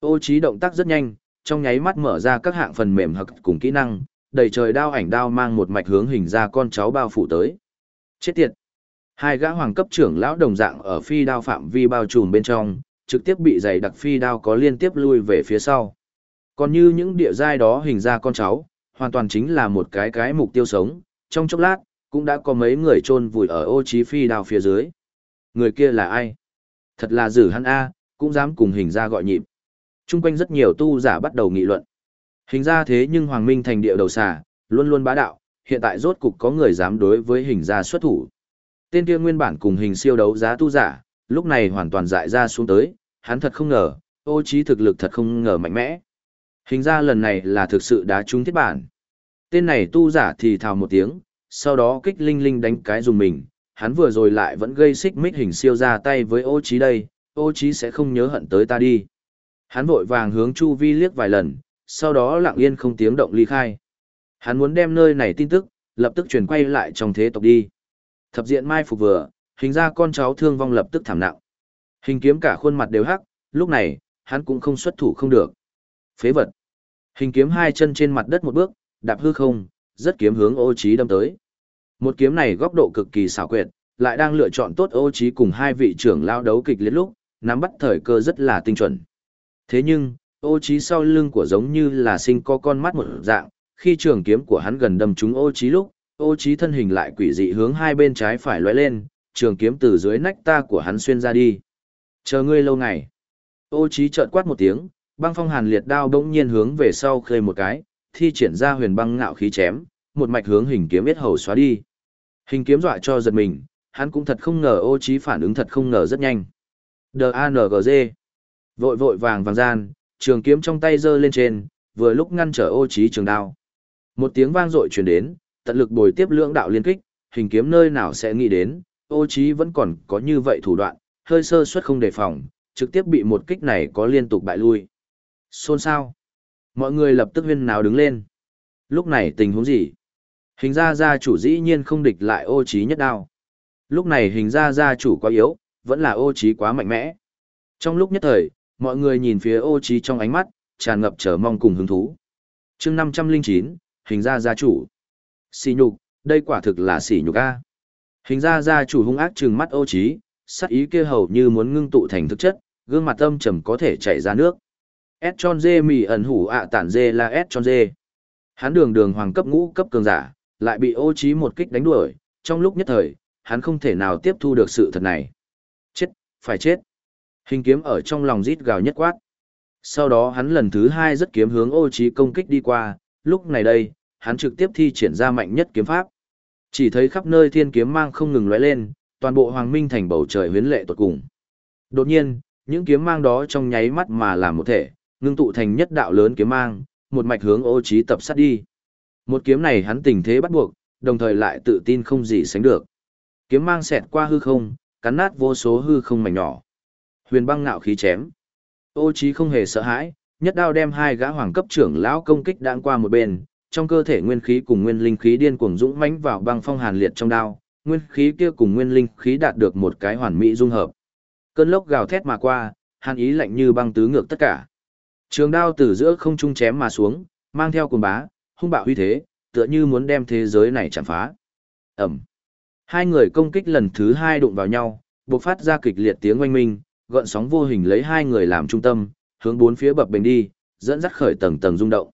Ô trí động tác rất nhanh, trong nháy mắt mở ra các hạng phần mềm hoặc cùng kỹ năng, đầy trời đao ảnh đao mang một mạch hướng hình ra con cháu bao phủ tới. Chết tiệt! Hai gã hoàng cấp trưởng lão đồng dạng ở phi đao phạm vi bao trùm bên trong, trực tiếp bị dày đặc phi đao có liên tiếp lui về phía sau. Còn như những địa giai đó hình ra con cháu, hoàn toàn chính là một cái cái mục tiêu sống, trong chốc lát, cũng đã có mấy người chôn vùi ở ô trí phi đao phía dưới. Người kia là ai? Thật là dử hắn A, cũng dám cùng hình ra gọi nhịp. Trung quanh rất nhiều tu giả bắt đầu nghị luận. Hình ra thế nhưng Hoàng Minh thành địa đầu xà, luôn luôn bá đạo, hiện tại rốt cục có người dám đối với hình ra xuất thủ. Tên kia nguyên bản cùng hình siêu đấu giá tu giả, lúc này hoàn toàn dại ra xuống tới, hắn thật không ngờ, ô trí thực lực thật không ngờ mạnh mẽ. Hình ra lần này là thực sự đá trúng thiết bản. Tên này tu giả thì thào một tiếng, sau đó kích linh linh đánh cái dùng mình, hắn vừa rồi lại vẫn gây xích mích hình siêu ra tay với ô trí đây, ô trí sẽ không nhớ hận tới ta đi. Hắn vội vàng hướng Chu Vi liếc vài lần, sau đó lặng yên không tiếng động ly khai. Hắn muốn đem nơi này tin tức, lập tức chuyển quay lại trong thế tộc đi. Thập diện mai phục vừa, hình ra con cháu thương vong lập tức thảm nặng. Hình kiếm cả khuôn mặt đều hắc, lúc này, hắn cũng không xuất thủ không được. Phế vật. Hình kiếm hai chân trên mặt đất một bước, đạp hư không, rất kiếm hướng ô trí đâm tới. Một kiếm này góc độ cực kỳ xảo quyệt, lại đang lựa chọn tốt ô trí cùng hai vị trưởng lao đấu kịch liệt lúc, nắm bắt thời cơ rất là tinh chuẩn. Thế nhưng, ô trí sau lưng của giống như là sinh có con mắt một dạng, khi trường kiếm của hắn gần đâm trúng ô trí lúc, ô trí thân hình lại quỷ dị hướng hai bên trái phải lóe lên, trường kiếm từ dưới nách ta của hắn xuyên ra đi. Chờ ngươi lâu ngày. Ô trí chợt quát một tiếng, băng phong hàn liệt đao đống nhiên hướng về sau khơi một cái, thi triển ra huyền băng ngạo khí chém, một mạch hướng hình kiếm biết hầu xóa đi. Hình kiếm dọa cho giật mình, hắn cũng thật không ngờ ô trí phản ứng thật không ngờ rất nhanh. D-A-N-G-Z Vội vội vàng vàng gian, trường kiếm trong tay giơ lên trên, vừa lúc ngăn trở ô trí trường đao. Một tiếng vang dội truyền đến, tận lực bồi tiếp lưỡng đạo liên kích, hình kiếm nơi nào sẽ nghĩ đến, ô trí vẫn còn có như vậy thủ đoạn, hơi sơ suất không đề phòng, trực tiếp bị một kích này có liên tục bại lui. Xôn xao. Mọi người lập tức huyên nào đứng lên. Lúc này tình huống gì? Hình ra gia chủ dĩ nhiên không địch lại ô trí nhất đao. Lúc này hình ra gia chủ quá yếu, vẫn là ô trí quá mạnh mẽ. Trong lúc nhất thời, mọi người nhìn phía ô trí trong ánh mắt, tràn ngập chờ mong cùng hứng thú. Chương 509, hình ra gia chủ. Xỉ nhục, đây quả thực là xỉ nhục a. Hình ra gia chủ hung ác trừng mắt ô trí, sắc ý kia hầu như muốn ngưng tụ thành thực chất, gương mặt âm trầm có thể chảy ra nước. S tròn dê mì ẩn hủ ạ tản dê là S tròn dê. Hắn đường đường hoàng cấp ngũ cấp cường giả, lại bị ô trí một kích đánh đuổi, trong lúc nhất thời, hắn không thể nào tiếp thu được sự thật này. Chết, phải chết. Hình kiếm ở trong lòng rít gào nhất quát. Sau đó hắn lần thứ hai rất kiếm hướng ô trí công kích đi qua, lúc này đây, hắn trực tiếp thi triển ra mạnh nhất kiếm pháp. Chỉ thấy khắp nơi thiên kiếm mang không ngừng lóe lên, toàn bộ hoàng minh thành bầu trời huyến lệ tuột cùng. Đột nhiên, những kiếm mang đó trong nháy mắt mà làm một thể, ngưng tụ thành nhất đạo lớn kiếm mang, một mạch hướng ô trí tập sát đi. Một kiếm này hắn tình thế bắt buộc, đồng thời lại tự tin không gì sánh được. Kiếm mang xẹt qua hư không, cắn nát vô số hư không mảnh nhỏ. Huyền băng ngạo khí chém. Ô trí không hề sợ hãi, nhất đao đem hai gã hoàng cấp trưởng lão công kích đang qua một bên, trong cơ thể nguyên khí cùng nguyên linh khí điên cuồng dũng mãnh vào băng phong hàn liệt trong đao, nguyên khí kia cùng nguyên linh khí đạt được một cái hoàn mỹ dung hợp. Cơn lốc gào thét mà qua, hàn ý lạnh như băng tứ ngược tất cả. Trường đao từ giữa không trung chém mà xuống, mang theo cuồng bá, hung bạo huy thế, tựa như muốn đem thế giới này chạm phá. Ẩm. Hai người công kích lần thứ hai đụng vào nhau, bộc phát ra kịch liệt tiếng oanh minh, gợn sóng vô hình lấy hai người làm trung tâm, hướng bốn phía bập bềnh đi, dẫn dắt khởi tầng tầng rung động.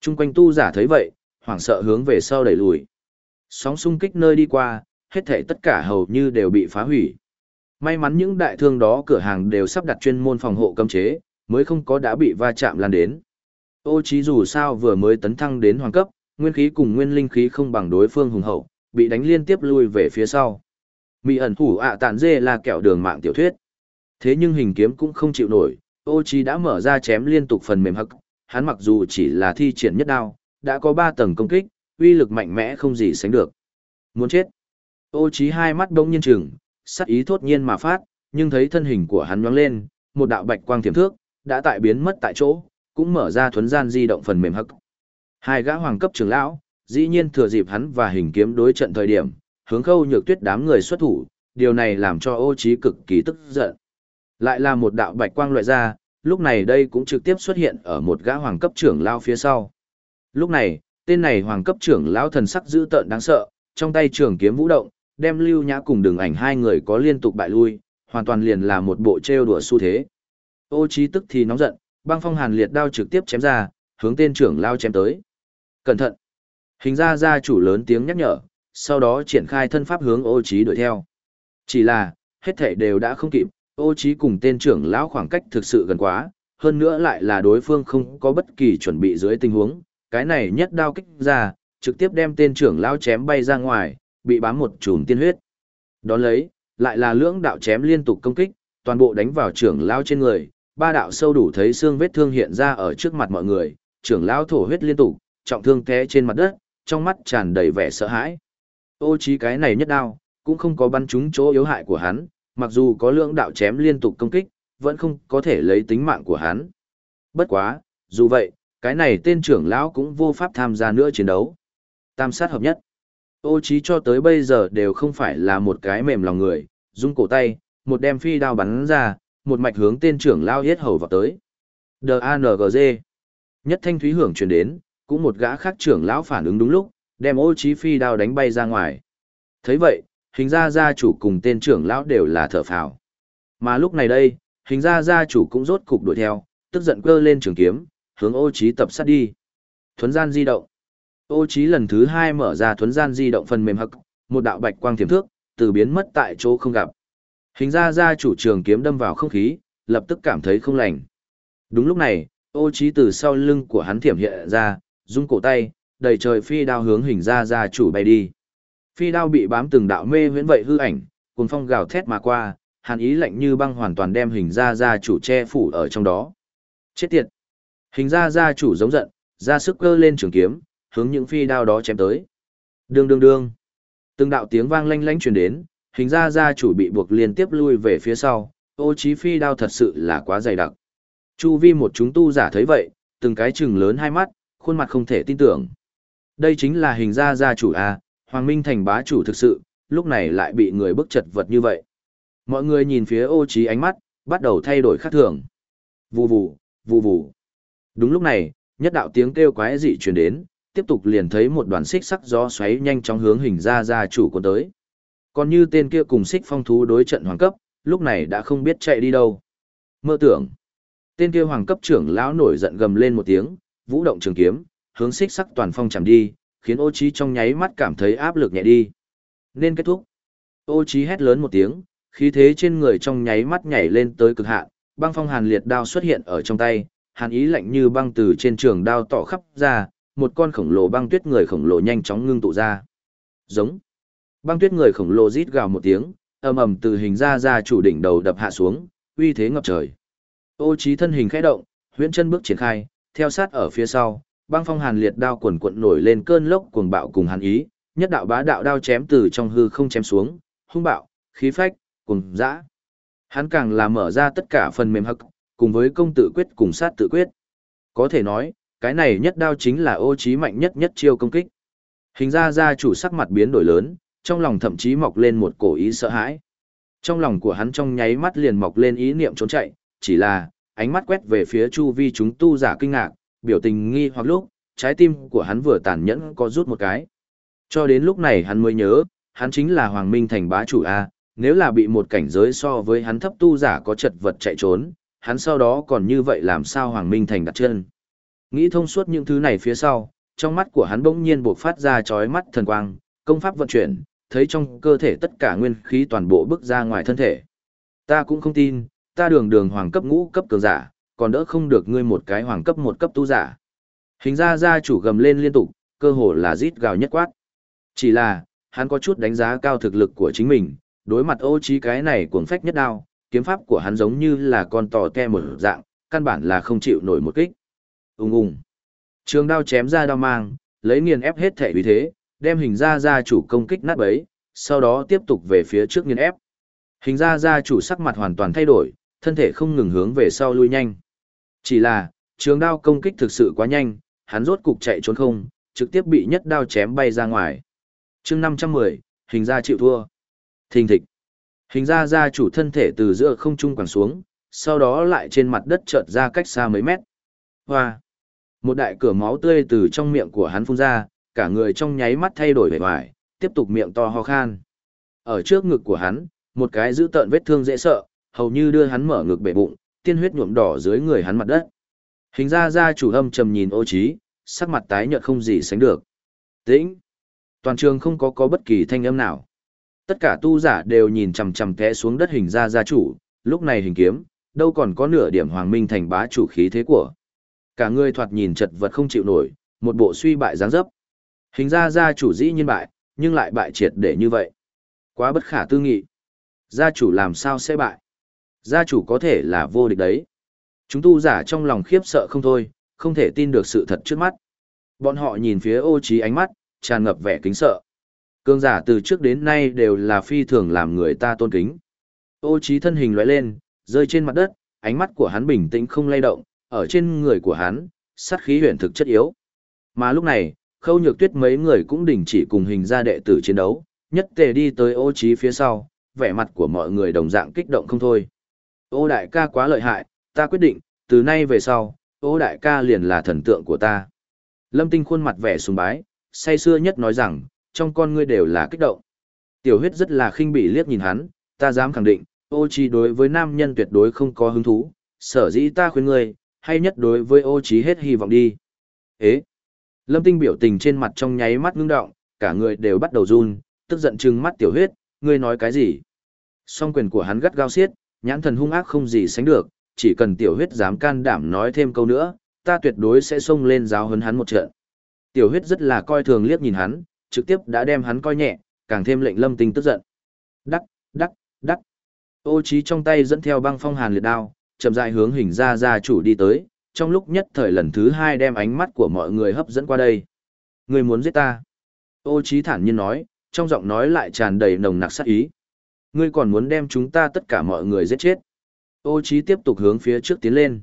Trung quanh tu giả thấy vậy, hoảng sợ hướng về sau đẩy lùi. Sóng xung kích nơi đi qua, hết thảy tất cả hầu như đều bị phá hủy. May mắn những đại thương đó cửa hàng đều sắp đặt chuyên môn phòng hộ cấm chế, mới không có đã bị va chạm lan đến. Ô chí dù sao vừa mới tấn thăng đến hoàng cấp, nguyên khí cùng nguyên linh khí không bằng đối phương hùng hậu, bị đánh liên tiếp lui về phía sau. Mị ẩn thủ ạ tản dê là kẹo đường mạng tiểu thuyết. Thế nhưng hình kiếm cũng không chịu nổi, ô Chi đã mở ra chém liên tục phần mềm hắc, hắn mặc dù chỉ là thi triển nhất đao, đã có 3 tầng công kích, uy lực mạnh mẽ không gì sánh được. Muốn chết. Ô chí hai mắt đông nhiên trừng, sắc ý thốt nhiên mà phát, nhưng thấy thân hình của hắn nhoáng lên, một đạo bạch quang thiểm thước, đã tại biến mất tại chỗ, cũng mở ra thuấn gian di động phần mềm hắc. Hai gã hoàng cấp trưởng lão, dĩ nhiên thừa dịp hắn và hình kiếm đối trận thời điểm, hướng khâu nhược tuyết đám người xuất thủ, điều này làm cho ô Chi cực kỳ tức giận. Lại là một đạo bạch quang loại ra, lúc này đây cũng trực tiếp xuất hiện ở một gã hoàng cấp trưởng lao phía sau. Lúc này, tên này hoàng cấp trưởng lão thần sắc dữ tợn đáng sợ, trong tay trường kiếm vũ động, đem lưu nhã cùng đường ảnh hai người có liên tục bại lui, hoàn toàn liền là một bộ trêu đùa xu thế. Ô trí tức thì nóng giận, băng phong hàn liệt đao trực tiếp chém ra, hướng tên trưởng lao chém tới. Cẩn thận! Hình ra gia chủ lớn tiếng nhắc nhở, sau đó triển khai thân pháp hướng ô trí đuổi theo. Chỉ là, hết thể đều đã không kịp, ô trí cùng tên trưởng lão khoảng cách thực sự gần quá, hơn nữa lại là đối phương không có bất kỳ chuẩn bị dưới tình huống, cái này nhất đao kích ra, trực tiếp đem tên trưởng lão chém bay ra ngoài, bị bám một chùm tiên huyết. Đón lấy, lại là lưỡng đạo chém liên tục công kích, toàn bộ đánh vào trưởng lão trên người, ba đạo sâu đủ thấy xương vết thương hiện ra ở trước mặt mọi người, trưởng lão thổ huyết liên tục, trọng thương té trên mặt đất, trong mắt tràn đầy vẻ sợ hãi. Ô trí cái này nhất đao, cũng không có bắn trúng chỗ yếu hại của hắn, mặc dù có lượng đạo chém liên tục công kích, vẫn không có thể lấy tính mạng của hắn. Bất quá, dù vậy, cái này tên trưởng lão cũng vô pháp tham gia nữa chiến đấu. Tam sát hợp nhất. Ô trí cho tới bây giờ đều không phải là một cái mềm lòng người, dung cổ tay, một đem phi đao bắn ra, một mạch hướng tên trưởng lão yết hầu vào tới. D.A.N.G.G. Nhất thanh thúy hưởng truyền đến, cũng một gã khác trưởng lão phản ứng đúng lúc, đem ô trí phi đao đánh bay ra ngoài. thấy vậy, hình ra gia chủ cùng tên trưởng lão đều là thở phào. Mà lúc này đây, hình ra gia chủ cũng rốt cục đuổi theo, tức giận cơ lên trường kiếm, hướng ô trí tập sát đi. Thuấn gian di động. Ô trí lần thứ hai mở ra thuấn gian di động phần mềm hậc, một đạo bạch quang thiểm thước, từ biến mất tại chỗ không gặp. Hình ra gia chủ trường kiếm đâm vào không khí, lập tức cảm thấy không lành. Đúng lúc này, ô trí từ sau lưng của hắn thiểm hiện ra, rung cổ tay, đầy trời phi đao hướng hình ra gia chủ bay đi. Phi đao bị bám từng đạo mê huyễn vậy hư ảnh, cuồng phong gào thét mà qua, hàn ý lạnh như băng hoàn toàn đem hình ra ra chủ che phủ ở trong đó. Chết tiệt! Hình ra ra chủ giống giận, ra sức cơ lên trường kiếm, hướng những phi đao đó chém tới. Đương đương đương! Từng đạo tiếng vang lanh lanh truyền đến, hình ra gia chủ bị buộc liên tiếp lui về phía sau, ô chí phi đao thật sự là quá dày đặc. Chu vi một chúng tu giả thấy vậy, từng cái trừng lớn hai mắt, khuôn mặt không thể tin tưởng. Đây chính là hình ra gia chủ à? Hoàng Minh Thành bá chủ thực sự, lúc này lại bị người bức chật vật như vậy. Mọi người nhìn phía ô trí ánh mắt, bắt đầu thay đổi khác thường. Vù vù, vù vù. Đúng lúc này, nhất đạo tiếng kêu quái dị truyền đến, tiếp tục liền thấy một đoàn xích sắc gió xoáy nhanh chóng hướng hình ra gia chủ của tới. Còn như tên kia cùng xích phong thú đối trận hoàng cấp, lúc này đã không biết chạy đi đâu. Mơ tưởng. Tên kia hoàng cấp trưởng lão nổi giận gầm lên một tiếng, vũ động trường kiếm, hướng xích sắc toàn phong chạm đi, khiến ô trí trong nháy mắt cảm thấy áp lực nhẹ đi. Nên kết thúc. Ô trí hét lớn một tiếng, khí thế trên người trong nháy mắt nhảy lên tới cực hạn, băng phong hàn liệt đao xuất hiện ở trong tay, hàn ý lạnh như băng từ trên trường đao tỏ khắp ra, một con khổng lồ băng tuyết người khổng lồ nhanh chóng ngưng tụ ra. Giống. Băng tuyết người khổng lồ rít gào một tiếng, ầm ầm từ hình ra ra chủ đỉnh đầu đập hạ xuống, uy thế ngập trời. Ô trí thân hình khẽ động, huyễn chân bước triển khai, theo sát ở phía sau, băng phong hàn liệt đao quần quận nổi lên cơn lốc cuồng bạo cùng hàn ý, nhất đạo bá đạo đao chém từ trong hư không chém xuống, hung bạo, khí phách, cuồng dã. Hắn càng là mở ra tất cả phần mềm hực, cùng với công tự quyết cùng sát tự quyết. Có thể nói, cái này nhất đao chính là ô trí mạnh nhất nhất chiêu công kích. Hình ra ra chủ sắc mặt biến đổi lớn, trong lòng thậm chí mọc lên một cổ ý sợ hãi. Trong lòng của hắn trong nháy mắt liền mọc lên ý niệm trốn chạy, chỉ là, ánh mắt quét về phía chu vi chúng tu giả kinh ngạc, biểu tình nghi hoặc lúc, trái tim của hắn vừa tàn nhẫn có rút một cái. Cho đến lúc này hắn mới nhớ, hắn chính là Hoàng Minh Thành bá chủ A, nếu là bị một cảnh giới so với hắn thấp tu giả có chật vật chạy trốn, hắn sau đó còn như vậy làm sao Hoàng Minh Thành đặt chân. Nghĩ thông suốt những thứ này phía sau, trong mắt của hắn bỗng nhiên buộc phát ra chói mắt thần quang, công pháp vận chuyển, thấy trong cơ thể tất cả nguyên khí toàn bộ bước ra ngoài thân thể. Ta cũng không tin, ta đường đường hoàng cấp ngũ cấp cường giả, còn đỡ không được ngươi một cái hoàng cấp một cấp tu giả. Hình ra gia chủ gầm lên liên tục, cơ hồ là rít gào nhất quát. Chỉ là, hắn có chút đánh giá cao thực lực của chính mình, đối mặt ô trí cái này cuồng phách nhất đao, kiếm pháp của hắn giống như là con tò te một dạng, căn bản là không chịu nổi một kích. Ung ung. Trường đao chém ra đao mang, lấy nghiền ép hết thể uy thế, đem hình ra gia chủ công kích nát bấy, sau đó tiếp tục về phía trước nghiền ép. Hình ra gia chủ sắc mặt hoàn toàn thay đổi, thân thể không ngừng hướng về sau lui nhanh. Chỉ là, trường đao công kích thực sự quá nhanh, hắn rốt cục chạy trốn không, trực tiếp bị nhất đao chém bay ra ngoài. chương 510, hình ra chịu thua. Thình thịch. Hình ra ra chủ thân thể từ giữa không trung quẳng xuống, sau đó lại trên mặt đất chợt ra cách xa mấy mét. Hoa. Một đại cửa máu tươi từ trong miệng của hắn phun ra, cả người trong nháy mắt thay đổi vẻ vải, tiếp tục miệng to ho khan. Ở trước ngực của hắn, một cái giữ tợn vết thương dễ sợ, hầu như đưa hắn mở ngực bể bụng, tiên huyết nhuộm đỏ dưới người hắn mặt đất. Hình ra gia chủ âm trầm nhìn ô trí, sắc mặt tái nhợt không gì sánh được. Tĩnh. Toàn trường không có có bất kỳ thanh âm nào. Tất cả tu giả đều nhìn chằm chằm té xuống đất hình ra gia chủ, lúc này hình kiếm, đâu còn có nửa điểm hoàng minh thành bá chủ khí thế của. Cả người thoạt nhìn chật vật không chịu nổi, một bộ suy bại dáng dấp. Hình ra gia chủ dĩ nhiên bại, nhưng lại bại triệt để như vậy. Quá bất khả tư nghị. Gia chủ làm sao sẽ bại? Gia chủ có thể là vô địch đấy. Chúng tu giả trong lòng khiếp sợ không thôi, không thể tin được sự thật trước mắt. Bọn họ nhìn phía ô trí ánh mắt, tràn ngập vẻ kính sợ. Cương giả từ trước đến nay đều là phi thường làm người ta tôn kính. Ô trí thân hình lóe lên, rơi trên mặt đất, ánh mắt của hắn bình tĩnh không lay động, ở trên người của hắn, sát khí huyền thực chất yếu. Mà lúc này, khâu nhược tuyết mấy người cũng đình chỉ cùng hình ra đệ tử chiến đấu, nhất tề đi tới ô trí phía sau, vẻ mặt của mọi người đồng dạng kích động không thôi. Ô đại ca quá lợi hại, ta quyết định, từ nay về sau, ô đại ca liền là thần tượng của ta. Lâm tinh khuôn mặt vẻ sùng bái, say sưa nhất nói rằng, trong con ngươi đều là kích động. Tiểu huyết rất là khinh bỉ liếc nhìn hắn, ta dám khẳng định, ô trí đối với nam nhân tuyệt đối không có hứng thú, sở dĩ ta khuyên ngươi, hay nhất đối với ô trí hết hy vọng đi. Ế! Lâm tinh biểu tình trên mặt trong nháy mắt ngưng động, cả người đều bắt đầu run, tức giận trừng mắt tiểu huyết, ngươi nói cái gì? Song quyền của hắn gắt gao xiết, nhãn thần hung ác không gì sánh được, chỉ cần tiểu huyết dám can đảm nói thêm câu nữa, ta tuyệt đối sẽ xông lên giáo hấn hắn một trận. Tiểu huyết rất là coi thường liếc nhìn hắn, trực tiếp đã đem hắn coi nhẹ, càng thêm lệnh lâm tinh tức giận. Đắc, đắc, đắc. Ô trí trong tay dẫn theo băng phong hàn liệt đao, chậm rãi hướng hình ra gia chủ đi tới, trong lúc nhất thời lần thứ hai đem ánh mắt của mọi người hấp dẫn qua đây. Người muốn giết ta. Ô trí thản nhiên nói, trong giọng nói lại tràn đầy nồng nặc sát ý. Ngươi còn muốn đem chúng ta tất cả mọi người giết chết. Ô Chí tiếp tục hướng phía trước tiến lên.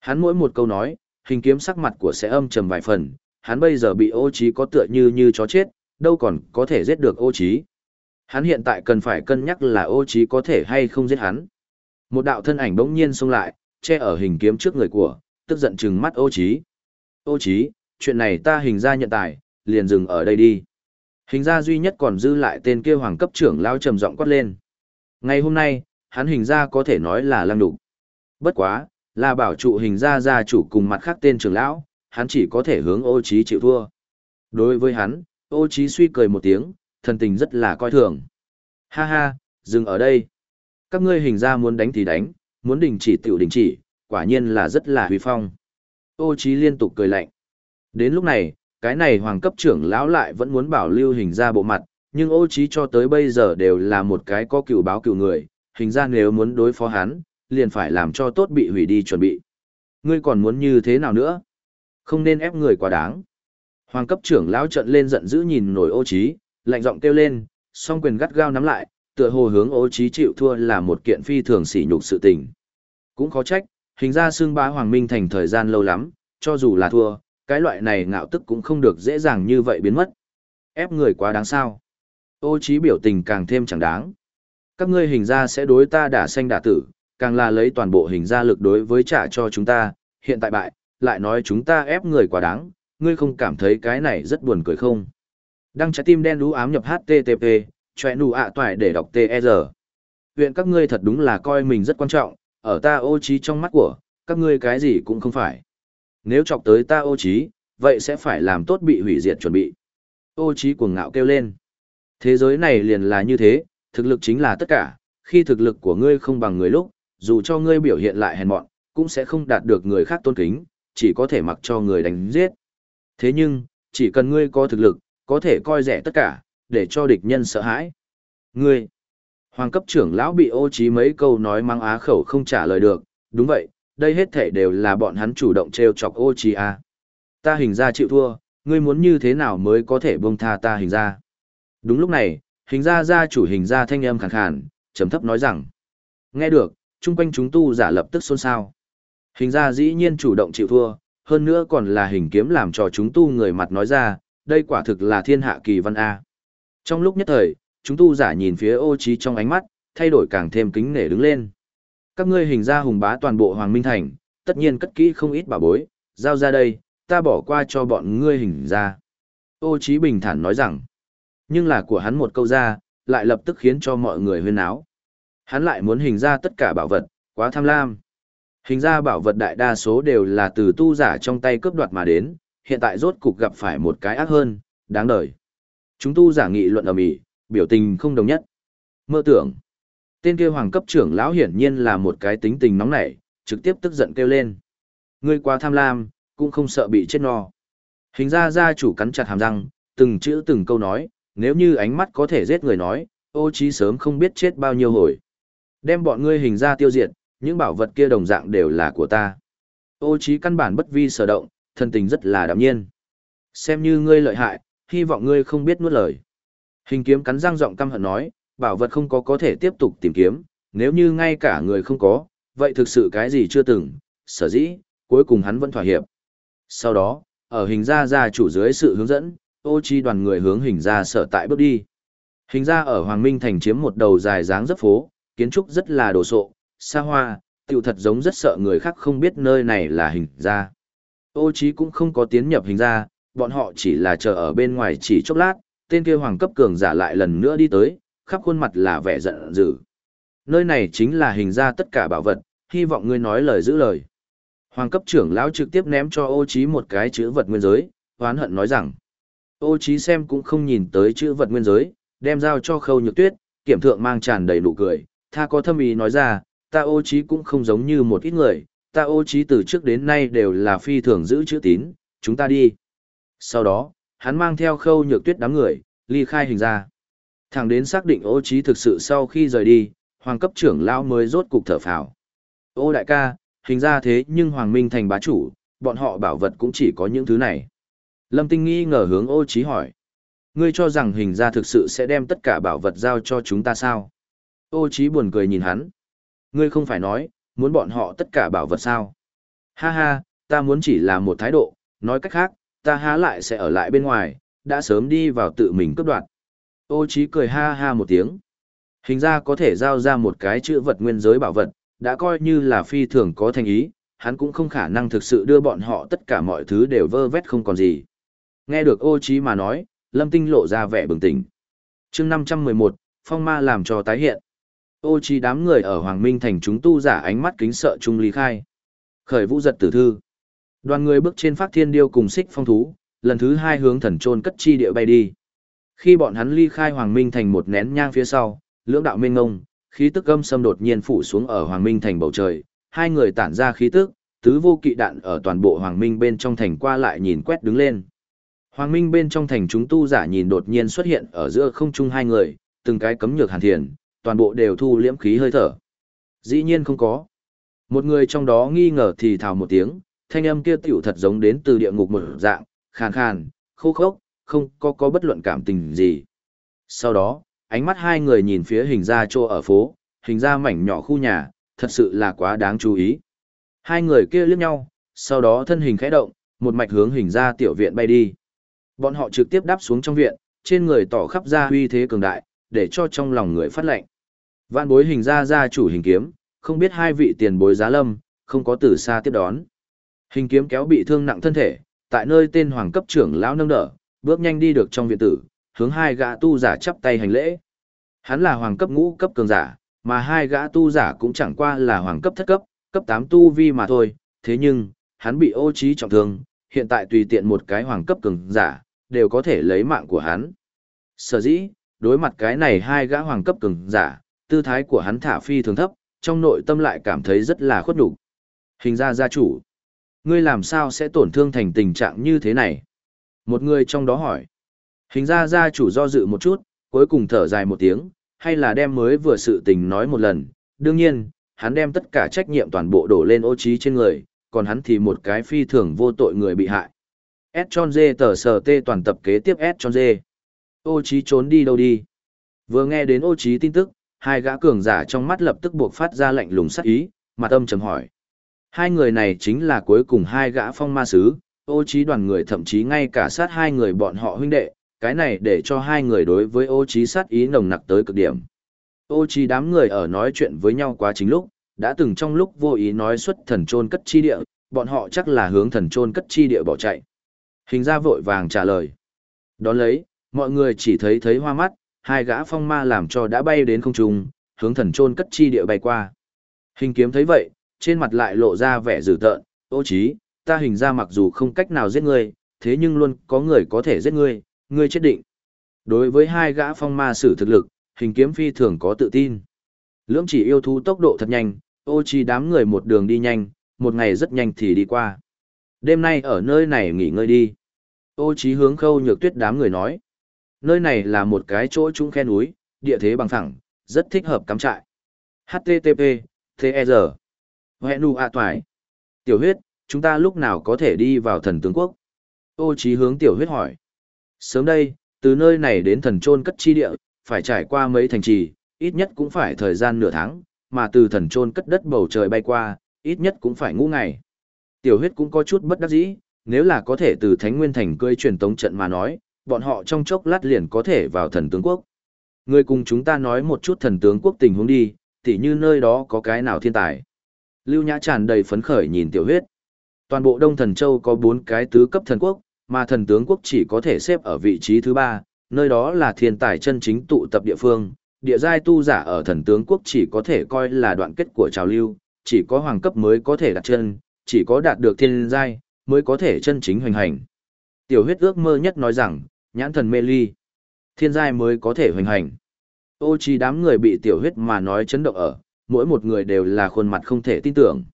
Hắn mỗi một câu nói, hình kiếm sắc mặt của sẽ âm trầm vài phần, hắn bây giờ bị ô Chí có tựa như như chó chết, đâu còn có thể giết được ô Chí. Hắn hiện tại cần phải cân nhắc là ô Chí có thể hay không giết hắn. Một đạo thân ảnh bỗng nhiên xông lại, che ở hình kiếm trước người của, tức giận trừng mắt ô Chí. Ô Chí, chuyện này ta hình ra nhận tài, liền dừng ở đây đi. Hình ra duy nhất còn dư lại tên kia hoàng cấp trưởng lao trầm giọng quát lên. Ngày hôm nay, hắn hình ra có thể nói là lăng đục. Bất quá, là bảo trụ hình ra gia chủ cùng mặt khác tên trưởng lão, hắn chỉ có thể hướng ô trí chịu thua. Đối với hắn, ô trí suy cười một tiếng, thần tình rất là coi thường. Ha ha, dừng ở đây. Các ngươi hình ra muốn đánh thì đánh, muốn đình chỉ tiểu đình chỉ, quả nhiên là rất là huy phong. Ô trí liên tục cười lạnh. Đến lúc này, cái này hoàng cấp trưởng lão lại vẫn muốn bảo lưu hình ra bộ mặt, nhưng ô trí cho tới bây giờ đều là một cái có cựu báo cựu người, hình ra nếu muốn đối phó hắn, liền phải làm cho tốt bị hủy đi chuẩn bị. Ngươi còn muốn như thế nào nữa? Không nên ép người quá đáng. Hoàng cấp trưởng lão trận lên giận dữ nhìn nổi ô trí, lạnh giọng kêu lên, song quyền gắt gao nắm lại, tựa hồ hướng ô trí chịu thua là một kiện phi thường sỉ nhục sự tình. Cũng khó trách, hình ra xương bá Hoàng Minh thành thời gian lâu lắm, cho dù là thua, cái loại này ngạo tức cũng không được dễ dàng như vậy biến mất. Ép người quá đáng sao. Ô trí biểu tình càng thêm chẳng đáng. Các ngươi hình ra sẽ đối ta đả xanh đả tử, càng là lấy toàn bộ hình ra lực đối với trả cho chúng ta, hiện tại bại, lại nói chúng ta ép người quá đáng, ngươi không cảm thấy cái này rất buồn cười không? Đăng trái tim đen đú ám nhập HTTP, chòe nụ ạ toại để đọc TR. Huyện các ngươi thật đúng là coi mình rất quan trọng, ở ta ô trí trong mắt của, các ngươi cái gì cũng không phải. Nếu chọc tới ta ô trí, vậy sẽ phải làm tốt bị hủy diệt chuẩn bị. Ô trí cuồng ngạo kêu lên. Thế giới này liền là như thế, thực lực chính là tất cả, khi thực lực của ngươi không bằng người lúc, dù cho ngươi biểu hiện lại hèn mọn, cũng sẽ không đạt được người khác tôn kính, chỉ có thể mặc cho người đánh giết. Thế nhưng, chỉ cần ngươi có thực lực, có thể coi rẻ tất cả, để cho địch nhân sợ hãi. Ngươi, hoàng cấp trưởng lão bị ô trí mấy câu nói mang á khẩu không trả lời được, đúng vậy, đây hết thể đều là bọn hắn chủ động treo chọc ô chi a. Ta hình ra chịu thua, ngươi muốn như thế nào mới có thể buông tha ta hình ra. Đúng lúc này, hình ra gia chủ hình ra thanh âm khàn khàn, trầm thấp nói rằng. Nghe được, chung quanh chúng tu giả lập tức xôn xao. Hình ra dĩ nhiên chủ động chịu thua, hơn nữa còn là hình kiếm làm cho chúng tu người mặt nói ra, đây quả thực là thiên hạ kỳ văn A. Trong lúc nhất thời, chúng tu giả nhìn phía ô trí trong ánh mắt, thay đổi càng thêm kính nể đứng lên. Các ngươi hình ra hùng bá toàn bộ Hoàng Minh Thành, tất nhiên cất kỹ không ít bảo bối, giao ra đây, ta bỏ qua cho bọn ngươi hình ra. Ô chí bình thản nói rằng, nhưng là của hắn một câu ra, lại lập tức khiến cho mọi người huyên náo. Hắn lại muốn hình ra tất cả bảo vật, quá tham lam. Hình ra bảo vật đại đa số đều là từ tu giả trong tay cướp đoạt mà đến, hiện tại rốt cục gặp phải một cái ác hơn, đáng đời. Chúng tu giả nghị luận ở mỹ, biểu tình không đồng nhất. Mơ tưởng. Tên kia hoàng cấp trưởng lão hiển nhiên là một cái tính tình nóng nảy, trực tiếp tức giận kêu lên. Ngươi quá tham lam, cũng không sợ bị chết no. Hình ra gia chủ cắn chặt hàm răng, từng chữ từng câu nói, nếu như ánh mắt có thể giết người nói, ô trí sớm không biết chết bao nhiêu hồi. Đem bọn ngươi hình ra tiêu diệt, những bảo vật kia đồng dạng đều là của ta. Ô trí căn bản bất vi sở động, thân tình rất là đạm nhiên. Xem như ngươi lợi hại, hy vọng ngươi không biết nuốt lời. Hình kiếm cắn răng giọng căm hận nói, bảo vật không có có thể tiếp tục tìm kiếm, nếu như ngay cả người không có, vậy thực sự cái gì chưa từng, sở dĩ, cuối cùng hắn vẫn thỏa hiệp. Sau đó, ở hình Gia gia chủ dưới sự hướng dẫn, ô chi đoàn người hướng hình Gia sở tại bước đi. Hình Gia ở Hoàng Minh Thành chiếm một đầu dài dáng rất phố, kiến trúc rất là đồ sộ, xa hoa, tiểu thật giống rất sợ người khác không biết nơi này là hình Gia. Ô Chí cũng không có tiến nhập hình Gia, bọn họ chỉ là chờ ở bên ngoài chỉ chốc lát, tên kia hoàng cấp cường giả lại lần nữa đi tới, khắp khuôn mặt là vẻ giận dữ. Nơi này chính là hình ra tất cả bảo vật, hy vọng ngươi nói lời giữ lời. Hoàng cấp trưởng lão trực tiếp ném cho ô Chí một cái chữ vật nguyên giới, hoán hận nói rằng. Ô Chí xem cũng không nhìn tới chữ vật nguyên giới, đem giao cho khâu nhược tuyết, kiểm thượng mang tràn đầy nụ cười, tha có thâm ý nói ra, ta ô Chí cũng không giống như một ít người, ta ô Chí từ trước đến nay đều là phi thường giữ chữ tín, chúng ta đi. Sau đó, hắn mang theo khâu nhược tuyết đám người, ly khai hình ra. Thẳng đến xác định ô Chí thực sự sau khi rời đi, hoàng cấp trưởng lão mới rốt cục thở phào. Ô đại ca, hình ra thế nhưng hoàng minh thành bá chủ, bọn họ bảo vật cũng chỉ có những thứ này. Lâm Tinh nghi ngờ hướng ô Chí hỏi. Ngươi cho rằng hình ra thực sự sẽ đem tất cả bảo vật giao cho chúng ta sao? Ô Chí buồn cười nhìn hắn. Ngươi không phải nói, muốn bọn họ tất cả bảo vật sao? Ha ha, ta muốn chỉ là một thái độ, nói cách khác, ta há lại sẽ ở lại bên ngoài, đã sớm đi vào tự mình cướp đoạt. Ô Chí cười ha ha một tiếng. Hình ra có thể giao ra một cái chữ vật nguyên giới bảo vật, đã coi như là phi thường có thành ý, hắn cũng không khả năng thực sự đưa bọn họ tất cả mọi thứ đều vơ vét không còn gì. Nghe được ô Chí mà nói, lâm tinh lộ ra vẻ bừng tỉnh. chương 511, phong ma làm cho tái hiện. Ô Chí đám người ở Hoàng Minh thành chúng tu giả ánh mắt kính sợ trung lý khai. Khởi vũ giật tử thư. Đoàn người bước trên phát thiên điêu cùng xích phong thú, lần thứ hai hướng thần trôn cất chi địa bay đi. Khi bọn hắn ly khai Hoàng Minh thành một nén nhang phía sau, lưỡng đạo minh ngông, khí tức âm xâm đột nhiên phủ xuống ở Hoàng Minh thành bầu trời, hai người tản ra khí tức, tứ vô kỵ đạn ở toàn bộ Hoàng Minh bên trong thành qua lại nhìn quét đứng lên. Hoàng Minh bên trong thành chúng tu giả nhìn đột nhiên xuất hiện ở giữa không trung hai người, từng cái cấm nhược hàn thiền, toàn bộ đều thu liễm khí hơi thở. Dĩ nhiên không có. Một người trong đó nghi ngờ thì thào một tiếng, thanh âm kia tiểu thật giống đến từ địa ngục một dạng, khàn khàn, khô khốc, không có có bất luận cảm tình gì. Sau đó, ánh mắt hai người nhìn phía hình ra chỗ ở phố, hình ra mảnh nhỏ khu nhà, thật sự là quá đáng chú ý. Hai người kia liếc nhau, sau đó thân hình khẽ động, một mạch hướng hình ra tiểu viện bay đi. Bọn họ trực tiếp đáp xuống trong viện, trên người tỏ khắp ra uy thế cường đại, để cho trong lòng người phát lệnh. Vạn bối hình ra gia chủ hình kiếm, không biết hai vị tiền bối giá lâm, không có từ xa tiếp đón. Hình kiếm kéo bị thương nặng thân thể, tại nơi tên hoàng cấp trưởng lão nâng đỡ, bước nhanh đi được trong viện tử, hướng hai gã tu giả chắp tay hành lễ. Hắn là hoàng cấp ngũ cấp cường giả, mà hai gã tu giả cũng chẳng qua là hoàng cấp thất cấp, cấp 8 tu vi mà thôi, thế nhưng, hắn bị ô trí trọng thương, hiện tại tùy tiện một cái hoàng cấp cường giả, đều có thể lấy mạng của hắn. Sở dĩ, đối mặt cái này hai gã hoàng cấp cường giả, tư thái của hắn thả phi thường thấp, trong nội tâm lại cảm thấy rất là khuất nhục. Hình ra gia chủ, ngươi làm sao sẽ tổn thương thành tình trạng như thế này? Một người trong đó hỏi. Hình ra gia chủ do dự một chút, cuối cùng thở dài một tiếng, hay là đem mới vừa sự tình nói một lần. Đương nhiên, hắn đem tất cả trách nhiệm toàn bộ đổ lên ô trí trên người, còn hắn thì một cái phi thường vô tội người bị hại. S tròn dê tờ sờ tê toàn tập kế tiếp S tròn dê. Ô trí trốn đi đâu đi? Vừa nghe đến ô trí tin tức, hai gã cường giả trong mắt lập tức buộc phát ra lạnh lùng sắc ý, mặt âm trầm hỏi. Hai người này chính là cuối cùng hai gã phong ma sứ, ô trí đoàn người thậm chí ngay cả sát hai người bọn họ huynh đệ, cái này để cho hai người đối với ô trí sát ý nồng nặc tới cực điểm. Ô trí đám người ở nói chuyện với nhau quá chính lúc, đã từng trong lúc vô ý nói xuất thần trôn cất chi địa, bọn họ chắc là hướng thần trôn cất chi địa bỏ chạy. Hình ra vội vàng trả lời. Đón lấy, mọi người chỉ thấy thấy hoa mắt, hai gã phong ma làm cho đã bay đến không trung, hướng thần trôn cất chi địa bay qua. Hình kiếm thấy vậy, trên mặt lại lộ ra vẻ dữ tợn, ô trí, ta hình ra mặc dù không cách nào giết ngươi, thế nhưng luôn có người có thể giết ngươi, ngươi chết định. Đối với hai gã phong ma sử thực lực, hình kiếm phi thường có tự tin. Lưỡng chỉ yêu thú tốc độ thật nhanh, ô chi đám người một đường đi nhanh, một ngày rất nhanh thì đi qua. Đêm nay ở nơi này nghỉ ngơi đi. Ô chi hướng khâu nhược tuyết đám người nói. Nơi này là một cái chỗ trung khe núi, địa thế bằng phẳng, rất thích hợp cắm trại. HTTP, TR. Hẹn nụ ạ toài. Tiểu huyết, chúng ta lúc nào có thể đi vào thần tướng quốc? Ô Chí hướng tiểu huyết hỏi. Sớm đây, từ nơi này đến thần trôn cất chi địa, phải trải qua mấy thành trì, ít nhất cũng phải thời gian nửa tháng, mà từ thần trôn cất đất bầu trời bay qua, ít nhất cũng phải ngũ ngày. Tiểu huyết cũng có chút bất đắc dĩ, nếu là có thể từ Thánh Nguyên Thành cơi truyền tống trận mà nói, bọn họ trong chốc lát liền có thể vào thần tướng quốc. Người cùng chúng ta nói một chút thần tướng quốc tình huống đi, tỉ như nơi đó có cái nào thiên tài. Lưu Nhã tràn đầy phấn khởi nhìn tiểu huyết. Toàn bộ Đông Thần Châu có 4 cái tứ cấp thần quốc, mà thần tướng quốc chỉ có thể xếp ở vị trí thứ 3, nơi đó là thiên tài chân chính tụ tập địa phương. Địa giai tu giả ở thần tướng quốc chỉ có thể coi là đoạn kết của trào lưu, chỉ có hoàng cấp mới có thể đặt chân, chỉ có đạt được thiên giai mới có thể chân chính hoành hành. Tiểu huyết ước mơ nhất nói rằng, nhãn thần mê ly, thiên giai mới có thể hoành hành. Ô chi đám người bị tiểu huyết mà nói chấn động ở, mỗi một người đều là khuôn mặt không thể tin tưởng.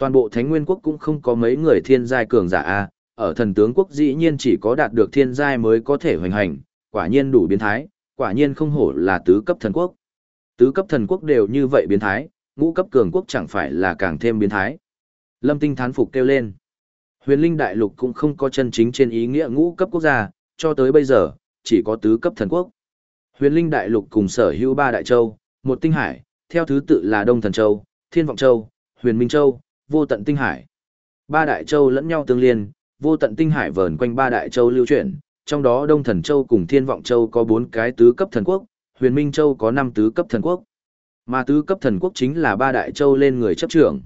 Toàn bộ Thánh Nguyên quốc cũng không có mấy người thiên giai cường giả a, ở thần tướng quốc dĩ nhiên chỉ có đạt được thiên giai mới có thể hoành hành, quả nhiên đủ biến thái, quả nhiên không hổ là tứ cấp thần quốc. Tứ cấp thần quốc đều như vậy biến thái, ngũ cấp cường quốc chẳng phải là càng thêm biến thái. Lâm Tinh thán phục kêu lên. Huyền Linh Đại Lục cũng không có chân chính trên ý nghĩa ngũ cấp quốc gia, cho tới bây giờ, chỉ có tứ cấp thần quốc. Huyền Linh Đại Lục cùng sở hữu ba đại châu, một tinh hải, theo thứ tự là Đông Thần Châu, Thiên Vọng Châu, Huyền Minh Châu, Vô Tận Tinh Hải. Ba đại châu lẫn nhau tương liên, Vô Tận Tinh Hải vờn quanh ba đại châu lưu chuyển, trong đó Đông Thần Châu cùng Thiên Vọng Châu có bốn cái tứ cấp thần quốc, Huyền Minh Châu có năm tứ cấp thần quốc. Mà tứ cấp thần quốc chính là ba đại châu lên người chấp trưởng.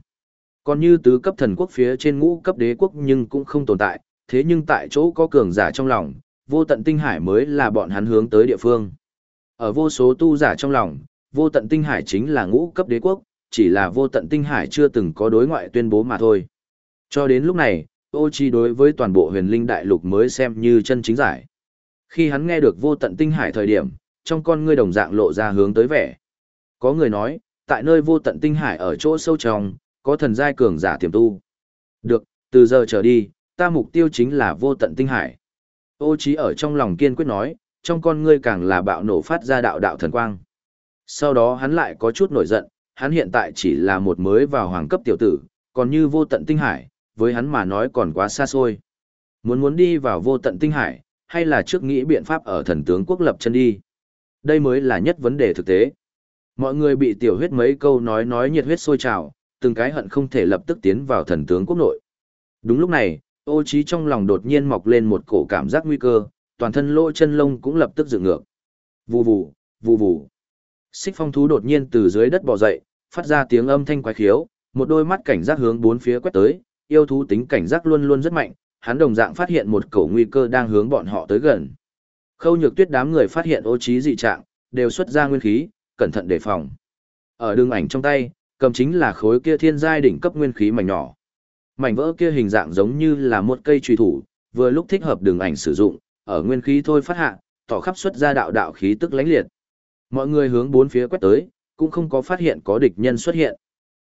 Còn như tứ cấp thần quốc phía trên ngũ cấp đế quốc nhưng cũng không tồn tại, thế nhưng tại chỗ có cường giả trong lòng, vô tận tinh hải mới là bọn hắn hướng tới địa phương. Ở vô số tu giả trong lòng, vô tận tinh hải chính là ngũ cấp đế quốc, chỉ là vô tận tinh hải chưa từng có đối ngoại tuyên bố mà thôi. Cho đến lúc này, ô chi đối với toàn bộ huyền linh đại lục mới xem như chân chính giải. Khi hắn nghe được vô tận tinh hải thời điểm, trong con ngươi đồng dạng lộ ra hướng tới vẻ. Có người nói, tại nơi vô tận tinh hải ở chỗ sâu trong, có thần giai cường giả tiềm tu. Được, từ giờ trở đi, ta mục tiêu chính là vô tận tinh hải. Ô Chi ở trong lòng kiên quyết nói, trong con ngươi càng là bạo nổ phát ra đạo đạo thần quang. Sau đó hắn lại có chút nổi giận, hắn hiện tại chỉ là một mới vào hoàng cấp tiểu tử, còn như vô tận tinh hải, với hắn mà nói còn quá xa xôi. Muốn muốn đi vào vô tận tinh hải, hay là trước nghĩ biện pháp ở thần tướng quốc lập chân đi. Đây mới là nhất vấn đề thực tế. Mọi người bị tiểu huyết mấy câu nói nói nhiệt huyết sôi trào, từng cái hận không thể lập tức tiến vào thần tướng quốc nội. Đúng lúc này, ô trí trong lòng đột nhiên mọc lên một cổ cảm giác nguy cơ, toàn thân lỗ chân lông cũng lập tức dựng ngược. Vù vù, vù vù. Xích phong thú đột nhiên từ dưới đất bò dậy, phát ra tiếng âm thanh quái khiếu, một đôi mắt cảnh giác hướng bốn phía quét tới, yêu thú tính cảnh giác luôn luôn rất mạnh, hắn đồng dạng phát hiện một cổ nguy cơ đang hướng bọn họ tới gần. Khâu nhược tuyết đám người phát hiện ô trí dị trạng, đều xuất ra nguyên khí, cẩn thận đề phòng. Ở đường ảnh trong tay, cầm chính là khối kia thiên giai đỉnh cấp nguyên khí mảnh nhỏ. Mảnh vỡ kia hình dạng giống như là một cây truy thủ, vừa lúc thích hợp đường ảnh sử dụng, ở nguyên khí thôi phát hạ, tỏ khắp xuất ra đạo đạo khí tức lãnh liệt. Mọi người hướng bốn phía quét tới, cũng không có phát hiện có địch nhân xuất hiện.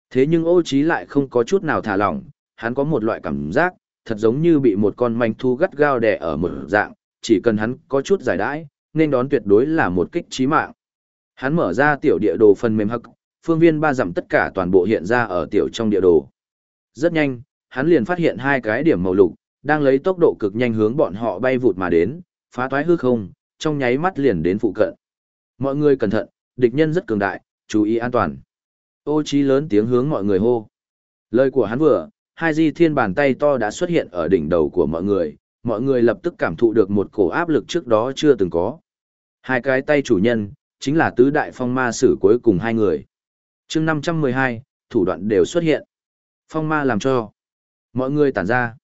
Thế nhưng ô trí lại không có chút nào thả lỏng, hắn có một loại cảm giác, thật giống như bị một con manh thu gắt gao đè ở một dạng, chỉ cần hắn có chút giải đãi, nên đón tuyệt đối là một kích chí mạng. Hắn mở ra tiểu địa đồ phần mềm hắc, phương viên ba dặm tất cả toàn bộ hiện ra ở tiểu trong địa đồ. Rất nhanh, hắn liền phát hiện hai cái điểm màu lục, đang lấy tốc độ cực nhanh hướng bọn họ bay vụt mà đến, phá toái hư không, trong nháy mắt liền đến phụ cận. Mọi người cẩn thận, địch nhân rất cường đại, chú ý an toàn. Ô Chi lớn tiếng hướng mọi người hô. Lời của hắn vừa, hai di thiên bàn tay to đã xuất hiện ở đỉnh đầu của mọi người, mọi người lập tức cảm thụ được một cổ áp lực trước đó chưa từng có. Hai cái tay chủ nhân, chính là tứ đại phong ma sử cuối cùng hai người. chương 512, thủ đoạn đều xuất hiện. Phong ma làm cho. Mọi người tản ra.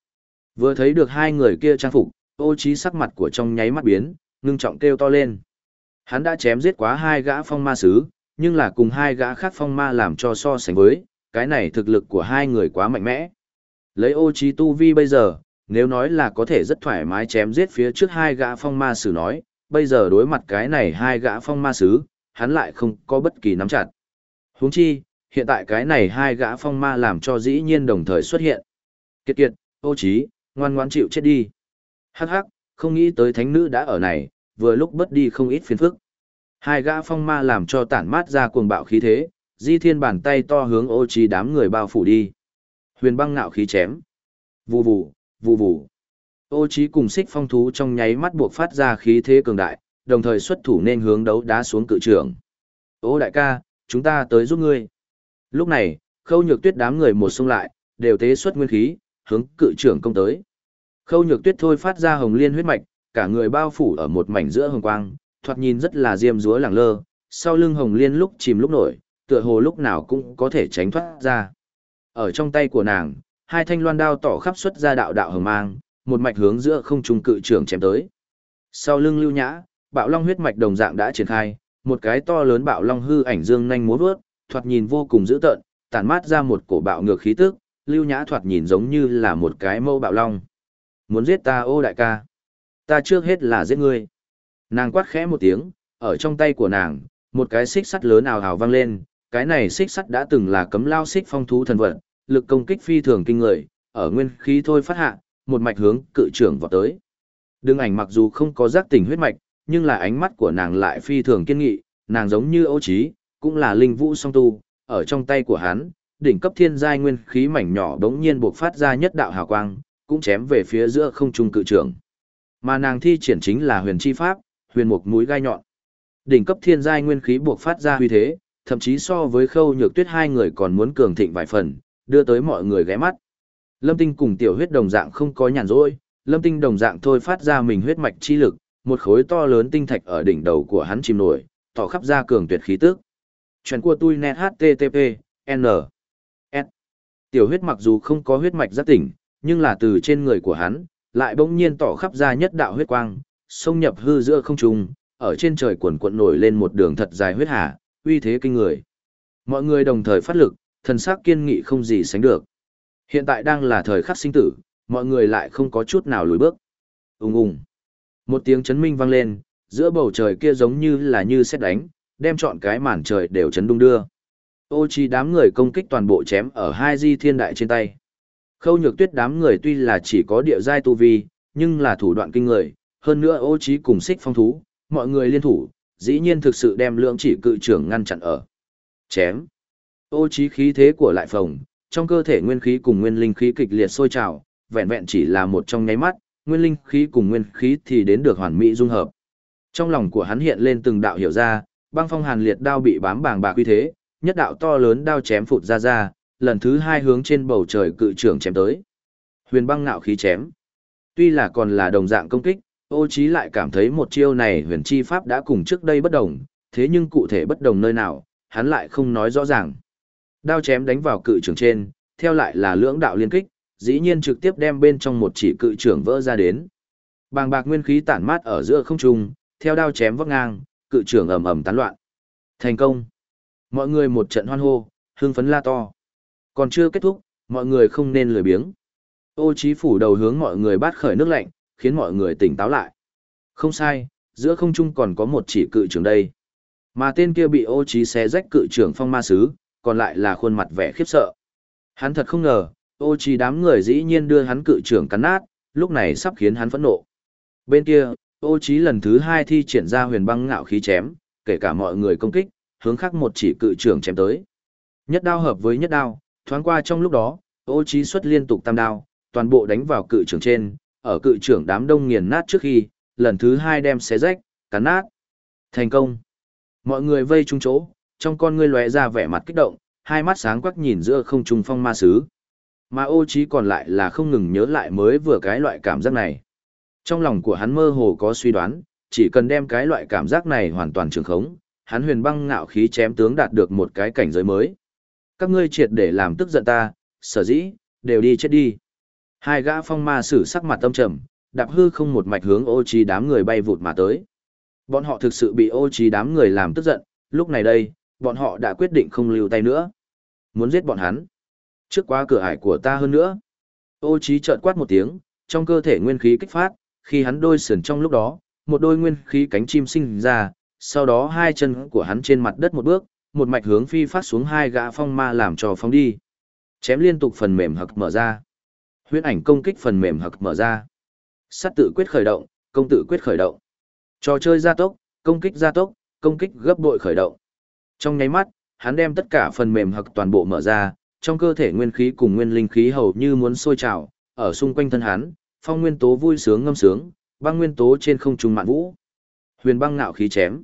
Vừa thấy được hai người kia trang phục, ô trí sắc mặt của trong nháy mắt biến, ngưng trọng kêu to lên. Hắn đã chém giết quá hai gã phong ma sứ, nhưng là cùng hai gã khác phong ma làm cho so sánh với, cái này thực lực của hai người quá mạnh mẽ. Lấy ô trí tu vi bây giờ, nếu nói là có thể rất thoải mái chém giết phía trước hai gã phong ma sứ nói, bây giờ đối mặt cái này hai gã phong ma sứ, hắn lại không có bất kỳ nắm chặt. Huống chi, hiện tại cái này hai gã phong ma làm cho dĩ nhiên đồng thời xuất hiện. Kiệt kiệt, ô trí, ngoan ngoãn chịu chết đi. Hắc hắc, không nghĩ tới thánh nữ đã ở này, vừa lúc bất đi không ít phiền phức. Hai gã phong ma làm cho tản mát ra cuồng bạo khí thế, di thiên bàn tay to hướng ô trí đám người bao phủ đi. Huyền băng ngạo khí chém. Vù vù, vù vù. Ô trí cùng xích phong thú trong nháy mắt buộc phát ra khí thế cường đại, đồng thời xuất thủ nên hướng đấu đá xuống cự trường. Ô đại ca, chúng ta tới giúp ngươi. Lúc này, khâu nhược tuyết đám người một xung lại, đều tế xuất nguyên khí, hướng cự trưởng công tới. Khâu nhược tuyết thôi phát ra hồng liên huyết mạch, cả người bao phủ ở một mảnh giữa hồng quang, thoạt nhìn rất là diêm dúa lẳng lơ, sau lưng hồng liên lúc chìm lúc nổi, tựa hồ lúc nào cũng có thể tránh thoát ra. Ở trong tay của nàng, hai thanh loan đao tỏ khắp xuất ra đạo đạo hồng mang, một mạch hướng giữa không trung cự trưởng chém tới. Sau lưng lưu nhã, bạo long huyết mạch đồng dạng đã triển khai, một cái to lớn bạo long hư ảnh dương nhanh múa vớt, thoạt nhìn vô cùng dữ tợn, tản mát ra một cổ bạo ngược khí tức, lưu nhã thoạt nhìn giống như là một cái mâu bạo long. Muốn giết ta ô đại ca. Ta trước hết là giết ngươi. Nàng quát khẽ một tiếng, ở trong tay của nàng, một cái xích sắt lớn ào ào vang lên, cái này xích sắt đã từng là cấm lao xích phong thú thần vật, lực công kích phi thường kinh người, ở nguyên khí thôi phát hạ, một mạch hướng cự trưởng vọt tới. Đường ảnh mặc dù không có giác tỉnh huyết mạch, nhưng là ánh mắt của nàng lại phi thường kiên nghị, nàng giống như ấu trí, cũng là linh vũ song tu, ở trong tay của hắn, đỉnh cấp thiên giai nguyên khí mảnh nhỏ đống nhiên buộc phát ra nhất đạo hào quang, cũng chém về phía giữa không trung cự trưởng. Mà nàng thi triển chính là huyền chi pháp, huyền mục mũi gai nhọn. Đỉnh cấp thiên giai nguyên khí buộc phát ra huy thế, thậm chí so với khâu nhược tuyết hai người còn muốn cường thịnh vài phần, đưa tới mọi người ghé mắt. Lâm Tinh cùng tiểu huyết đồng dạng không có nhàn rỗi, Lâm Tinh đồng dạng thôi phát ra mình huyết mạch chi lực, một khối to lớn tinh thạch ở đỉnh đầu của hắn chìm nổi, tỏ khắp ra cường tuyệt khí tức. Chuyện của tôi net http, n. S. Tiểu huyết mặc dù không có huyết mạch giác tỉnh, nhưng là từ trên người của hắn, lại bỗng nhiên tỏ khắp ra nhất đạo huyết quang, xông nhập hư giữa không trung, ở trên trời cuộn cuộn nổi lên một đường thật dài huyết hà, uy thế kinh người. Mọi người đồng thời phát lực, thần sắc kiên nghị không gì sánh được. Hiện tại đang là thời khắc sinh tử, mọi người lại không có chút nào lùi bước. Ùng ùng. Một tiếng chấn minh vang lên, giữa bầu trời kia giống như là như xét đánh, đem trọn cái màn trời đều chấn đung đưa. Ô chi đám người công kích toàn bộ chém ở hai di thiên đại trên tay. Khâu nhược tuyết đám người tuy là chỉ có địa giai tu vi, nhưng là thủ đoạn kinh người, hơn nữa ô trí cùng xích phong thú, mọi người liên thủ, dĩ nhiên thực sự đem lượng chỉ cự trưởng ngăn chặn ở. Chém. Ô trí khí thế của lại phồng, trong cơ thể nguyên khí cùng nguyên linh khí kịch liệt sôi trào, vẹn vẹn chỉ là một trong nháy mắt, nguyên linh khí cùng nguyên khí thì đến được hoàn mỹ dung hợp. Trong lòng của hắn hiện lên từng đạo hiểu ra, băng phong hàn liệt đao bị bám bàng bạc quy thế, nhất đạo to lớn đao chém phụt ra ra, lần thứ hai hướng trên bầu trời cự trưởng chém tới. Huyền băng ngạo khí chém. Tuy là còn là đồng dạng công kích, ô trí lại cảm thấy một chiêu này huyền chi pháp đã cùng trước đây bất đồng, thế nhưng cụ thể bất đồng nơi nào, hắn lại không nói rõ ràng. Đao chém đánh vào cự trưởng trên, theo lại là lưỡng đạo liên kích, dĩ nhiên trực tiếp đem bên trong một chỉ cự trưởng vỡ ra đến. Bàng bạc nguyên khí tản mát ở giữa không trung, theo đao chém vấp ngang, cự trưởng ầm ầm tán loạn. Thành công. Mọi người một trận hoan hô, hưng phấn la to. Còn chưa kết thúc, mọi người không nên lười biếng. Ô Chí phủ đầu hướng mọi người bát khởi nước lạnh, khiến mọi người tỉnh táo lại. Không sai, giữa không trung còn có một chỉ cự trưởng đây. Mà tên kia bị ô Chí xé rách cự trưởng phong ma sứ, còn lại là khuôn mặt vẻ khiếp sợ. Hắn thật không ngờ, ô Chí đám người dĩ nhiên đưa hắn cự trưởng cắn nát, lúc này sắp khiến hắn phẫn nộ. Bên kia, ô Chí lần thứ hai thi triển ra huyền băng ngạo khí chém, kể cả mọi người công kích, hướng khác một chỉ cự trưởng chém tới. Nhất đao hợp với nhất đao, thoáng qua trong lúc đó, ô trí xuất liên tục tam đao, toàn bộ đánh vào cự trưởng trên, ở cự trưởng đám đông nghiền nát trước khi, lần thứ hai đem xé rách, cắn nát. Thành công. Mọi người vây chung chỗ, trong con ngươi lóe ra vẻ mặt kích động, hai mắt sáng quắc nhìn giữa không trung phong ma sứ. Mà ô trí còn lại là không ngừng nhớ lại mới vừa cái loại cảm giác này. Trong lòng của hắn mơ hồ có suy đoán, chỉ cần đem cái loại cảm giác này hoàn toàn trường khống, hắn huyền băng ngạo khí chém tướng đạt được một cái cảnh giới mới. Các ngươi triệt để làm tức giận ta, sở dĩ, đều đi chết đi. Hai gã phong ma sử sắc mặt tâm trầm, đạp hư không một mạch hướng ô trí đám người bay vụt mà tới. Bọn họ thực sự bị ô trí đám người làm tức giận, lúc này đây, bọn họ đã quyết định không lưu tay nữa. Muốn giết bọn hắn. Trước quá cửa ải của ta hơn nữa. Ô trí chợt quát một tiếng, trong cơ thể nguyên khí kích phát, khi hắn đôi sườn trong lúc đó, một đôi nguyên khí cánh chim sinh ra, sau đó hai chân của hắn trên mặt đất một bước, một mạch hướng phi phát xuống hai gã phong ma làm cho phong đi. Chém liên tục phần mềm hực mở ra. Huyễn ảnh công kích phần mềm hực mở ra. Sát tự quyết khởi động, công tự quyết khởi động. Trò chơi gia tốc, công kích gia tốc, công kích gấp bội khởi động. Trong nháy mắt, hắn đem tất cả phần mềm hực toàn bộ mở ra, trong cơ thể nguyên khí cùng nguyên linh khí hầu như muốn sôi trào, ở xung quanh thân hắn, phong nguyên tố vui sướng ngâm sướng, băng nguyên tố trên không trung mạn vũ. Huyền băng ngạo khí chém.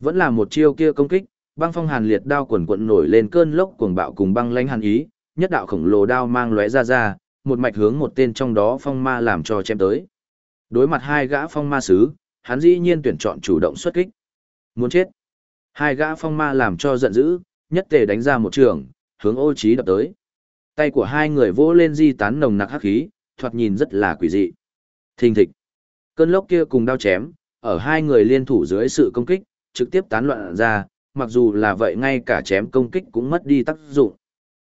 Vẫn là một chiêu kia công kích, băng phong hàn liệt đao quần quận nổi lên cơn lốc cuồng bạo cùng băng lãnh hàn ý, nhất đạo khổng lồ đao mang lóe ra ra, một mạch hướng một tên trong đó phong ma làm cho chém tới. Đối mặt hai gã phong ma sứ, hắn dĩ nhiên tuyển chọn chủ động xuất kích. Muốn chết. Hai gã phong ma làm cho giận dữ, nhất tề đánh ra một trường, hướng ô trí đập tới. Tay của hai người vỗ lên di tán nồng nặc hắc khí, thoạt nhìn rất là quỷ dị. Thình thịch. Cơn lốc kia cùng đao chém, ở hai người liên thủ dưới sự công kích, trực tiếp tán loạn ra, mặc dù là vậy ngay cả chém công kích cũng mất đi tác dụng.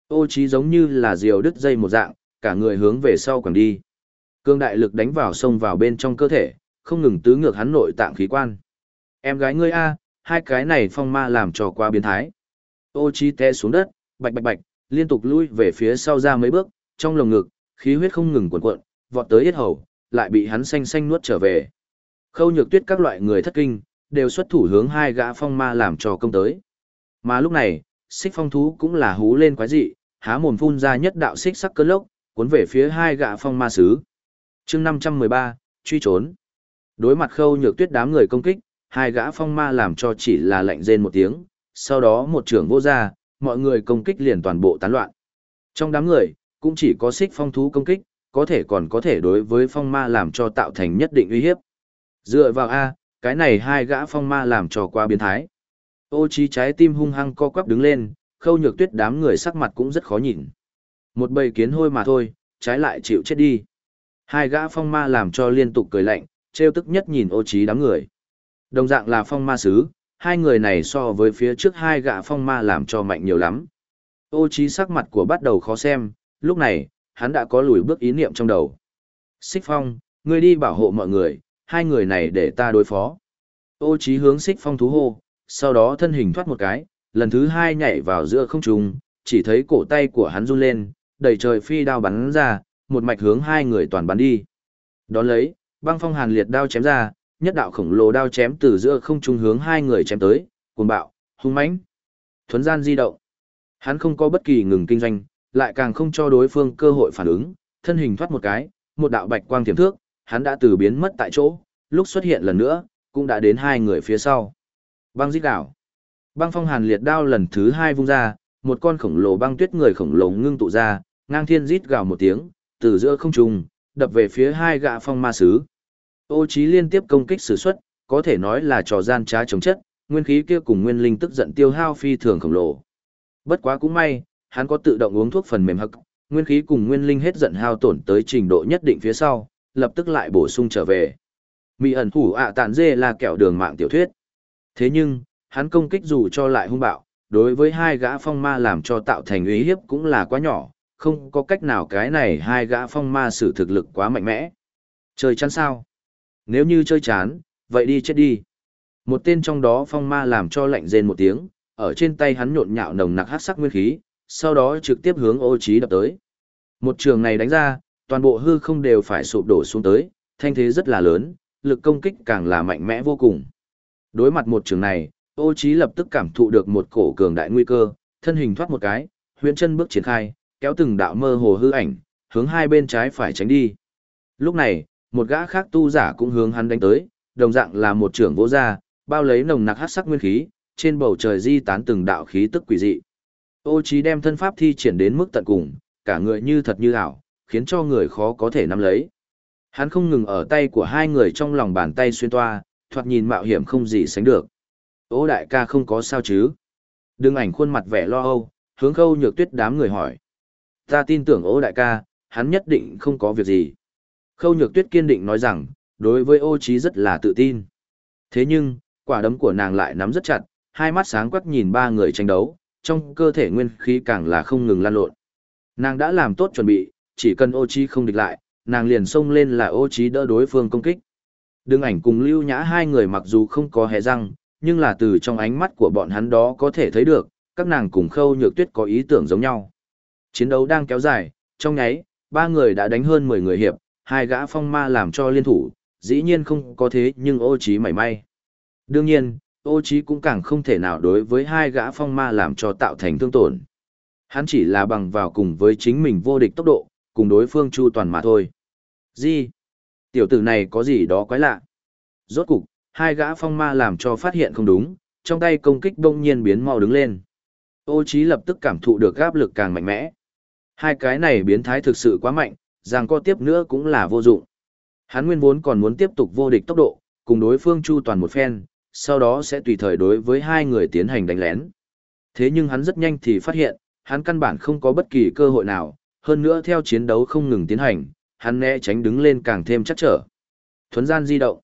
Ô trí giống như là diều đứt dây một dạng, cả người hướng về sau quẳng đi. Cương đại lực đánh vào sông vào bên trong cơ thể, không ngừng tứ ngược hắn nội tạng khí quan. Em gái ngươi a, hai cái này phong ma làm trò qua biến thái. Ô trí té xuống đất, bạch bạch bạch, liên tục lui về phía sau ra mấy bước, trong lồng ngực, khí huyết không ngừng cuộn cuộn, vọt tới yết hầu, lại bị hắn xanh xanh nuốt trở về. Khâu nhược tuyết các loại người thất kinh, đều xuất thủ hướng hai gã phong ma làm cho công tới. Mà lúc này, xích phong thú cũng là hú lên quái dị, há mồm phun ra nhất đạo xích sắc cơn lốc, cuốn về phía hai gã phong ma sứ. chương 513, truy trốn. Đối mặt khâu nhược tuyết đám người công kích, hai gã phong ma làm cho chỉ là lạnh rên một tiếng, sau đó một trưởng vô ra, mọi người công kích liền toàn bộ tán loạn. Trong đám người, cũng chỉ có xích phong thú công kích, có thể còn có thể đối với phong ma làm cho tạo thành nhất định uy hiếp. Dựa vào A, cái này hai gã phong ma làm cho qua biến thái. Ô trí trái tim hung hăng co quắp đứng lên, khâu nhược tuyết đám người sắc mặt cũng rất khó nhìn. Một bầy kiến hôi mà thôi, trái lại chịu chết đi. Hai gã phong ma làm cho liên tục cười lạnh, trêu tức nhất nhìn ô trí đám người. Đồng dạng là phong ma sứ, hai người này so với phía trước hai gã phong ma làm cho mạnh nhiều lắm. Ô trí sắc mặt của bắt đầu khó xem, lúc này, hắn đã có lùi bước ý niệm trong đầu. Xích phong, ngươi đi bảo hộ mọi người, hai người này để ta đối phó. Ô trí hướng xích phong thú hô, sau đó thân hình thoát một cái, lần thứ hai nhảy vào giữa không trung, chỉ thấy cổ tay của hắn run lên, đầy trời phi đao bắn ra, một mạch hướng hai người toàn bắn đi. Đón lấy, băng phong hàn liệt đao chém ra, nhất đạo khổng lồ đao chém từ giữa không trung hướng hai người chém tới, cuồng bạo, hung mãnh. Thuấn gian di động. Hắn không có bất kỳ ngừng kinh doanh, lại càng không cho đối phương cơ hội phản ứng, thân hình thoát một cái, một đạo bạch quang tiềm thước, hắn đã từ biến mất tại chỗ, lúc xuất hiện lần nữa, cũng đã đến hai người phía sau. Băng giết đảo. Băng phong hàn liệt đao lần thứ hai vung ra, một con khổng lồ băng tuyết người khổng lồ ngưng tụ ra, ngang thiên rít gào một tiếng, từ giữa không trung, đập về phía hai gã phong ma sứ. Ô Chí liên tiếp công kích sử xuất, có thể nói là trò gian trá chống chất, nguyên khí kia cùng nguyên linh tức giận tiêu hao phi thường khổng lồ. Bất quá cũng may, hắn có tự động uống thuốc phần mềm hắc, nguyên khí cùng nguyên linh hết giận hao tổn tới trình độ nhất định phía sau, lập tức lại bổ sung trở về. Mị ẩn thủ ạ tản dê là kẹo đường mạng tiểu thuyết. Thế nhưng, hắn công kích dù cho lại hung bạo, đối với hai gã phong ma làm cho tạo thành uy hiếp cũng là quá nhỏ, không có cách nào cái này hai gã phong ma sử thực lực quá mạnh mẽ. Chơi chán sao? Nếu như chơi chán, vậy đi chết đi. Một tên trong đó phong ma làm cho lạnh rên một tiếng, ở trên tay hắn nhộn nhạo nồng nặc hắc sắc nguyên khí, sau đó trực tiếp hướng ô trí đập tới. Một trường này đánh ra, toàn bộ hư không đều phải sụp đổ xuống tới, thanh thế rất là lớn, lực công kích càng là mạnh mẽ vô cùng. Đối mặt một trường này, ô Chí lập tức cảm thụ được một cổ cường đại nguy cơ, thân hình thoát một cái, huyễn chân bước triển khai, kéo từng đạo mơ hồ hư ảnh, hướng hai bên trái phải tránh đi. Lúc này, một gã khác tu giả cũng hướng hắn đánh tới, đồng dạng là một trưởng vỗ ra, bao lấy nồng nặc hắc sắc nguyên khí, trên bầu trời di tán từng đạo khí tức quỷ dị. Ô Chí đem thân pháp thi triển đến mức tận cùng, cả người như thật như ảo, khiến cho người khó có thể nắm lấy. Hắn không ngừng ở tay của hai người trong lòng bàn tay xuyên toa, thoạt nhìn mạo hiểm không gì sánh được. Ô đại ca không có sao chứ? Đừng ảnh khuôn mặt vẻ lo âu, hướng khâu nhược tuyết đám người hỏi. Ta tin tưởng ô đại ca, hắn nhất định không có việc gì. Khâu nhược tuyết kiên định nói rằng, đối với ô Chí rất là tự tin. Thế nhưng, quả đấm của nàng lại nắm rất chặt, hai mắt sáng quắc nhìn ba người tranh đấu, trong cơ thể nguyên khí càng là không ngừng lan lộn. Nàng đã làm tốt chuẩn bị, chỉ cần ô Chi không địch lại, nàng liền xông lên là ô Chi đỡ đối phương công kích. Đương ảnh cùng lưu nhã hai người mặc dù không có hề răng, nhưng là từ trong ánh mắt của bọn hắn đó có thể thấy được, các nàng cùng khâu nhược tuyết có ý tưởng giống nhau. Chiến đấu đang kéo dài, trong nháy, ba người đã đánh hơn 10 người hiệp, hai gã phong ma làm cho liên thủ, dĩ nhiên không có thế nhưng ô trí mảy may. Đương nhiên, ô trí cũng càng không thể nào đối với hai gã phong ma làm cho tạo thành thương tổn. Hắn chỉ là bằng vào cùng với chính mình vô địch tốc độ, cùng đối phương chu toàn mà thôi. Gì? Tiểu tử này có gì đó quái lạ. Rốt cục, hai gã phong ma làm cho phát hiện không đúng, trong tay công kích đông nhiên biến mau đứng lên. Ô trí lập tức cảm thụ được áp lực càng mạnh mẽ. Hai cái này biến thái thực sự quá mạnh, rằng co tiếp nữa cũng là vô dụng. Hắn nguyên vốn còn muốn tiếp tục vô địch tốc độ, cùng đối phương chu toàn một phen, sau đó sẽ tùy thời đối với hai người tiến hành đánh lén. Thế nhưng hắn rất nhanh thì phát hiện, hắn căn bản không có bất kỳ cơ hội nào, hơn nữa theo chiến đấu không ngừng tiến hành, hắn né tránh đứng lên càng thêm chắc trở. Thuấn gian di động.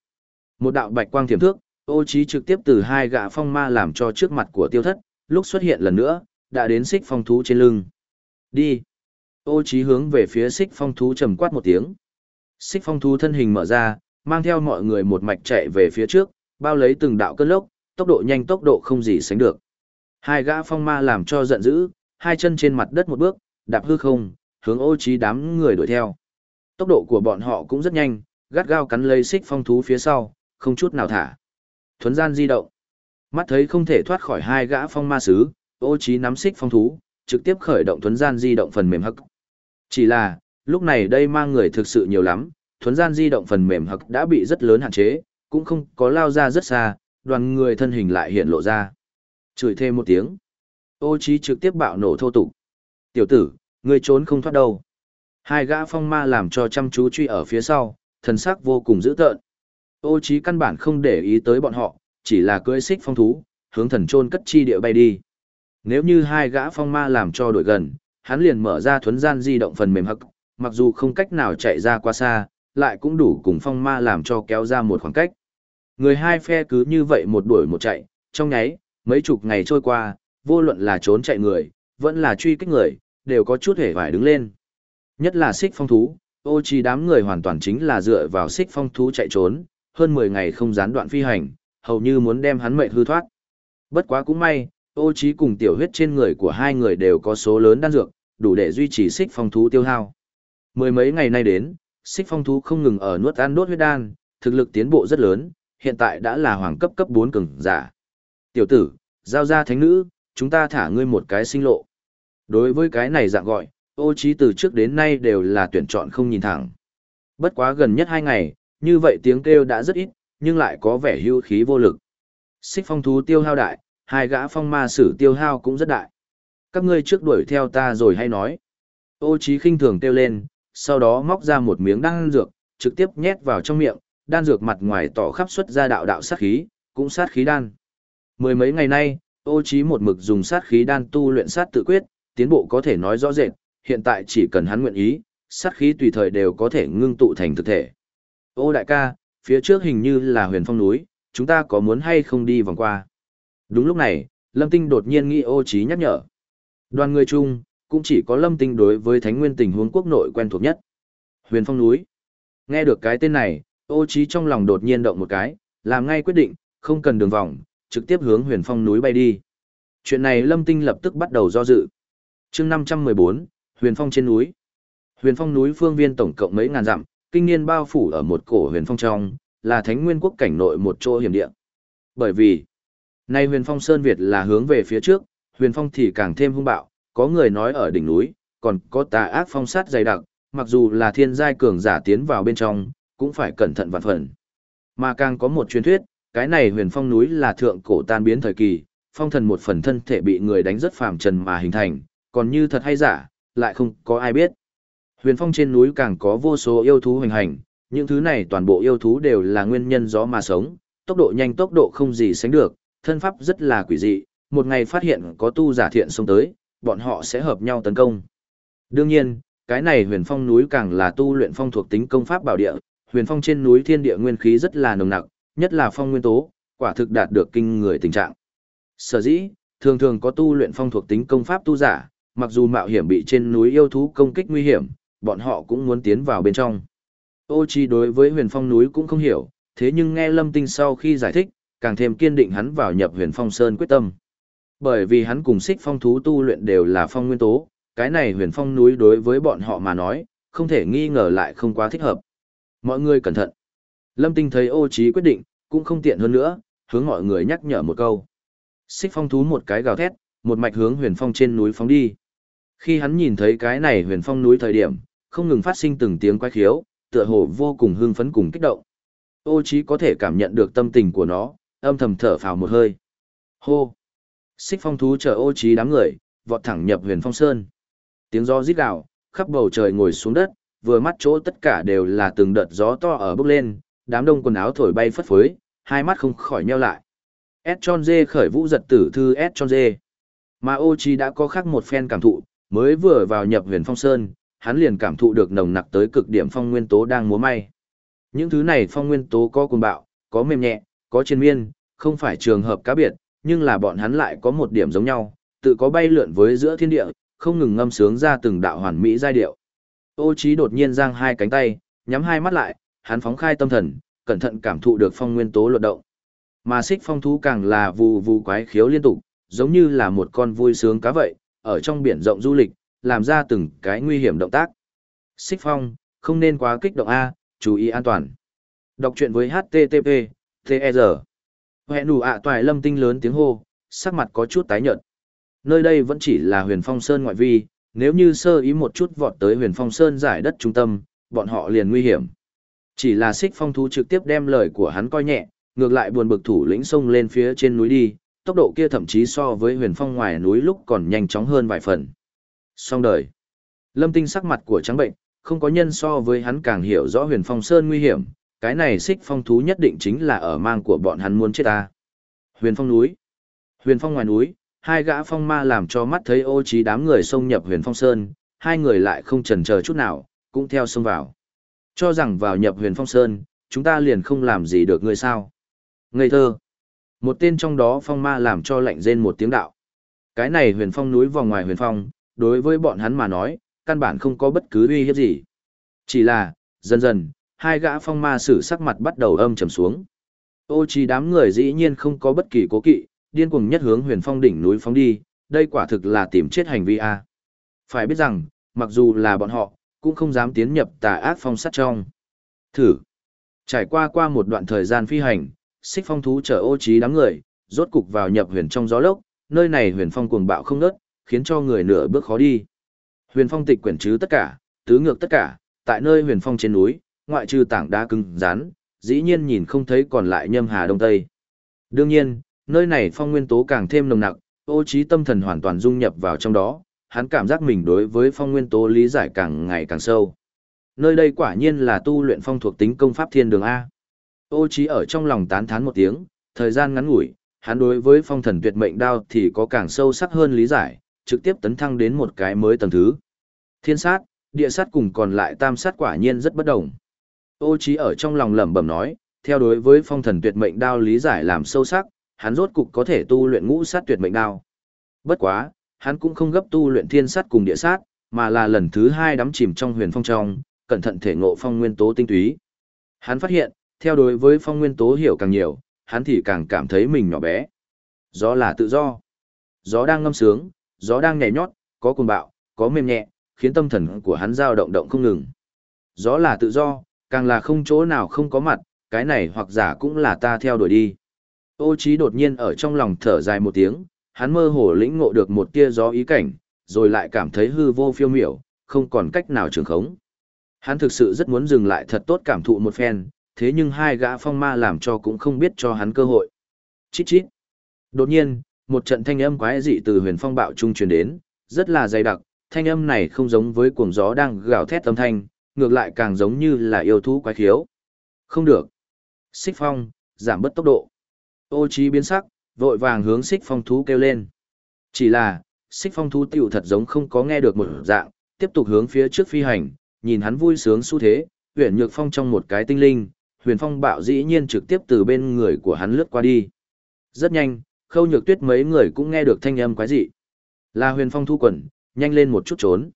Một đạo bạch quang thiểm thước, ô trí trực tiếp từ hai gã phong ma làm cho trước mặt của tiêu thất, lúc xuất hiện lần nữa, đã đến xích phong thú trên lưng. Đi. Ô trí hướng về phía xích phong thú trầm quát một tiếng. Xích phong thú thân hình mở ra, mang theo mọi người một mạch chạy về phía trước, bao lấy từng đạo cơn lốc, tốc độ nhanh tốc độ không gì sánh được. Hai gã phong ma làm cho giận dữ, hai chân trên mặt đất một bước, đạp hư không, hướng ô trí đám người đuổi theo. Tốc độ của bọn họ cũng rất nhanh, gắt gao cắn lấy xích phong thú phía sau, không chút nào thả. Thuấn gian di động. Mắt thấy không thể thoát khỏi hai gã phong ma sứ, ô trí nắm xích phong thú, trực tiếp khởi động thuấn gian di động phần mềm hắc. Chỉ là, lúc này đây mang người thực sự nhiều lắm, thuấn gian di động phần mềm hắc đã bị rất lớn hạn chế, cũng không có lao ra rất xa, đoàn người thân hình lại hiện lộ ra. Chửi thêm một tiếng. Ô trí trực tiếp bạo nổ thô tục. Tiểu tử, ngươi trốn không thoát đâu. Hai gã phong ma làm cho chăm chú truy ở phía sau, thần sắc vô cùng dữ tợn. Ô trí căn bản không để ý tới bọn họ, chỉ là cưỡi xích phong thú, hướng thần trôn cất chi địa bay đi. Nếu như hai gã phong ma làm cho đuổi gần, hắn liền mở ra thuấn gian di động phần mềm hậc, mặc dù không cách nào chạy ra quá xa, lại cũng đủ cùng phong ma làm cho kéo ra một khoảng cách. Người hai phe cứ như vậy một đuổi một chạy, trong nháy, mấy chục ngày trôi qua, vô luận là trốn chạy người, vẫn là truy kích người, đều có chút hề vải đứng lên. Nhất là xích phong thú, ô chi đám người hoàn toàn chính là dựa vào xích phong thú chạy trốn, hơn 10 ngày không gián đoạn phi hành, hầu như muốn đem hắn mệnh hư thoát. Bất quá cũng may, ô trí cùng tiểu huyết trên người của hai người đều có số lớn đan dược, đủ để duy trì xích phong thú tiêu hao. Mười mấy ngày nay đến, xích phong thú không ngừng ở nuốt ăn đốt huyết đan, thực lực tiến bộ rất lớn, hiện tại đã là hoàng cấp cấp 4 cường giả. Tiểu tử, giao ra thánh nữ, chúng ta thả ngươi một cái sinh lộ. Đối với cái này dạng gọi, ô trí từ trước đến nay đều là tuyển chọn không nhìn thẳng. Bất quá gần nhất hai ngày, như vậy tiếng kêu đã rất ít, nhưng lại có vẻ hưu khí vô lực. Xích phong thú tiêu hao đại, hai gã phong ma sử tiêu hao cũng rất đại. Các ngươi trước đuổi theo ta rồi hay nói. Ô trí khinh thường kêu lên, sau đó móc ra một miếng đan dược, trực tiếp nhét vào trong miệng, đan dược mặt ngoài tỏ khắp xuất ra đạo đạo sát khí, cũng sát khí đan. Mười mấy ngày nay, ô trí một mực dùng sát khí đan tu luyện sát tự quyết, tiến bộ có thể nói rõ rệt, hiện tại chỉ cần hắn nguyện ý, sát khí tùy thời đều có thể ngưng tụ thành thực thể. Ô đại ca, phía trước hình như là huyền phong núi, chúng ta có muốn hay không đi vòng qua? Đúng lúc này, Lâm Tinh đột nhiên nghĩ ô trí nhắc nhở. Đoàn người chung, cũng chỉ có Lâm Tinh đối với Thánh Nguyên tình huống quốc nội quen thuộc nhất. Huyền phong núi. Nghe được cái tên này, ô trí trong lòng đột nhiên động một cái, làm ngay quyết định, không cần đường vòng, trực tiếp hướng huyền phong núi bay đi. Chuyện này Lâm Tinh lập tức bắt đầu do dự chương 514, huyền phong trên núi. Huyền phong núi phương viên tổng cộng mấy ngàn dặm, kinh niên bao phủ ở một cổ huyền phong trong, là thánh nguyên quốc cảnh nội một chỗ hiểm địa. Bởi vì, nay huyền phong Sơn Việt là hướng về phía trước, huyền phong thì càng thêm hung bạo, có người nói ở đỉnh núi, còn có tà ác phong sát dày đặc, mặc dù là thiên giai cường giả tiến vào bên trong, cũng phải cẩn thận vạn phần. Mà càng có một truyền thuyết, cái này huyền phong núi là thượng cổ tan biến thời kỳ, phong thần một phần thân thể bị người đánh rất phàm trần mà hình thành, còn như thật hay giả, lại không có ai biết. Huyền phong trên núi càng có vô số yêu thú hoành hành, những thứ này toàn bộ yêu thú đều là nguyên nhân gió mà sống, tốc độ nhanh tốc độ không gì sánh được, thân pháp rất là quỷ dị, một ngày phát hiện có tu giả thiện xông tới, bọn họ sẽ hợp nhau tấn công. Đương nhiên, cái này huyền phong núi càng là tu luyện phong thuộc tính công pháp bảo địa, huyền phong trên núi thiên địa nguyên khí rất là nồng nặc, nhất là phong nguyên tố, quả thực đạt được kinh người tình trạng. Sở dĩ, thường thường có tu luyện phong thuộc tính công pháp tu giả, mặc dù mạo hiểm bị trên núi yêu thú công kích nguy hiểm, bọn họ cũng muốn tiến vào bên trong. Ô chi đối với huyền phong núi cũng không hiểu, thế nhưng nghe lâm tinh sau khi giải thích, càng thêm kiên định hắn vào nhập huyền phong sơn quyết tâm. Bởi vì hắn cùng xích phong thú tu luyện đều là phong nguyên tố, cái này huyền phong núi đối với bọn họ mà nói, không thể nghi ngờ lại không quá thích hợp. Mọi người cẩn thận. Lâm Tinh thấy ô trí quyết định, cũng không tiện hơn nữa, hướng mọi người nhắc nhở một câu. Xích phong thú một cái gào thét, một mạch hướng huyền phong trên núi phóng đi. Khi hắn nhìn thấy cái này huyền phong núi thời điểm, không ngừng phát sinh từng tiếng quái khiếu, tựa hồ vô cùng hưng phấn cùng kích động. Ô trí có thể cảm nhận được tâm tình của nó, âm thầm thở phào một hơi. Hô! Xích phong thú chờ ô trí đám người, vọt thẳng nhập huyền phong sơn. Tiếng gió rít gào, khắp bầu trời ngồi xuống đất, vừa mắt chỗ tất cả đều là từng đợt gió to ở bốc lên, đám đông quần áo thổi bay phất phới, hai mắt không khỏi nheo lại. S Chon Dê khởi vũ giật tử thư S Chon Dê. Mà ô chi đã có khác một phen cảm thụ, mới vừa vào nhập huyền phong sơn, hắn liền cảm thụ được nồng nặc tới cực điểm phong nguyên tố đang múa may. Những thứ này phong nguyên tố có cuồng bạo, có mềm nhẹ, có trên miên, không phải trường hợp cá biệt, nhưng là bọn hắn lại có một điểm giống nhau, tự có bay lượn với giữa thiên địa, không ngừng ngâm sướng ra từng đạo hoàn mỹ giai điệu. Ô Chí đột nhiên giang hai cánh tay, nhắm hai mắt lại, hắn phóng khai tâm thần, cẩn thận cảm thụ được phong nguyên tố luật động. Mà xích phong thú càng là vù vù quái khiếu liên tục, giống như là một con vui sướng cá vậy, ở trong biển rộng du lịch, làm ra từng cái nguy hiểm động tác. Xích phong, không nên quá kích động A, chú ý an toàn. Đọc truyện với HTTP, TR. Hẹn đủ ạ toài lâm tinh lớn tiếng hô, sắc mặt có chút tái nhợt. Nơi đây vẫn chỉ là huyền phong sơn ngoại vi, nếu như sơ ý một chút vọt tới huyền phong sơn giải đất trung tâm, bọn họ liền nguy hiểm. Chỉ là xích phong thú trực tiếp đem lời của hắn coi nhẹ, ngược lại buồn bực thủ lĩnh xông lên phía trên núi đi, tốc độ kia thậm chí so với huyền phong ngoài núi lúc còn nhanh chóng hơn vài phần. Xong đời. Lâm tinh sắc mặt của trắng bệnh, không có nhân so với hắn càng hiểu rõ huyền phong sơn nguy hiểm, cái này xích phong thú nhất định chính là ở mang của bọn hắn muốn chết ta. Huyền phong núi. Huyền phong ngoài núi, hai gã phong ma làm cho mắt thấy ô trí đám người xông nhập huyền phong sơn, hai người lại không chần chờ chút nào, cũng theo xông vào. Cho rằng vào nhập huyền phong sơn, chúng ta liền không làm gì được người sao. Ngây thơ. Một tên trong đó phong ma làm cho lạnh rên một tiếng đạo. Cái này huyền phong núi vòng ngoài huyền phong, đối với bọn hắn mà nói, căn bản không có bất cứ uy hiếp gì. Chỉ là, dần dần, hai gã phong ma sử sắc mặt bắt đầu âm trầm xuống. Ô trí đám người dĩ nhiên không có bất kỳ cố kỵ, điên cuồng nhất hướng huyền phong đỉnh núi phóng đi, đây quả thực là tìm chết hành vi a. Phải biết rằng, mặc dù là bọn họ, cũng không dám tiến nhập tà ác phong sát trong. Thử. Trải qua qua một đoạn thời gian phi hành, xích phong thú chở ô trí đám người, rốt cục vào nhập huyền trong gió lốc, nơi này huyền phong cuồng bạo không ngớt, khiến cho người nửa bước khó đi. Huyền phong tịch quyển chứ tất cả, tứ ngược tất cả, tại nơi huyền phong trên núi, ngoại trừ tảng đá cứng rắn, dĩ nhiên nhìn không thấy còn lại nhâm hà đông tây. Đương nhiên, nơi này phong nguyên tố càng thêm nồng nặc, ô trí tâm thần hoàn toàn dung nhập vào trong đó, hắn cảm giác mình đối với phong nguyên tố lý giải càng ngày càng sâu. Nơi đây quả nhiên là tu luyện phong thuộc tính công pháp thiên đường A. Ô trí ở trong lòng tán thán một tiếng, thời gian ngắn ngủi, hắn đối với phong thần tuyệt mệnh đao thì có càng sâu sắc hơn lý giải, trực tiếp tấn thăng đến một cái mới tầng thứ. Thiên sát, địa sát cùng còn lại tam sát quả nhiên rất bất đồng. Ô trí ở trong lòng lẩm bẩm nói, theo đối với phong thần tuyệt mệnh đao lý giải làm sâu sắc, hắn rốt cục có thể tu luyện ngũ sát tuyệt mệnh đao. Bất quá, hắn cũng không gấp tu luyện thiên sát cùng địa sát, mà là lần thứ hai đắm chìm trong huyền phong trong, cẩn thận thể ngộ phong nguyên tố tinh túy. Hắn phát hiện, theo đối với phong nguyên tố hiểu càng nhiều, hắn thì càng cảm thấy mình nhỏ bé. Gió là tự do. Gió đang ngâm sướng, gió đang nhảy nhót, có cuồng bạo, có mềm nhẹ, khiến tâm thần của hắn dao động động không ngừng. Gió là tự do, càng là không chỗ nào không có mặt, cái này hoặc giả cũng là ta theo đuổi đi. Ô trí đột nhiên ở trong lòng thở dài một tiếng, hắn mơ hồ lĩnh ngộ được một tia gió ý cảnh, rồi lại cảm thấy hư vô phiêu miểu, không còn cách nào trường khống. Hắn thực sự rất muốn dừng lại thật tốt cảm thụ một phen, thế nhưng hai gã phong ma làm cho cũng không biết cho hắn cơ hội. Chít chít. Đột nhiên, một trận thanh âm quái dị từ huyền phong bạo trung truyền đến, rất là dày đặc, thanh âm này không giống với cuồng gió đang gào thét âm thanh, ngược lại càng giống như là yêu thú quái khiếu. Không được. Xích phong, giảm bớt tốc độ. Ô trí biến sắc, vội vàng hướng xích phong thú kêu lên. Chỉ là, xích phong thú tiểu thật giống không có nghe được một dạng, tiếp tục hướng phía trước phi hành, nhìn hắn vui sướng xu thế, huyền nhược phong trong một cái tinh linh, huyền phong bạo dĩ nhiên trực tiếp từ bên người của hắn lướt qua đi. Rất nhanh, khâu nhược tuyết mấy người cũng nghe được thanh âm quái dị. Là huyền phong thu quần, nhanh lên một chút trốn.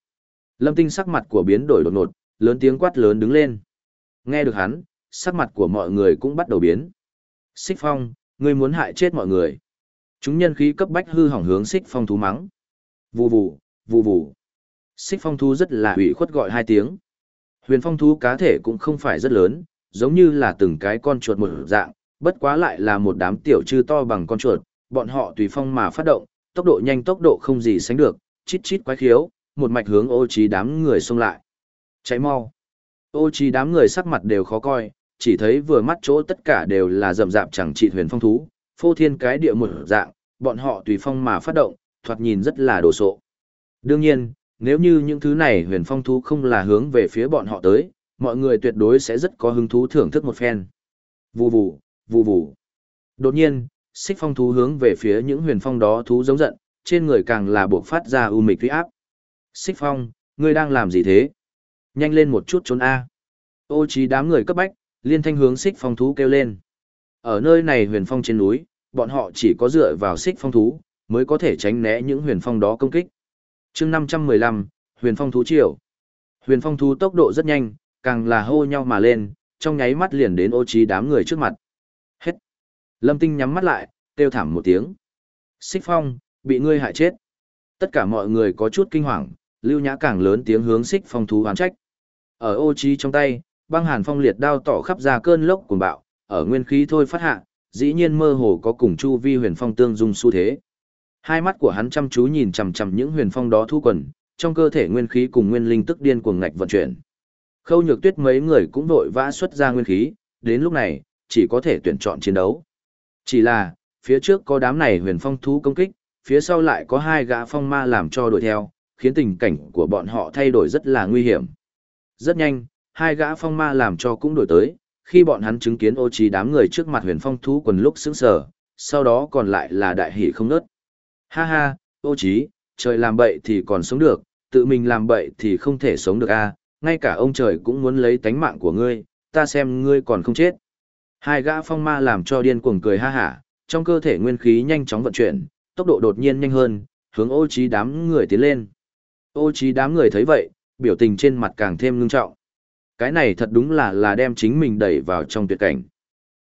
Lâm tinh sắc mặt của biến đổi đột ngột, lớn tiếng quát lớn đứng lên. Nghe được hắn, sắc mặt của mọi người cũng bắt đầu biến. Xích phong, ngươi muốn hại chết mọi người. Chúng nhân khí cấp bách hư hỏng hướng xích phong thú mắng. Vù vù, vù vù. Xích phong thú rất là hủy khuất gọi hai tiếng. Huyền phong thú cá thể cũng không phải rất lớn, giống như là từng cái con chuột một dạng, bất quá lại là một đám tiểu chư to bằng con chuột, bọn họ tùy phong mà phát động, tốc độ nhanh tốc độ không gì sánh được, chít chít quái khiếu, một mạch hướng ô trí đám người xông lại. Cháy mau. Ô trí đám người sắc mặt đều khó coi, chỉ thấy vừa mắt chỗ tất cả đều là rậm rạp chẳng trị huyền phong thú, phô thiên cái địa một dạng, bọn họ tùy phong mà phát động, thoạt nhìn rất là đồ sộ. Đương nhiên, nếu như những thứ này huyền phong thú không là hướng về phía bọn họ tới, mọi người tuyệt đối sẽ rất có hứng thú thưởng thức một phen. Vù vù, vù vù. Đột nhiên, xích phong thú hướng về phía những huyền phong đó thú giống giận, trên người càng là buộc phát ra u mịch uy áp. Xích phong, ngươi đang làm gì thế? Nhanh lên một chút trốn A. Ô trí đám người cấp bách, liên thanh hướng xích phong thú kêu lên. Ở nơi này huyền phong trên núi, bọn họ chỉ có dựa vào xích phong thú, mới có thể tránh né những huyền phong đó công kích. chương 515, huyền phong thú triều. Huyền phong thú tốc độ rất nhanh, càng là hô nhau mà lên, trong nháy mắt liền đến ô trí đám người trước mặt. Hết. Lâm Tinh nhắm mắt lại, kêu thảm một tiếng. Xích phong, bị ngươi hại chết. Tất cả mọi người có chút kinh hoàng, lưu nhã càng lớn tiếng hướng xích phong thú oán trách. Ở ô trí trong tay, băng hàn phong liệt đao tỏ khắp ra cơn lốc cuồng bạo, ở nguyên khí thôi phát hạ, dĩ nhiên mơ hồ có cùng chu vi huyền phong tương dung xu thế. Hai mắt của hắn chăm chú nhìn chằm chằm những huyền phong đó thu quần, trong cơ thể nguyên khí cùng nguyên linh tức điên cuồng ngạch vận chuyển. Khâu nhược tuyết mấy người cũng vội vã xuất ra nguyên khí, đến lúc này, chỉ có thể tuyển chọn chiến đấu. Chỉ là, phía trước có đám này huyền phong thú công kích, phía sau lại có hai gã phong ma làm cho đuổi theo, khiến tình cảnh của bọn họ thay đổi rất là nguy hiểm. Rất nhanh, hai gã phong ma làm cho cũng đổi tới, khi bọn hắn chứng kiến ô trí đám người trước mặt huyền phong thú quần lúc sững sờ, sau đó còn lại là đại hỷ không nớt. Ha ha, ô trí, trời làm bậy thì còn sống được, tự mình làm bậy thì không thể sống được a ngay cả ông trời cũng muốn lấy tánh mạng của ngươi, ta xem ngươi còn không chết. Hai gã phong ma làm cho điên cuồng cười ha hả, trong cơ thể nguyên khí nhanh chóng vận chuyển, tốc độ đột nhiên nhanh hơn, hướng ô trí đám người tiến lên. Ô trí đám người thấy vậy, biểu tình trên mặt càng thêm ngưng trọng. Cái này thật đúng là là đem chính mình đẩy vào trong tuyệt cảnh.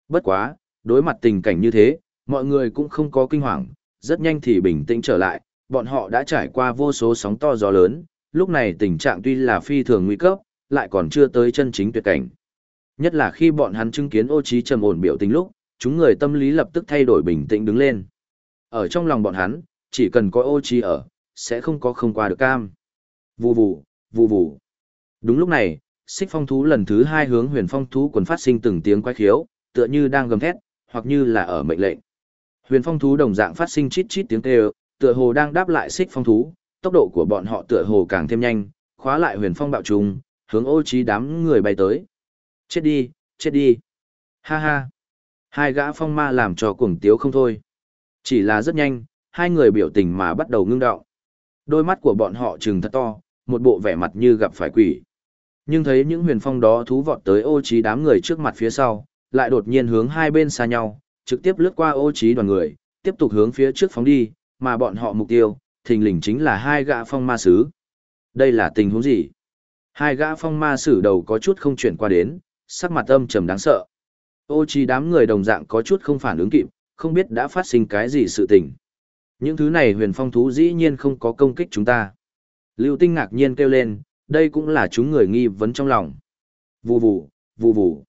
Bất quá, đối mặt tình cảnh như thế, mọi người cũng không có kinh hoàng, rất nhanh thì bình tĩnh trở lại, bọn họ đã trải qua vô số sóng to gió lớn, lúc này tình trạng tuy là phi thường nguy cấp, lại còn chưa tới chân chính tuyệt cảnh. Nhất là khi bọn hắn chứng kiến ô trí trầm ổn biểu tình lúc, chúng người tâm lý lập tức thay đổi bình tĩnh đứng lên. Ở trong lòng bọn hắn, chỉ cần có ô trí ở, sẽ không có không qua được cam. Vù vù, vù vù. Đúng lúc này, xích phong thú lần thứ hai hướng huyền phong thú quần phát sinh từng tiếng quái khiếu, tựa như đang gầm thét, hoặc như là ở mệnh lệnh. Huyền phong thú đồng dạng phát sinh chít chít tiếng kêu, tựa hồ đang đáp lại xích phong thú, tốc độ của bọn họ tựa hồ càng thêm nhanh, khóa lại huyền phong bạo trùng, hướng ô trí đám người bay tới. Chết đi, chết đi. Ha ha. Hai gã phong ma làm cho cuồng tiếu không thôi. Chỉ là rất nhanh, hai người biểu tình mà bắt đầu ngưng đọng. Đôi mắt của bọn họ trừng thật to, một bộ vẻ mặt như gặp phải quỷ. Nhưng thấy những huyền phong đó thú vọt tới ô trí đám người trước mặt phía sau, lại đột nhiên hướng hai bên xa nhau, trực tiếp lướt qua ô trí đoàn người, tiếp tục hướng phía trước phóng đi, mà bọn họ mục tiêu, thình lình chính là hai gã phong ma sứ. Đây là tình huống gì? Hai gã phong ma sử đầu có chút không chuyển qua đến, sắc mặt âm trầm đáng sợ. Ô chi đám người đồng dạng có chút không phản ứng kịp, không biết đã phát sinh cái gì sự tình. Những thứ này huyền phong thú dĩ nhiên không có công kích chúng ta. Lưu tinh ngạc nhiên kêu lên, đây cũng là chúng người nghi vấn trong lòng. Vù vù, vù vù.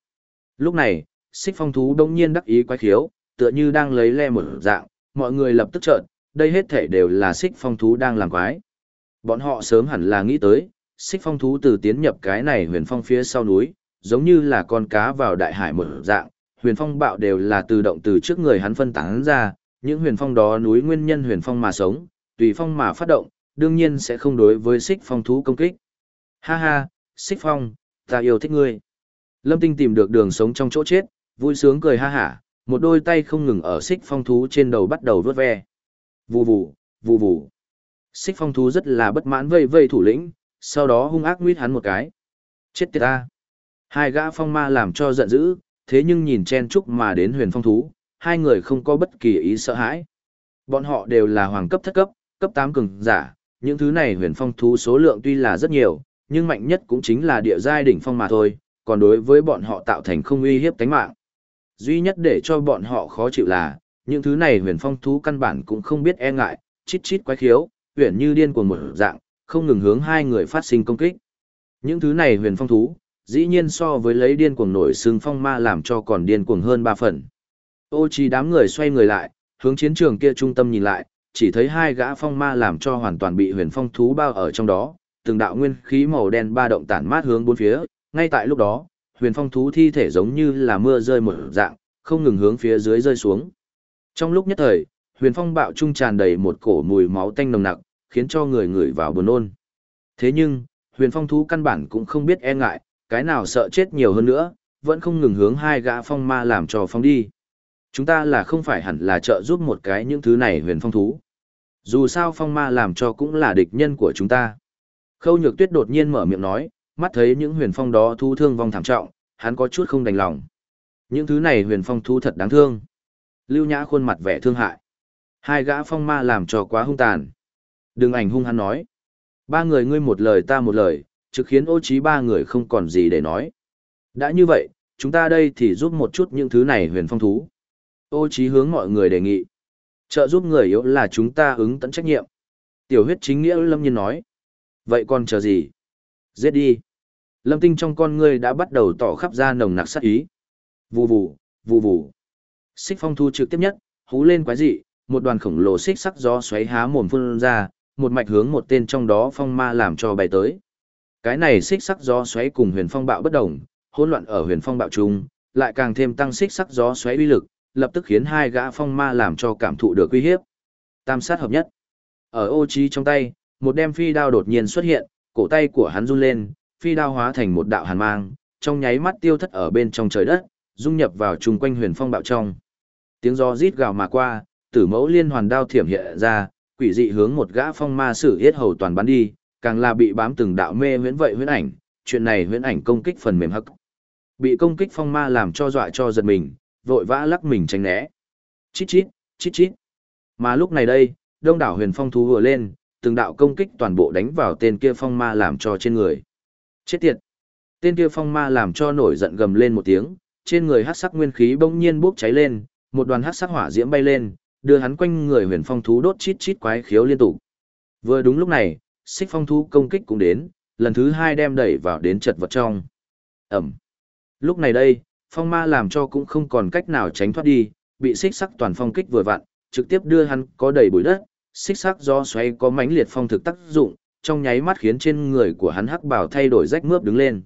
Lúc này, xích phong thú đông nhiên đắc ý quái khiếu, tựa như đang lấy le một dạng, mọi người lập tức trợn, đây hết thể đều là xích phong thú đang làm quái. Bọn họ sớm hẳn là nghĩ tới, xích phong thú từ tiến nhập cái này huyền phong phía sau núi, giống như là con cá vào đại hải một dạng, huyền phong bạo đều là tự động từ trước người hắn phân tán ra, những huyền phong đó núi nguyên nhân huyền phong mà sống, tùy phong mà phát động, đương nhiên sẽ không đối với xích phong thú công kích. Ha ha, xích phong, ta yêu thích ngươi. Lâm Tinh tìm được đường sống trong chỗ chết, vui sướng cười ha hả, một đôi tay không ngừng ở xích phong thú trên đầu bắt đầu vớt ve. Vù vù, vù vù. Xích phong thú rất là bất mãn vây vây thủ lĩnh, sau đó hung ác nguyết hắn một cái. Chết tiệt ta. Hai gã phong ma làm cho giận dữ, thế nhưng nhìn chen chúc mà đến huyền phong thú, hai người không có bất kỳ ý sợ hãi. Bọn họ đều là hoàng cấp thất cấp, cấp 8 cường giả, những thứ này huyền phong thú số lượng tuy là rất nhiều, nhưng mạnh nhất cũng chính là địa giai đỉnh phong mà thôi, còn đối với bọn họ tạo thành không uy hiếp tính mạng. Duy nhất để cho bọn họ khó chịu là, những thứ này huyền phong thú căn bản cũng không biết e ngại, chít chít quái khiếu, huyền như điên cuồng một dạng, không ngừng hướng hai người phát sinh công kích. Những thứ này huyền phong thú, dĩ nhiên so với lấy điên cuồng nổi xương phong ma làm cho còn điên cuồng hơn ba phần. Ô chi đám người xoay người lại, hướng chiến trường kia trung tâm nhìn lại, chỉ thấy hai gã phong ma làm cho hoàn toàn bị huyền phong thú bao ở trong đó, từng đạo nguyên khí màu đen ba động tản mát hướng bốn phía, ngay tại lúc đó, huyền phong thú thi thể giống như là mưa rơi một dạng, không ngừng hướng phía dưới rơi xuống. Trong lúc nhất thời, huyền phong bạo trung tràn đầy một cổ mùi máu tanh nồng nặc, khiến cho người ngửi vào buồn nôn. Thế nhưng, huyền phong thú căn bản cũng không biết e ngại, cái nào sợ chết nhiều hơn nữa, vẫn không ngừng hướng hai gã phong ma làm cho phong đi. Chúng ta là không phải hẳn là trợ giúp một cái những thứ này huyền phong thú. Dù sao phong ma làm cho cũng là địch nhân của chúng ta. Khâu nhược tuyết đột nhiên mở miệng nói, mắt thấy những huyền phong đó thu thương vong thảm trọng, hắn có chút không đành lòng. Những thứ này huyền phong thú thật đáng thương. Lưu Nhã khuôn mặt vẻ thương hại. Hai gã phong ma làm cho quá hung tàn. Đừng ảnh hung hắn nói. Ba người ngươi một lời ta một lời, trực khiến ô trí ba người không còn gì để nói. Đã như vậy, chúng ta đây thì giúp một chút những thứ này huyền phong thú. Ô trí hướng mọi người đề nghị. Trợ giúp người yếu là chúng ta ứng tận trách nhiệm. Tiểu huyết chính nghĩa lâm nhiên nói. Vậy còn chờ gì? Giết đi. Lâm tinh trong con ngươi đã bắt đầu tỏ khắp ra nồng nặc sát ý. Vù vù, vù vù. Xích phong thu trực tiếp nhất, hú lên quái dị, một đoàn khổng lồ xích sắc gió xoáy há mồm phun ra, một mạch hướng một tên trong đó phong ma làm cho bay tới. Cái này xích sắc gió xoáy cùng huyền phong bạo bất đồng, hỗn loạn ở huyền phong bạo trung, lại càng thêm tăng xích sắc gió xoáy uy lực, lập tức khiến hai gã phong ma làm cho cảm thụ được uy hiếp. Tam sát hợp nhất. Ở ô trí trong tay, một đem phi đao đột nhiên xuất hiện, cổ tay của hắn run lên, phi đao hóa thành một đạo hàn mang, trong nháy mắt tiêu thất ở bên trong trời đất, dung nhập vào chung quanh huyền phong bạo trong. Tiếng gió rít gào mà qua, tử mẫu liên hoàn đao thiểm hiện ra, quỷ dị hướng một gã phong ma sử yết hầu toàn bắn đi, càng là bị bám từng đạo mê huyễn vậy huyễn ảnh, chuyện này huyễn ảnh công kích phần mềm hắc. Bị công kích phong ma làm cho dọa cho giật mình, vội vã lắc mình tránh né. Chít chít, chít chít. Mà lúc này đây, đông đảo huyền phong thú vừa lên, từng đạo công kích toàn bộ đánh vào tên kia phong ma làm cho trên người. Chết tiệt! Tên kia phong ma làm cho nổi giận gầm lên một tiếng, trên người hắc sắc nguyên khí bỗng nhiên bốc cháy lên, một đoàn hắc sắc hỏa diễm bay lên, đưa hắn quanh người huyền phong thú đốt chít chít quái khiếu liên tục. Vừa đúng lúc này, xích phong thú công kích cũng đến, lần thứ hai đem đẩy vào đến chật vật trong. Ẩm. Lúc này đây, phong ma làm cho cũng không còn cách nào tránh thoát đi, bị xích sắc toàn phong kích vừa vặn, trực tiếp đưa hắn có đầy bụi đất, xích sắc do xoay có mãnh liệt phong thực tác dụng, trong nháy mắt khiến trên người của hắn hắc bảo thay đổi rách mướp đứng lên.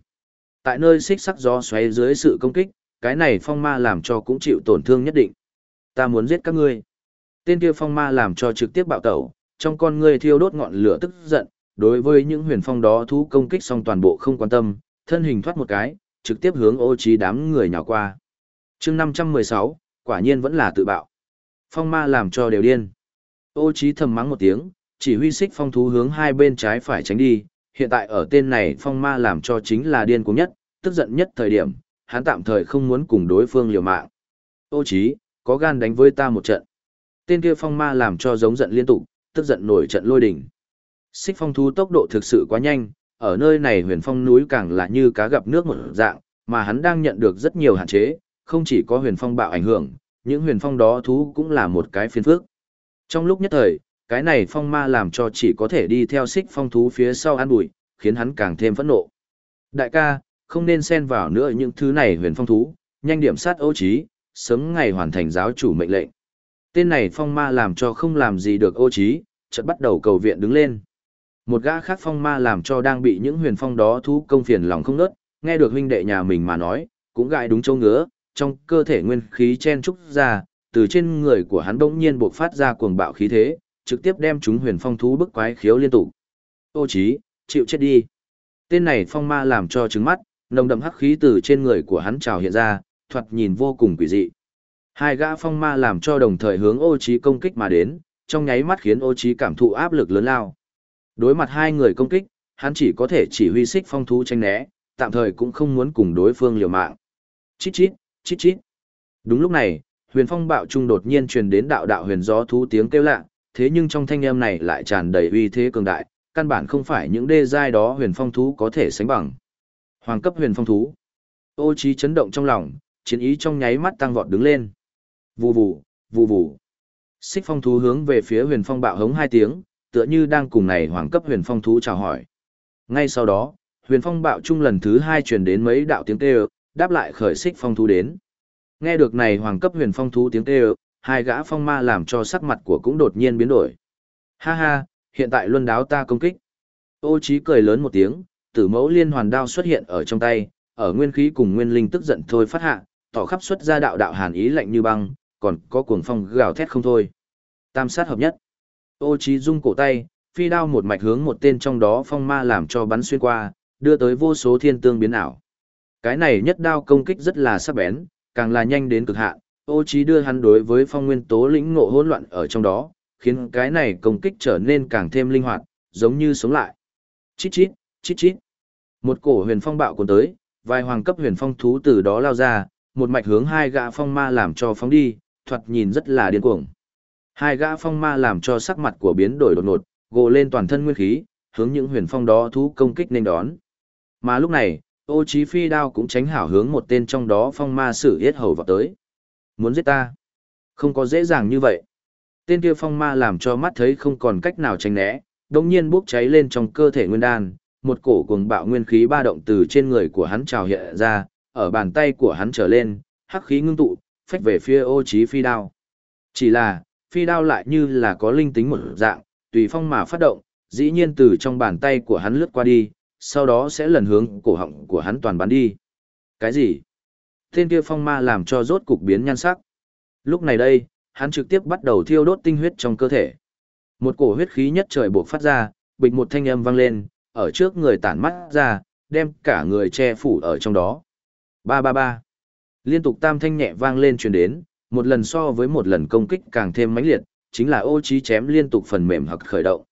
Tại nơi xích sắc gió xoáy dưới sự công kích, cái này phong ma làm cho cũng chịu tổn thương nhất định. Ta muốn giết các ngươi. Tên kia phong ma làm cho trực tiếp bạo tẩu, trong con ngươi thiêu đốt ngọn lửa tức giận, đối với những huyền phong đó thú công kích xong toàn bộ không quan tâm, thân hình thoát một cái, trực tiếp hướng ô trí đám người nhào qua. chương 516, quả nhiên vẫn là tự bạo. Phong ma làm cho đều điên. Ô trí thầm mắng một tiếng, chỉ huy xích phong thú hướng hai bên trái phải tránh đi, hiện tại ở tên này phong ma làm cho chính là điên cuồng nhất, tức giận nhất thời điểm, hắn tạm thời không muốn cùng đối phương liều mạng. Ô Chí có gan đánh với ta một trận. Tên kia phong ma làm cho giống giận liên tục, tức giận nổi trận lôi đỉnh. Xích phong thú tốc độ thực sự quá nhanh, ở nơi này huyền phong núi càng là như cá gặp nước một dạng, mà hắn đang nhận được rất nhiều hạn chế, không chỉ có huyền phong bạo ảnh hưởng, những huyền phong đó thú cũng là một cái phiền phức. Trong lúc nhất thời, cái này phong ma làm cho chỉ có thể đi theo xích phong thú phía sau ăn bụi, khiến hắn càng thêm phẫn nộ. Đại ca, không nên xen vào nữa những thứ này huyền phong thú, nhanh điểm sát ô trí, sớm ngày hoàn thành giáo chủ mệnh lệnh. Tên này phong ma làm cho không làm gì được ô trí, chợt bắt đầu cầu viện đứng lên. Một gã khác phong ma làm cho đang bị những huyền phong đó thú công phiền lòng không nớt, nghe được huynh đệ nhà mình mà nói, cũng gãi đúng châu ngứa, trong cơ thể nguyên khí chen trúc ra, từ trên người của hắn bỗng nhiên bộc phát ra cuồng bạo khí thế, trực tiếp đem chúng huyền phong thú bức quái khiếu liên tục. Ô trí chịu chết đi. Tên này phong ma làm cho trứng mắt, nồng đậm hắc khí từ trên người của hắn trào hiện ra, thoạt nhìn vô cùng quỷ dị. Hai gã phong ma làm cho đồng thời hướng ô trí công kích mà đến, trong nháy mắt khiến ô trí cảm thụ áp lực lớn lao. Đối mặt hai người công kích, hắn chỉ có thể chỉ huy xích phong thú tranh né, tạm thời cũng không muốn cùng đối phương liều mạng. Chít chít, chít chít. Đúng lúc này, huyền phong bạo trung đột nhiên truyền đến đạo đạo huyền gió thú tiếng kêu lạ, thế nhưng trong thanh âm này lại tràn đầy uy thế cường đại, căn bản không phải những đê giai đó huyền phong thú có thể sánh bằng. Hoàng cấp huyền phong thú. Ô trí chấn động trong lòng, chiến ý trong nháy mắt tăng vọt đứng lên. Vù vù, vù vù. Xích phong thú hướng về phía huyền phong bạo hống hai tiếng, tựa như đang cùng này hoàng cấp huyền phong thú chào hỏi. Ngay sau đó, huyền phong bạo trung lần thứ hai truyền đến mấy đạo tiếng kêu, đáp lại khởi xích phong thú đến. Nghe được này hoàng cấp huyền phong thú tiếng kêu, hai gã phong ma làm cho sắc mặt của cũng đột nhiên biến đổi. Ha ha, hiện tại luân đáo ta công kích. Ô trí cười lớn một tiếng, tử mẫu liên hoàn đao xuất hiện ở trong tay, ở nguyên khí cùng nguyên linh tức giận thôi phát hạ, tỏ khắp xuất ra đạo đạo hàn ý lạnh như băng, còn có cuồng phong gào thét không thôi. Tam sát hợp nhất. Ô Chí rung cổ tay, phi đao một mạch hướng một tên trong đó phong ma làm cho bắn xuyên qua, đưa tới vô số thiên tương biến ảo. Cái này nhất đao công kích rất là sắc bén, càng là nhanh đến cực hạn, ô Chí đưa hắn đối với phong nguyên tố lĩnh ngộ hỗn loạn ở trong đó, khiến cái này công kích trở nên càng thêm linh hoạt, giống như sống lại. Chít chít, chít chít. Một cổ huyền phong bạo cuốn tới, vài hoàng cấp huyền phong thú từ đó lao ra, một mạch hướng hai gã phong ma làm cho phóng đi, thoạt nhìn rất là điên cuồng. Hai gã phong ma làm cho sắc mặt của biến đổi đột ngột, gồ lên toàn thân nguyên khí, hướng những huyền phong đó thú công kích nên đón. Mà lúc này, ô chí phi đao cũng tránh hảo hướng một tên trong đó phong ma sử yết hầu vào tới. Muốn giết ta? Không có dễ dàng như vậy. Tên kia phong ma làm cho mắt thấy không còn cách nào tránh né, đồng nhiên bốc cháy lên trong cơ thể nguyên đan, một cổ cuồng bạo nguyên khí ba động từ trên người của hắn trào hiện ra, ở bàn tay của hắn trở lên, hắc khí ngưng tụ, phách về phía ô trí phi đao. Chỉ là, phi đao lại như là có linh tính một dạng, tùy phong mà phát động, dĩ nhiên từ trong bàn tay của hắn lướt qua đi, sau đó sẽ lần hướng cổ họng của hắn toàn bắn đi. Cái gì? Tên kia phong ma làm cho rốt cục biến nhan sắc. Lúc này đây, hắn trực tiếp bắt đầu thiêu đốt tinh huyết trong cơ thể. Một cổ huyết khí nhất trời bộc phát ra, bịch một thanh âm vang lên, ở trước người tản mắt ra, đem cả người che phủ ở trong đó. Ba ba ba. Liên tục tam thanh nhẹ vang lên truyền đến, một lần so với một lần công kích càng thêm mãnh liệt, chính là ô trí chém liên tục phần mềm hoặc khởi động.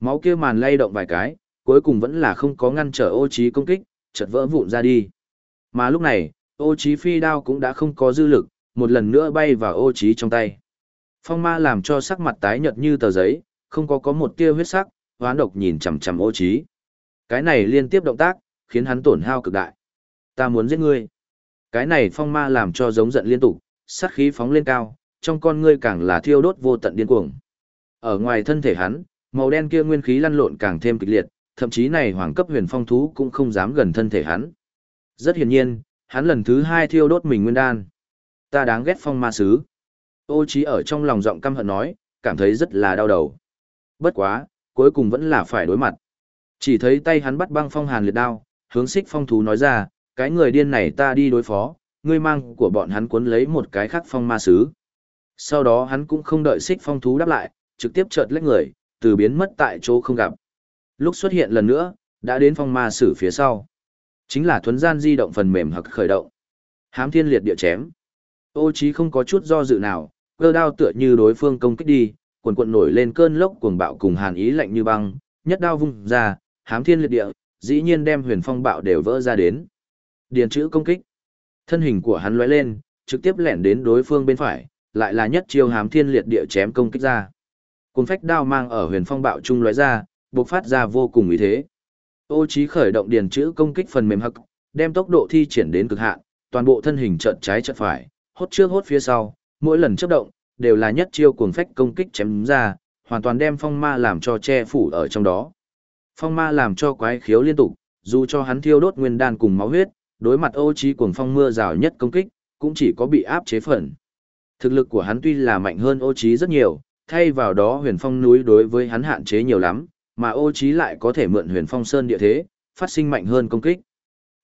Máu kia màn lay động vài cái, cuối cùng vẫn là không có ngăn trở ô trí công kích, chợt vỡ vụn ra đi. Mà lúc này, ô trí phi đao cũng đã không có dư lực, một lần nữa bay vào ô trí trong tay. Phong ma làm cho sắc mặt tái nhợt như tờ giấy, không có có một tia huyết sắc, hoán độc nhìn chằm chằm ô trí. Cái này liên tiếp động tác, khiến hắn tổn hao cực đại. Ta muốn giết ngươi. Cái này phong ma làm cho giống giận liên tục, sát khí phóng lên cao, trong con ngươi càng là thiêu đốt vô tận điên cuồng. Ở ngoài thân thể hắn, màu đen kia nguyên khí lăn lộn càng thêm kịch liệt, thậm chí này hoàng cấp huyền phong thú cũng không dám gần thân thể hắn. Rất hiển nhiên, hắn lần thứ hai thiêu đốt mình nguyên đan. Ta đáng ghét phong ma sứ. Ô trí ở trong lòng giọng căm hận nói, cảm thấy rất là đau đầu. Bất quá, cuối cùng vẫn là phải đối mặt. Chỉ thấy tay hắn bắt băng phong hàn liệt đao, hướng xích phong thú nói ra, cái người điên này ta đi đối phó, ngươi mang của bọn hắn cuốn lấy một cái khắc phong ma sứ. Sau đó hắn cũng không đợi xích phong thú đáp lại, trực tiếp chợt lách người, từ biến mất tại chỗ không gặp. Lúc xuất hiện lần nữa, đã đến phong ma sử phía sau. Chính là thuấn gian di động phần mềm hoặc khởi động. Hám thiên liệt địa chém. Ô chí không có chút do dự nào, cơ đao tựa như đối phương công kích đi, cuộn cuộn nổi lên cơn lốc cuồng bạo cùng hàn ý lạnh như băng, nhất đao vung ra, hám thiên liệt địa, dĩ nhiên đem huyền phong bạo đều vỡ ra đến. Điền chữ công kích. Thân hình của hắn lóe lên, trực tiếp lẻn đến đối phương bên phải, lại là nhất chiêu hám thiên liệt địa chém công kích ra. Cuốn phách đao mang ở huyền phong bạo trung lóe ra, bộc phát ra vô cùng ý thế. Ô trí khởi động điền chữ công kích phần mềm hắc, đem tốc độ thi triển đến cực hạn, toàn bộ thân hình trợn trái trợn phải, hốt trước hốt phía sau, mỗi lần chớp động, đều là nhất chiêu cuồng phách công kích chém ra, hoàn toàn đem phong ma làm cho che phủ ở trong đó. Phong ma làm cho quái khiếu liên tục, dù cho hắn thiêu đốt nguyên đan cùng máu huyết, đối mặt ô trí cuồng phong mưa rào nhất công kích, cũng chỉ có bị áp chế phần. Thực lực của hắn tuy là mạnh hơn ô trí rất nhiều, thay vào đó huyền phong núi đối với hắn hạn chế nhiều lắm, mà ô trí lại có thể mượn huyền phong sơn địa thế, phát sinh mạnh hơn công kích.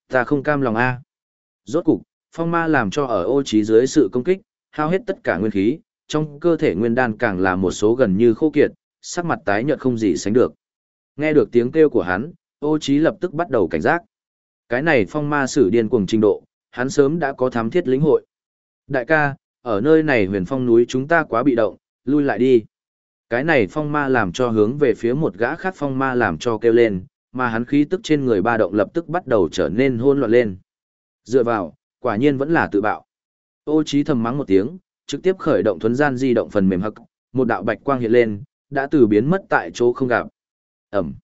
Ta không cam lòng a. Rốt cục, phong ma làm cho ở ô trí dưới sự công kích, hao hết tất cả nguyên khí, trong cơ thể nguyên đan càng là một số gần như khô kiệt, sắc mặt tái nhợt không gì sánh được. Nghe được tiếng kêu của hắn, ô trí lập tức bắt đầu cảnh giác. Cái này phong ma sử điên cuồng trình độ, hắn sớm đã có thám thiết lĩnh hội. Đại ca, ở nơi này huyền phong núi chúng ta quá bị động, lui lại đi. Cái này phong ma làm cho hướng về phía một gã khác phong ma làm cho kêu lên, mà hắn khí tức trên người ba động lập tức bắt đầu trở nên hỗn loạn lên. Dựa vào, quả nhiên vẫn là tự bạo. Ô trí thầm mắng một tiếng, trực tiếp khởi động thuấn gian di động phần mềm hậc, một đạo bạch quang hiện lên, đã từ biến mất tại chỗ không gặp. Ẩm.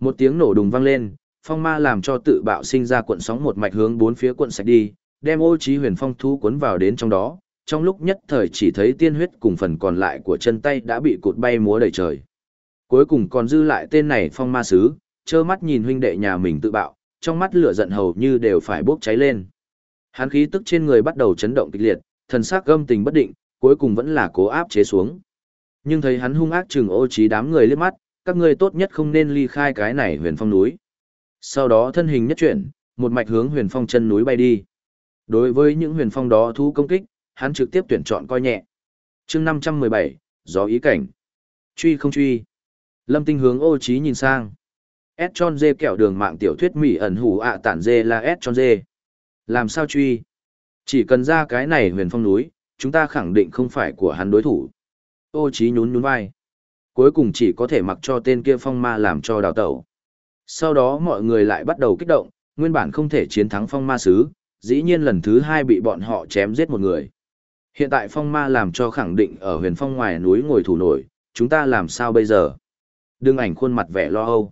Một tiếng nổ đùng vang lên, phong ma làm cho tự bạo sinh ra cuộn sóng một mạch hướng bốn phía cuộn sạch đi, đem ô trí huyền phong thú cuốn vào đến trong đó, trong lúc nhất thời chỉ thấy tiên huyết cùng phần còn lại của chân tay đã bị cụt bay múa đầy trời. Cuối cùng còn dư lại tên này phong ma sứ, trơ mắt nhìn huynh đệ nhà mình tự bạo, trong mắt lửa giận hầu như đều phải bốc cháy lên. hán khí tức trên người bắt đầu chấn động kịch liệt, thần sắc gâm tình bất định, cuối cùng vẫn là cố áp chế xuống. Nhưng thấy hắn hung ác chừng ô trí đám người liếc mắt, các ngươi tốt nhất không nên ly khai cái này huyền phong núi. Sau đó thân hình nhất chuyển, một mạch hướng huyền phong chân núi bay đi. Đối với những huyền phong đó thu công kích, hắn trực tiếp tuyển chọn coi nhẹ. chương 517, gió ý cảnh. Truy không truy. Lâm tinh hướng ô trí nhìn sang. S tròn dê kẹo đường mạng tiểu thuyết mỹ ẩn hủ ạ tản dê là S tròn dê. Làm sao truy? Chỉ cần ra cái này huyền phong núi, chúng ta khẳng định không phải của hắn đối thủ. Ô trí nhún nhún vai. Cuối cùng chỉ có thể mặc cho tên kia phong ma làm cho đào tẩu. Sau đó mọi người lại bắt đầu kích động, nguyên bản không thể chiến thắng phong ma sứ, dĩ nhiên lần thứ hai bị bọn họ chém giết một người. Hiện tại phong ma làm cho khẳng định ở huyền phong ngoài núi ngồi thủ nổi, chúng ta làm sao bây giờ? Đương ảnh khuôn mặt vẻ lo âu.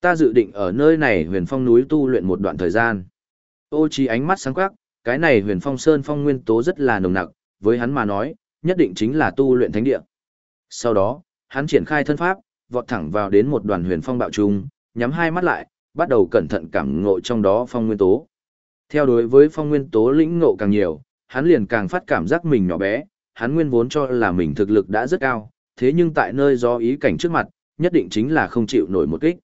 Ta dự định ở nơi này huyền phong núi tu luyện một đoạn thời gian. Ô trí ánh mắt sáng quắc, cái này huyền phong sơn phong nguyên tố rất là nồng nặc, với hắn mà nói, nhất định chính là tu luyện thánh địa. Sau đó, hắn triển khai thân pháp, vọt thẳng vào đến một đoàn huyền phong bạo trung, nhắm hai mắt lại, bắt đầu cẩn thận cảm ngộ trong đó phong nguyên tố. Theo đối với phong nguyên tố lĩnh ngộ càng nhiều, hắn liền càng phát cảm giác mình nhỏ bé, hắn nguyên vốn cho là mình thực lực đã rất cao, thế nhưng tại nơi do ý cảnh trước mặt, nhất định chính là không chịu nổi một kích.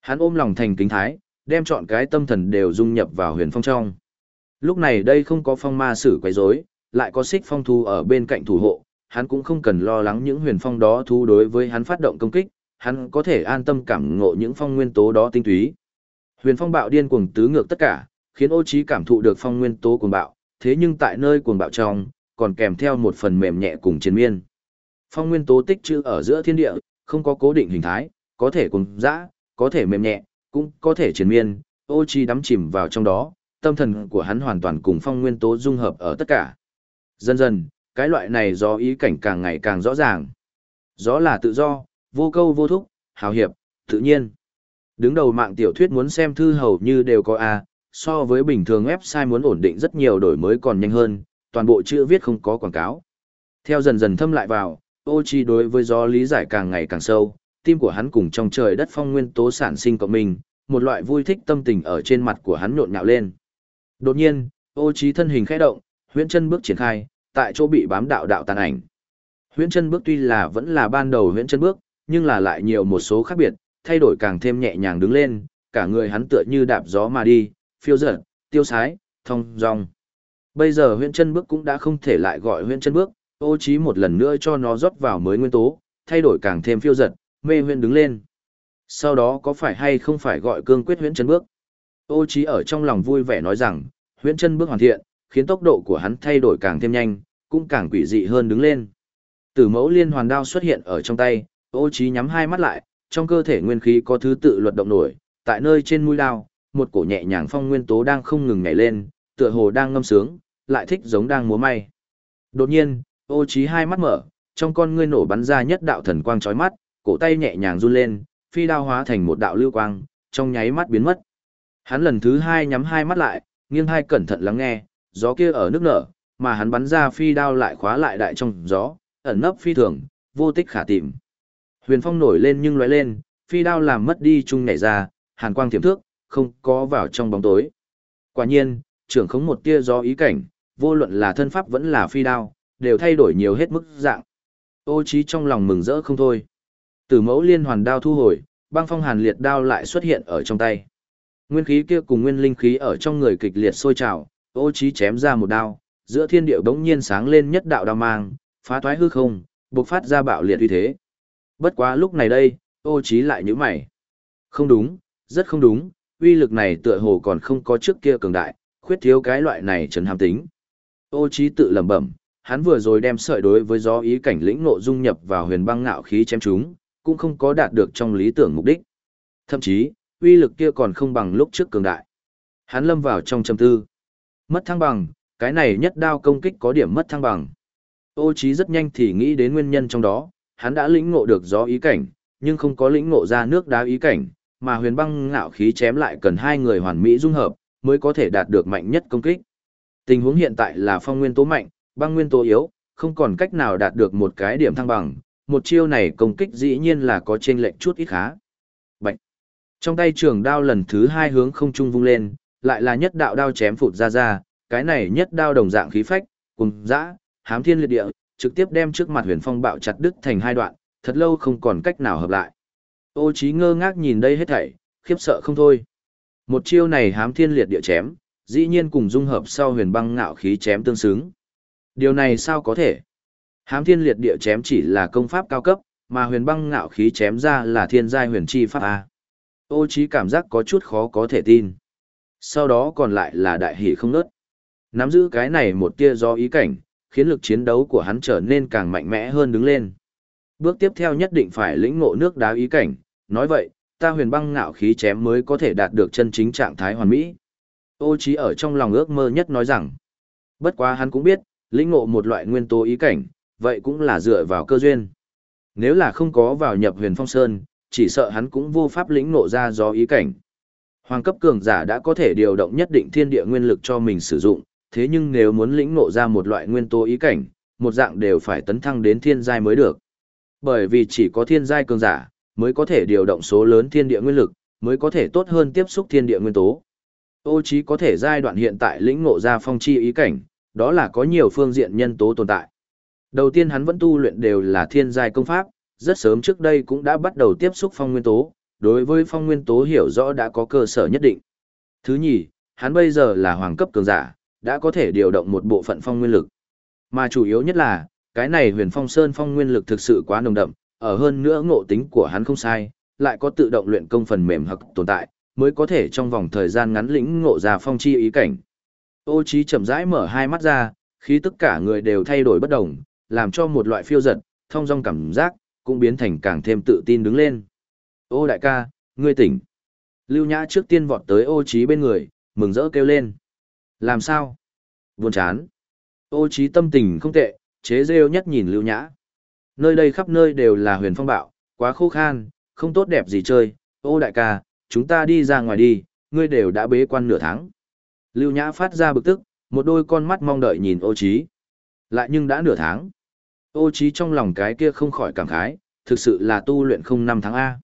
Hắn ôm lòng thành kính thái, đem chọn cái tâm thần đều dung nhập vào huyền phong trong. Lúc này đây không có phong ma sử quấy rối, lại có xích phong thu ở bên cạnh thủ hộ, hắn cũng không cần lo lắng những huyền phong đó thu đối với hắn phát động công kích, hắn có thể an tâm cảm ngộ những phong nguyên tố đó tinh túy. Huyền phong bạo điên cuồng tứ ngược tất cả, khiến ô trí cảm thụ được phong nguyên tố cuồng bạo, thế nhưng tại nơi cuồng bạo trong, còn kèm theo một phần mềm nhẹ cùng chiến miên. Phong nguyên tố tích trữ ở giữa thiên địa, không có cố định hình thái, có thể cuồng dã, có thể mềm nhẹ, cũng có thể chiến miên, ô trí đắm chìm vào trong đó, tâm thần của hắn hoàn toàn cùng phong nguyên tố dung hợp ở tất cả. Dần dần, cái loại này do ý cảnh càng ngày càng rõ ràng. Gió là tự do, vô câu vô thúc, hào hiệp, tự nhiên. Đứng đầu mạng tiểu thuyết muốn xem thư hầu như đều có A, so với bình thường website muốn ổn định rất nhiều đổi mới còn nhanh hơn, toàn bộ chữ viết không có quảng cáo. Theo dần dần thâm lại vào, ô chi đối với gió lý giải càng ngày càng sâu, tim của hắn cùng trong trời đất phong nguyên tố sản sinh cộng mình, một loại vui thích tâm tình ở trên mặt của hắn nhộn nhạo lên. Đột nhiên, ô Chi thân hình khẽ động, huyễn chân bước triển khai, tại chỗ bị bám đạo đạo tàn ảnh. Huyễn chân bước tuy là vẫn là ban đầu huyễn chân bước, nhưng là lại nhiều một số khác biệt, thay đổi càng thêm nhẹ nhàng đứng lên, cả người hắn tựa như đạp gió mà đi, phiêu dở, tiêu sái, thông dong. Bây giờ huyễn chân bước cũng đã không thể lại gọi huyễn chân bước, ô trí một lần nữa cho nó rót vào mới nguyên tố, thay đổi càng thêm phiêu dật, mê huyễn đứng lên. Sau đó có phải hay không phải gọi cương quyết huyễn chân bước? Ô trí ở trong lòng vui vẻ nói rằng, huyễn chân bước hoàn thiện, khiến tốc độ của hắn thay đổi càng thêm nhanh, cũng càng quỷ dị hơn đứng lên. Tử mẫu liên hoàn đao xuất hiện ở trong tay, ô trí nhắm hai mắt lại, trong cơ thể nguyên khí có thứ tự luật động nổi, tại nơi trên mũi đao, một cổ nhẹ nhàng phong nguyên tố đang không ngừng nhảy lên, tựa hồ đang ngâm sướng, lại thích giống đang múa may. Đột nhiên, ô trí hai mắt mở, trong con ngươi nổ bắn ra nhất đạo thần quang chói mắt, cổ tay nhẹ nhàng run lên, phi đao hóa thành một đạo lưu quang, trong nháy mắt biến mất. Hắn lần thứ hai nhắm hai mắt lại, nghiêng hai cẩn thận lắng nghe, gió kia ở nước nở, mà hắn bắn ra phi đao lại khóa lại đại trong gió, ẩn nấp phi thường, vô tích khả tìm. Huyền phong nổi lên nhưng lóe lên, phi đao làm mất đi trung nhảy ra, hàn quang thiểm thước, không có vào trong bóng tối. Quả nhiên, trưởng khống một tia gió ý cảnh, vô luận là thân pháp vẫn là phi đao, đều thay đổi nhiều hết mức dạng. Ô trí trong lòng mừng rỡ không thôi. Từ mẫu liên hoàn đao thu hồi, băng phong hàn liệt đao lại xuất hiện ở trong tay. Nguyên khí kia cùng nguyên linh khí ở trong người kịch liệt sôi trào, ô trí chém ra một đao, giữa thiên địa bỗng nhiên sáng lên nhất đạo đao mang, phá thoái hư không, bộc phát ra bạo liệt uy thế. Bất quá lúc này đây, ô trí lại nhíu mày. Không đúng, rất không đúng, uy lực này tựa hồ còn không có trước kia cường đại, khuyết thiếu cái loại này trấn hàm tính. Ô trí tự lẩm bẩm, hắn vừa rồi đem sợi đối với gió ý cảnh lĩnh ngộ dung nhập vào huyền băng ngạo khí chém chúng, cũng không có đạt được trong lý tưởng mục đích. Thậm chí, uy lực kia còn không bằng lúc trước cường đại. Hắn lâm vào trong trầm tư. Mất thăng bằng, cái này nhất đao công kích có điểm mất thăng bằng. Ô Chí rất nhanh thì nghĩ đến nguyên nhân trong đó, hắn đã lĩnh ngộ được gió ý cảnh, nhưng không có lĩnh ngộ ra nước đá ý cảnh, mà huyền băng ngạo khí chém lại cần hai người hoàn mỹ dung hợp, mới có thể đạt được mạnh nhất công kích. Tình huống hiện tại là phong nguyên tố mạnh, băng nguyên tố yếu, không còn cách nào đạt được một cái điểm thăng bằng, một chiêu này công kích dĩ nhiên là có trên lệnh chút ít khá. Bạch. Trong tay trường đao lần thứ hai hướng không trung vung lên, lại là nhất đạo đao chém phụt ra ra, cái này nhất đao đồng dạng khí phách, cùng dã, hám thiên liệt địa, trực tiếp đem trước mặt huyền phong bạo chặt đứt thành hai đoạn, thật lâu không còn cách nào hợp lại. Ô trí ngơ ngác nhìn đây hết thảy, khiếp sợ không thôi. Một chiêu này hám thiên liệt địa chém, dĩ nhiên cùng dung hợp sau huyền băng ngạo khí chém tương xứng. Điều này sao có thể? Hám thiên liệt địa chém chỉ là công pháp cao cấp, mà huyền băng ngạo khí chém ra là thiên giai huyền chi pháp A. Ô trí cảm giác có chút khó có thể tin. Sau đó còn lại là đại hỷ không nớt. Nắm giữ cái này một tia do ý cảnh, khiến lực chiến đấu của hắn trở nên càng mạnh mẽ hơn đứng lên. Bước tiếp theo nhất định phải lĩnh ngộ nước đá ý cảnh, nói vậy, ta huyền băng ngạo khí chém mới có thể đạt được chân chính trạng thái hoàn mỹ. Ô trí ở trong lòng ước mơ nhất nói rằng, bất quá hắn cũng biết, lĩnh ngộ một loại nguyên tố ý cảnh, vậy cũng là dựa vào cơ duyên. Nếu là không có vào nhập huyền phong sơn, chỉ sợ hắn cũng vô pháp lĩnh ngộ ra do ý cảnh. Hoàng cấp cường giả đã có thể điều động nhất định thiên địa nguyên lực cho mình sử dụng, thế nhưng nếu muốn lĩnh ngộ ra một loại nguyên tố ý cảnh, một dạng đều phải tấn thăng đến thiên giai mới được. Bởi vì chỉ có thiên giai cường giả mới có thể điều động số lớn thiên địa nguyên lực, mới có thể tốt hơn tiếp xúc thiên địa nguyên tố. Ô trí có thể giai đoạn hiện tại lĩnh ngộ ra phong chi ý cảnh, đó là có nhiều phương diện nhân tố tồn tại. Đầu tiên hắn vẫn tu luyện đều là thiên giai công pháp, rất sớm trước đây cũng đã bắt đầu tiếp xúc phong nguyên tố, đối với phong nguyên tố hiểu rõ đã có cơ sở nhất định. Thứ nhì, hắn bây giờ là hoàng cấp cường giả, đã có thể điều động một bộ phận phong nguyên lực. Mà chủ yếu nhất là, cái này huyền phong sơn phong nguyên lực thực sự quá nồng đậm, ở hơn nữa ngộ tính của hắn không sai, lại có tự động luyện công phần mềm hoặc tồn tại, mới có thể trong vòng thời gian ngắn lĩnh ngộ ra phong chi ý cảnh. Ô trí chậm rãi mở hai mắt ra, khi tất cả người đều thay đổi bất động, làm cho một loại phiêu giật, thông dong cảm giác, cũng biến thành càng thêm tự tin đứng lên. Ô đại ca, ngươi tỉnh. Lưu Nhã trước tiên vọt tới ô trí bên người, mừng rỡ kêu lên. Làm sao? Buồn chán. Ô trí tâm tình không tệ, chế rêu nhất nhìn Lưu Nhã. Nơi đây khắp nơi đều là huyền phong bạo, quá khô khan, không tốt đẹp gì chơi. Ô đại ca, chúng ta đi ra ngoài đi, ngươi đều đã bế quan nửa tháng. Lưu Nhã phát ra bực tức, một đôi con mắt mong đợi nhìn ô trí. Lại nhưng đã nửa tháng. Ô trí trong lòng cái kia không khỏi cảm khái, thực sự là tu luyện không năm tháng A.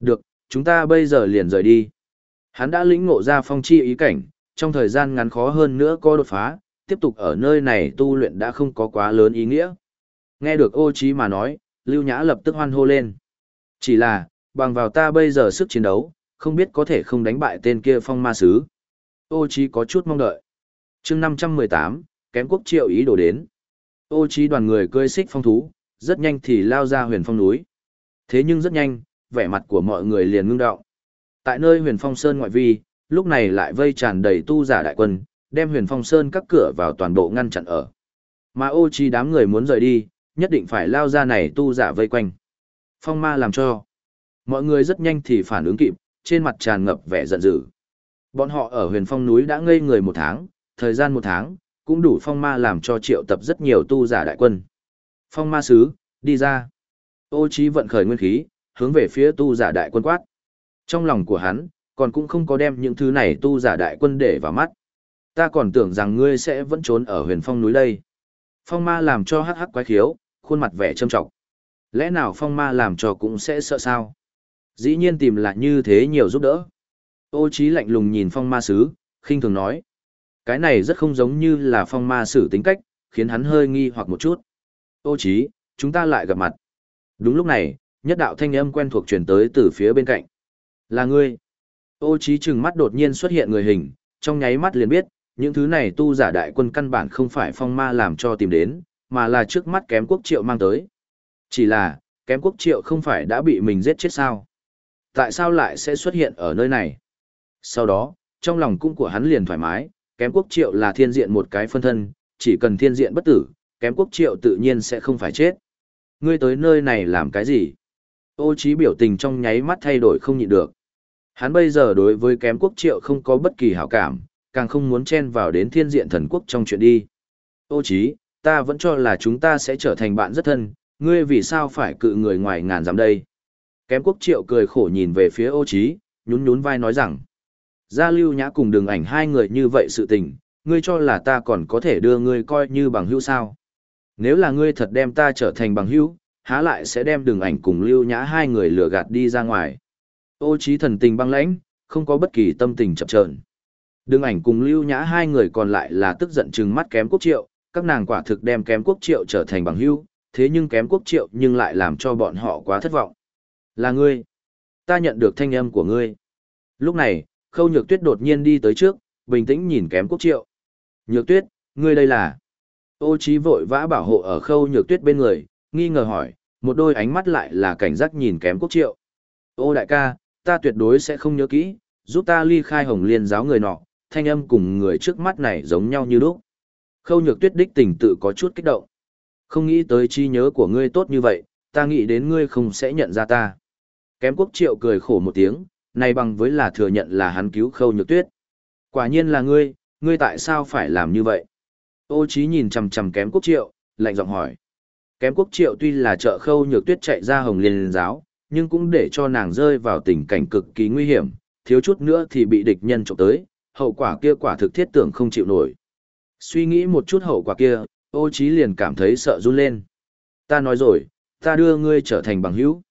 Được, chúng ta bây giờ liền rời đi. Hắn đã lĩnh ngộ ra phong chi ý cảnh, trong thời gian ngắn khó hơn nữa có đột phá, tiếp tục ở nơi này tu luyện đã không có quá lớn ý nghĩa. Nghe được ô trí mà nói, Lưu Nhã lập tức hoan hô lên. Chỉ là, bằng vào ta bây giờ sức chiến đấu, không biết có thể không đánh bại tên kia phong ma sứ. Ô trí có chút mong đợi. Chương 518, kém quốc triệu ý đồ đến. Ô trí đoàn người cơi xích phong thú, rất nhanh thì lao ra huyền phong núi. Thế nhưng rất nhanh, vẻ mặt của mọi người liền ngưng đọng. Tại nơi huyền phong sơn ngoại vi, lúc này lại vây tràn đầy tu giả đại quân, đem huyền phong sơn các cửa vào toàn bộ ngăn chặn ở. Mà ô chi đám người muốn rời đi, nhất định phải lao ra này tu giả vây quanh. Phong ma làm cho. Mọi người rất nhanh thì phản ứng kịp, trên mặt tràn ngập vẻ giận dữ. Bọn họ ở huyền phong núi đã ngây người một tháng, thời gian một tháng, cũng đủ phong ma làm cho triệu tập rất nhiều tu giả đại quân. Phong ma sứ, đi ra. Ô Chi vận khởi nguyên khí, hướng về phía tu giả đại quân quát. Trong lòng của hắn, còn cũng không có đem những thứ này tu giả đại quân để vào mắt. Ta còn tưởng rằng ngươi sẽ vẫn trốn ở huyền phong núi đây. Phong ma làm cho hắc hắc quái khiếu, khuôn mặt vẻ trâm trọng. Lẽ nào phong ma làm cho cũng sẽ sợ sao? Dĩ nhiên tìm lại như thế nhiều giúp đỡ. Ô trí lạnh lùng nhìn phong ma sứ, khinh thường nói. Cái này rất không giống như là phong ma sử tính cách, khiến hắn hơi nghi hoặc một chút. Ô trí, chúng ta lại gặp mặt. Đúng lúc này, nhất đạo thanh âm quen thuộc truyền tới từ phía bên cạnh. Là ngươi. Ô trí trừng mắt đột nhiên xuất hiện người hình, trong nháy mắt liền biết, những thứ này tu giả đại quân căn bản không phải phong ma làm cho tìm đến, mà là trước mắt kém quốc triệu mang tới. Chỉ là, kém quốc triệu không phải đã bị mình giết chết sao? Tại sao lại sẽ xuất hiện ở nơi này? Sau đó, trong lòng cung của hắn liền thoải mái, kém quốc triệu là thiên diện một cái phân thân, chỉ cần thiên diện bất tử, kém quốc triệu tự nhiên sẽ không phải chết. Ngươi tới nơi này làm cái gì? Ô trí biểu tình trong nháy mắt thay đổi không nhịn được. Hắn bây giờ đối với kém quốc triệu không có bất kỳ hảo cảm, càng không muốn chen vào đến thiên diện thần quốc trong chuyện đi. Ô chí, ta vẫn cho là chúng ta sẽ trở thành bạn rất thân, ngươi vì sao phải cự người ngoài ngàn dặm đây? Kém quốc triệu cười khổ nhìn về phía ô chí, nhún nhún vai nói rằng, gia lưu nhã cùng đường ảnh hai người như vậy sự tình, ngươi cho là ta còn có thể đưa ngươi coi như bằng hữu sao? Nếu là ngươi thật đem ta trở thành bằng hữu, há lại sẽ đem đường ảnh cùng lưu nhã hai người lừa gạt đi ra ngoài. Ô trí thần tình băng lãnh, không có bất kỳ tâm tình chập chờn. Đường ảnh cùng lưu nhã hai người còn lại là tức giận trừng mắt kém quốc triệu, các nàng quả thực đem kém quốc triệu trở thành bằng hữu, thế nhưng kém quốc triệu nhưng lại làm cho bọn họ quá thất vọng. Là ngươi. Ta nhận được thanh âm của ngươi. Lúc này, khâu nhược tuyết đột nhiên đi tới trước, bình tĩnh nhìn kém quốc triệu. Nhược tuyết, ngươi đây là... Ô trí vội vã bảo hộ ở khâu nhược tuyết bên người, nghi ngờ hỏi, một đôi ánh mắt lại là cảnh giác nhìn kém quốc triệu. Ô đại ca, ta tuyệt đối sẽ không nhớ kỹ, giúp ta ly khai hồng liên giáo người nọ, thanh âm cùng người trước mắt này giống nhau như lúc. Khâu nhược tuyết đích tình tự có chút kích động. Không nghĩ tới chi nhớ của ngươi tốt như vậy, ta nghĩ đến ngươi không sẽ nhận ra ta. Kém quốc triệu cười khổ một tiếng, này bằng với là thừa nhận là hắn cứu khâu nhược tuyết. Quả nhiên là ngươi, ngươi tại sao phải làm như vậy? Ô trí nhìn chằm chằm kém quốc triệu, lạnh giọng hỏi. Kém quốc triệu tuy là trợ khâu nhược tuyết chạy ra hồng liên giáo, nhưng cũng để cho nàng rơi vào tình cảnh cực kỳ nguy hiểm, thiếu chút nữa thì bị địch nhân trộm tới, hậu quả kia quả thực thiết tưởng không chịu nổi. Suy nghĩ một chút hậu quả kia, ô trí liền cảm thấy sợ run lên. Ta nói rồi, ta đưa ngươi trở thành bằng hữu.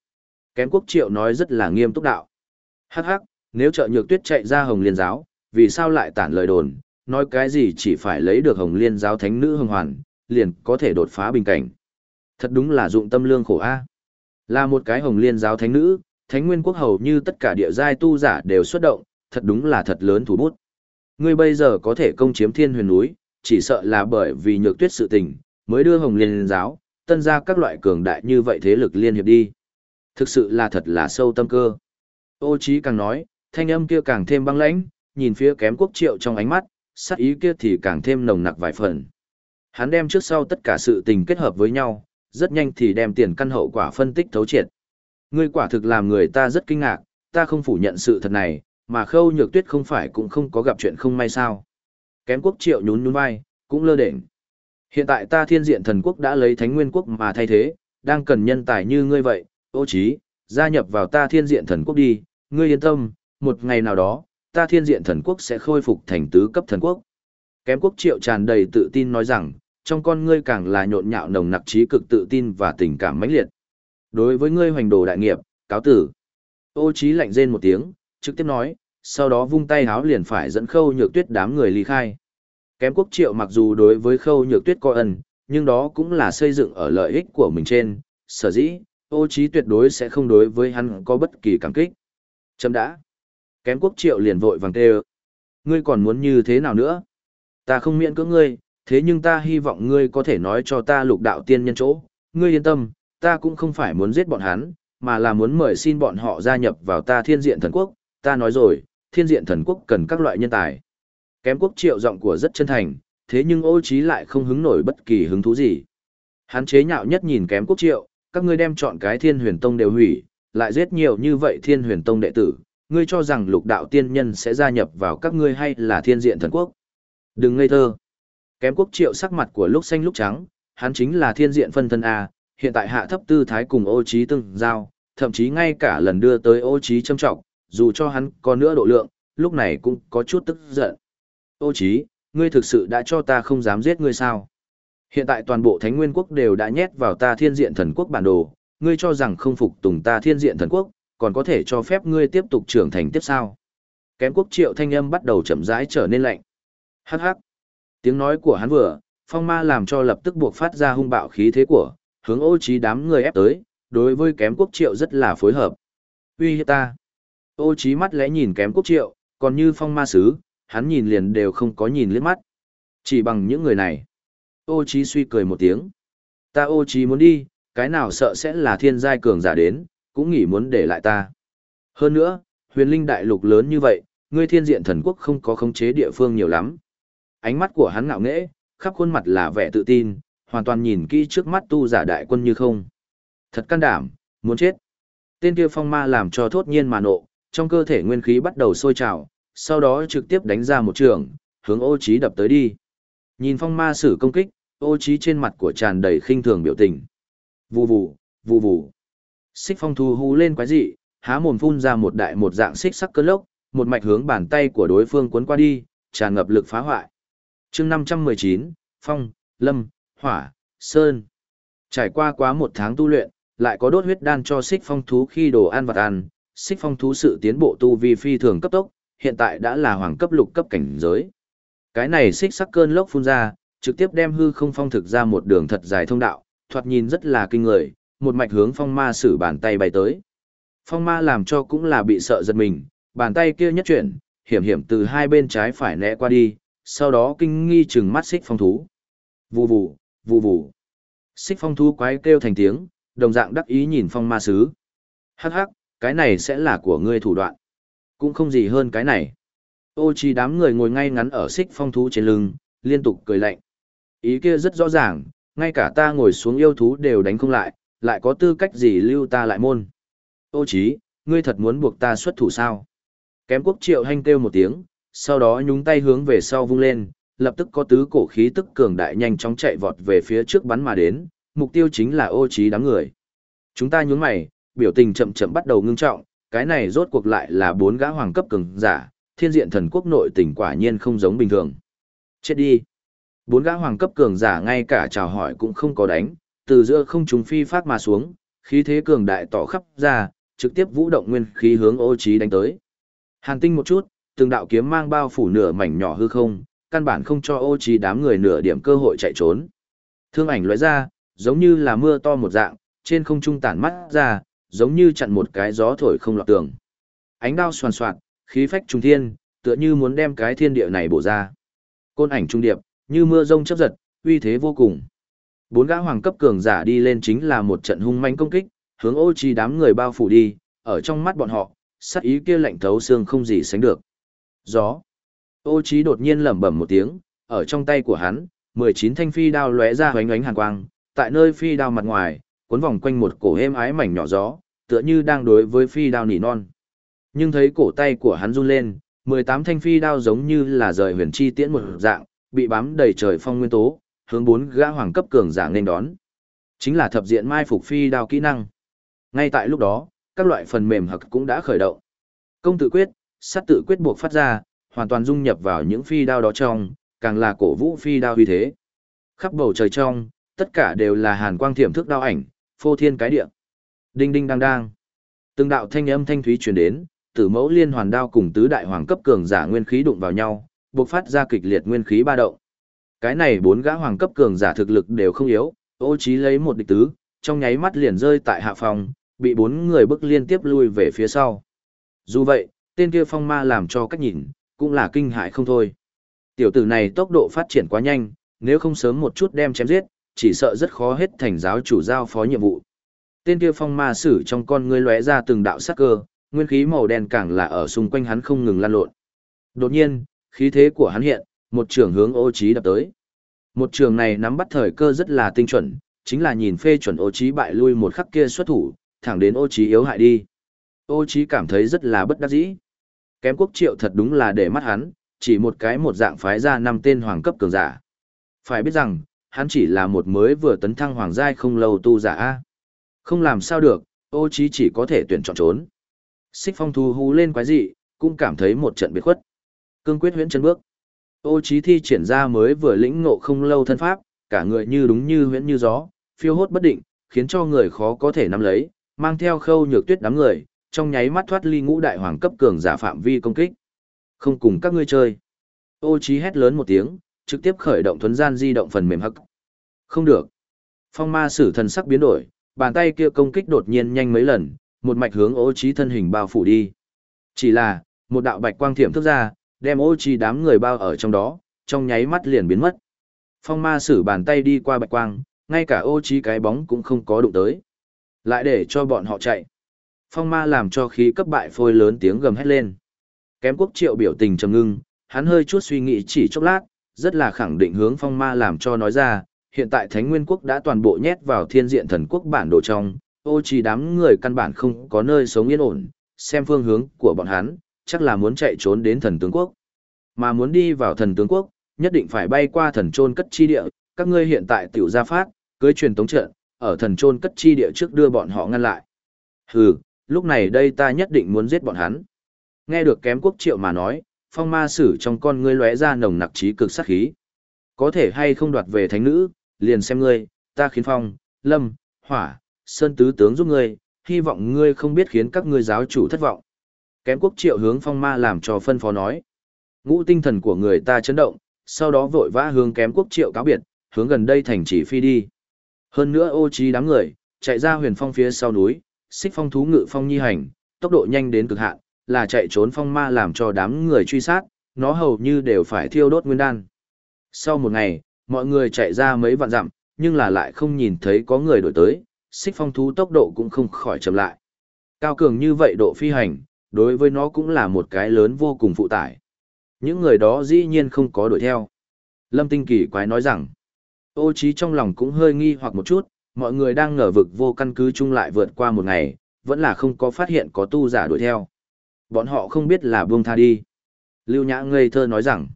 Kém quốc triệu nói rất là nghiêm túc đạo. Hắc hắc, nếu trợ nhược tuyết chạy ra hồng liên giáo, vì sao lại tản lời đồn, nói cái gì chỉ phải lấy được hồng liên giáo thánh nữ hồng hoàn, liền có thể đột phá bình cảnh. Thật đúng là dụng tâm lương khổ a. Là một cái hồng liên giáo thánh nữ, thánh nguyên quốc hầu như tất cả địa giai tu giả đều xuất động, thật đúng là thật lớn thủ bút. Ngươi bây giờ có thể công chiếm thiên huyền núi, chỉ sợ là bởi vì nhược tuyết sự tình, mới đưa hồng liên giáo, tân ra các loại cường đại như vậy thế lực liên hiệp đi. Thực sự là thật là sâu tâm cơ. Ô trí càng nói, thanh âm kia càng thêm băng lãnh, nhìn phía kém quốc triệu trong ánh mắt, sắc ý kia thì càng thêm nồng nặc vài phần. Hắn đem trước sau tất cả sự tình kết hợp với nhau, rất nhanh thì đem tiền căn hậu quả phân tích thấu triệt. Ngươi quả thực làm người ta rất kinh ngạc, ta không phủ nhận sự thật này, mà khâu nhược tuyết không phải cũng không có gặp chuyện không may sao. Kém quốc triệu nhún nhún vai, cũng lơ đỉnh. Hiện tại ta thiên diện thần quốc đã lấy thánh nguyên quốc mà thay thế, đang cần nhân tài như ngươi vậy, ô trí, gia nhập vào ta thiên diện thần quốc đi, ngươi yên tâm, một ngày nào đó, ta thiên diện thần quốc sẽ khôi phục thành tứ cấp thần quốc. Kém quốc triệu tràn đầy tự tin nói rằng, trong con ngươi càng là nhộn nhạo nồng nặc trí cực tự tin và tình cảm mãnh liệt. Đối với ngươi hoành đồ đại nghiệp, cáo tử. Ô trí lạnh rên một tiếng, trực tiếp nói, sau đó vung tay háo liền phải dẫn khâu nhược tuyết đám người ly khai. Kém quốc triệu mặc dù đối với khâu nhược tuyết có ân, nhưng đó cũng là xây dựng ở lợi ích của mình trên, sở dĩ, ô trí tuyệt đối sẽ không đối với hắn có bất kỳ cảm kích. Chấm đã. Kém quốc triệu liền vội vàng tê Ngươi còn muốn như thế nào nữa? Ta không miễn cưỡng ngươi, thế nhưng ta hy vọng ngươi có thể nói cho ta lục đạo tiên nhân chỗ. Ngươi yên tâm, ta cũng không phải muốn giết bọn hắn, mà là muốn mời xin bọn họ gia nhập vào ta thiên diện thần quốc. Ta nói rồi, thiên diện thần quốc cần các loại nhân tài. Kém quốc triệu giọng của rất chân thành, thế nhưng ô trí lại không hứng nổi bất kỳ hứng thú gì. Hắn chế nhạo nhất nhìn kém quốc triệu, các ngươi đem chọn cái thiên huyền tông đều hủy, lại giết nhiều như vậy thiên huyền tông đệ tử, ngươi cho rằng lục đạo tiên nhân sẽ gia nhập vào các ngươi hay là thiên diện thần quốc. Đừng ngây thơ. Kém quốc triệu sắc mặt của lúc xanh lúc trắng, hắn chính là thiên diện phân thân A, hiện tại hạ thấp tư thái cùng ô trí từng giao, thậm chí ngay cả lần đưa tới ô trí châm trọng, dù cho hắn có nữa độ lượng, lúc này cũng có chút tức giận. Ô trí, ngươi thực sự đã cho ta không dám giết ngươi sao? Hiện tại toàn bộ Thánh Nguyên Quốc đều đã nhét vào ta thiên diện thần quốc bản đồ, ngươi cho rằng không phục tùng ta thiên diện thần quốc, còn có thể cho phép ngươi tiếp tục trưởng thành tiếp sao? Kém quốc triệu thanh âm bắt đầu chậm rãi trở nên lạnh. Hắc hắc. Tiếng nói của hắn vừa, phong ma làm cho lập tức buộc phát ra hung bạo khí thế của, hướng ô trí đám người ép tới, đối với kém quốc triệu rất là phối hợp. Uy hiếp ta. Ô trí mắt lẽ nhìn kém quốc triệu, còn như phong ma sứ, hắn nhìn liền đều không có nhìn liếc mắt. Chỉ bằng những người này. Ô trí suy cười một tiếng. Ta ô trí muốn đi, cái nào sợ sẽ là thiên giai cường giả đến, cũng nghĩ muốn để lại ta. Hơn nữa, huyền linh đại lục lớn như vậy, ngươi thiên diện thần quốc không có khống chế địa phương nhiều lắm. Ánh mắt của hắn ngạo nghễ, khắp khuôn mặt là vẻ tự tin, hoàn toàn nhìn kỹ trước mắt tu giả đại quân như không. Thật can đảm, muốn chết. Tên kia phong ma làm cho thốt nhiên mà nộ, trong cơ thể nguyên khí bắt đầu sôi trào, sau đó trực tiếp đánh ra một trường, hướng ô trí đập tới đi. Nhìn phong ma sử công kích, ô trí trên mặt của tràn đầy khinh thường biểu tình. Vù vù, vù vù. Xích phong thu hú lên quái dị, há mồm phun ra một đại một dạng xích sắc cơn lốc, một mạch hướng bàn tay của đối phương cuốn qua đi, tràn ngập lực phá hoại. Chương 519, Phong, Lâm, Hỏa, Sơn. Trải qua quá một tháng tu luyện, lại có đốt huyết đan cho xích phong thú khi đồ ăn vật ăn, xích phong thú sự tiến bộ tu vi phi thường cấp tốc, hiện tại đã là hoàng cấp lục cấp cảnh giới. Cái này xích sắc cơn lốc phun ra, trực tiếp đem hư không phong thực ra một đường thật dài thông đạo, thoạt nhìn rất là kinh người, một mạch hướng phong ma sử bàn tay bay tới. Phong ma làm cho cũng là bị sợ giật mình, bàn tay kia nhất chuyển, hiểm hiểm từ hai bên trái phải né qua đi, sau đó kinh nghi chừng mắt xích phong thú. Vù vù, vù vù. Xích phong thú quái kêu thành tiếng, đồng dạng đắc ý nhìn phong ma sứ. Hắc hắc, cái này sẽ là của ngươi thủ đoạn. Cũng không gì hơn cái này. Ô chi đám người ngồi ngay ngắn ở xích phong thú trên lưng, liên tục cười lạnh. Ý kia rất rõ ràng, ngay cả ta ngồi xuống yêu thú đều đánh không lại, lại có tư cách gì lưu ta lại môn. Ô chí, ngươi thật muốn buộc ta xuất thủ sao? Kém quốc triệu hanh kêu một tiếng, sau đó nhúng tay hướng về sau vung lên, lập tức có tứ cổ khí tức cường đại nhanh chóng chạy vọt về phía trước bắn mà đến, mục tiêu chính là ô trí đám người. Chúng ta nhún mày, biểu tình chậm chậm bắt đầu ngưng trọng, cái này rốt cuộc lại là bốn gã hoàng cấp cường giả, thiên diện thần quốc nội tình quả nhiên không giống bình thường. Chết đi. Bốn gã hoàng cấp cường giả ngay cả chào hỏi cũng không có đánh, từ giữa không trung phi phát mà xuống, khí thế cường đại tỏ khắp ra, trực tiếp vũ động nguyên khí hướng ô trí đánh tới. Hàn tinh một chút, từng đạo kiếm mang bao phủ nửa mảnh nhỏ hư không, căn bản không cho ô trí đám người nửa điểm cơ hội chạy trốn. Thương ảnh lóe ra, giống như là mưa to một dạng, trên không trung tản mắt ra, giống như chặn một cái gió thổi không lọt tường. Ánh đao xoàn xoạt, khí phách trùng thiên, tựa như muốn đem cái thiên địa này bổ ra. Côn ảnh trung điệp, như mưa rông chớp giật, uy thế vô cùng. Bốn gã hoàng cấp cường giả đi lên chính là một trận hung manh công kích, hướng ô chi đám người bao phủ đi, ở trong mắt bọn họ, sát ý kia lạnh thấu xương không gì sánh được. Gió. Ô Chí đột nhiên lẩm bẩm một tiếng, ở trong tay của hắn, 19 thanh phi đao lóe ra hoánh ánh hàn quang, tại nơi phi đao mặt ngoài, cuốn vòng quanh một cổ êm ái mảnh nhỏ gió, tựa như đang đối với phi đao nỉ non. Nhưng thấy cổ tay của hắn run lên, 18 thanh phi đao giống như là rời huyền chi tiễn một dạng, bị bám đầy trời phong nguyên tố, hướng bốn gã hoàng cấp cường giả nên đón. Chính là thập diện mai phục phi đao kỹ năng. Ngay tại lúc đó, các loại phần mềm hặc cũng đã khởi động. Công tự quyết, sát tự quyết buộc phát ra, hoàn toàn dung nhập vào những phi đao đó trong, càng là cổ vũ phi đao uy thế. Khắp bầu trời trong, tất cả đều là hàn quang thiểm thức đao ảnh, phô thiên cái địa. Đinh đinh đang đang. Từng đạo thanh âm thanh thúy truyền đến, tử mẫu liên hoàn đao cùng tứ đại hoàng cấp cường giả nguyên khí đụng vào nhau, bộc phát ra kịch liệt nguyên khí ba động. Cái này bốn gã hoàng cấp cường giả thực lực đều không yếu, ô Chí lấy một địch tứ, trong nháy mắt liền rơi tại hạ phòng, bị bốn người bức liên tiếp lui về phía sau. Dù vậy, tên kia phong ma làm cho cách nhìn, cũng là kinh hại không thôi. Tiểu tử này tốc độ phát triển quá nhanh, nếu không sớm một chút đem chém giết, chỉ sợ rất khó hết thành giáo chủ giao phó nhiệm vụ. Tên kia phong ma sử trong con ngươi lóe ra từng đạo sắc cơ, nguyên khí màu đen càng là ở xung quanh hắn không ngừng lan lộn. Đột nhiên, khí thế của hắn hiện, một trường hướng ô trí đập tới. Một trường này nắm bắt thời cơ rất là tinh chuẩn, chính là nhìn phê chuẩn ô trí bại lui một khắc kia xuất thủ, thẳng đến ô trí yếu hại đi. Ô trí cảm thấy rất là bất đắc dĩ. Kém quốc triệu thật đúng là để mắt hắn, chỉ một cái một dạng phái ra năm tên hoàng cấp cường giả. Phải biết rằng, hắn chỉ là một mới vừa tấn thăng hoàng giai không lâu tu giả A. Không làm sao được, ô trí chỉ có thể tuyển chọn trốn. Xích phong thu hú lên quái dị, cũng cảm thấy một trận biệt khuất. Cương quyết huyễn chân bước. Ô trí thi triển ra mới vừa lĩnh ngộ không lâu thân pháp, cả người như đúng như huyễn như gió, phiêu hốt bất định, khiến cho người khó có thể nắm lấy, mang theo khâu nhược tuyết đám người, trong nháy mắt thoát ly ngũ đại hoàng cấp cường giả phạm vi công kích. Không cùng các ngươi chơi. Ô Chí hét lớn một tiếng, trực tiếp khởi động thuấn gian di động phần mềm hắc. Không được. Phong ma sử thần sắc biến đổi, bàn tay kia công kích đột nhiên nhanh mấy lần, một mạch hướng ô Chí thân hình bao phủ đi. Chỉ là, một đạo bạch quang thiểm thức ra, đem ô Chí đám người bao ở trong đó, trong nháy mắt liền biến mất. Phong ma sử bàn tay đi qua bạch quang, ngay cả ô Chí cái bóng cũng không có đụng tới. Lại để cho bọn họ chạy. Phong ma làm cho khí cấp bại phôi lớn tiếng gầm hét lên. Kém quốc triệu biểu tình trầm ngưng, hắn hơi chút suy nghĩ chỉ chốc lát, rất là khẳng định hướng phong ma làm cho nói ra, hiện tại Thánh Nguyên Quốc đã toàn bộ nhét vào thiên diện thần quốc bản đồ trong, ô chỉ đám người căn bản không có nơi sống yên ổn, xem phương hướng của bọn hắn, chắc là muốn chạy trốn đến thần tướng quốc. Mà muốn đi vào thần tướng quốc, nhất định phải bay qua thần trôn cất chi địa, các ngươi hiện tại tiểu gia phát, cưới truyền tống trận, ở thần trôn cất chi địa trước đưa bọn họ ngăn lại. Hừ, lúc này đây ta nhất định muốn giết bọn hắn. Nghe được kém quốc triệu mà nói, phong ma sử trong con ngươi lóe ra nồng nặc trí cực sát khí. Có thể hay không đoạt về thánh nữ, liền xem ngươi, ta khiến phong, lâm, hỏa, sơn tứ tướng giúp ngươi, hy vọng ngươi không biết khiến các ngươi giáo chủ thất vọng. Kém quốc triệu hướng phong ma làm cho phân phó nói. Ngũ tinh thần của người ta chấn động, sau đó vội vã hướng kém quốc triệu cáo biệt, hướng gần đây thành chỉ phi đi. Hơn nữa ô trí đám người, chạy ra huyền phong phía sau núi, xích phong thú ngự phong nhi hành, tốc độ nhanh đến cực hạn, là chạy trốn phong ma làm cho đám người truy sát, nó hầu như đều phải thiêu đốt nguyên đan. Sau một ngày, mọi người chạy ra mấy vạn dặm, nhưng là lại không nhìn thấy có người đổi tới, xích phong thú tốc độ cũng không khỏi chậm lại. Cao cường như vậy độ phi hành, đối với nó cũng là một cái lớn vô cùng phụ tải. Những người đó dĩ nhiên không có đuổi theo. Lâm Tinh Kỳ quái nói rằng, ô trí trong lòng cũng hơi nghi hoặc một chút, mọi người đang ngờ vực vô căn cứ chung lại vượt qua một ngày, vẫn là không có phát hiện có tu giả đuổi theo. Bọn họ không biết là buông tha đi. Lưu Nhã ngây thơ nói rằng,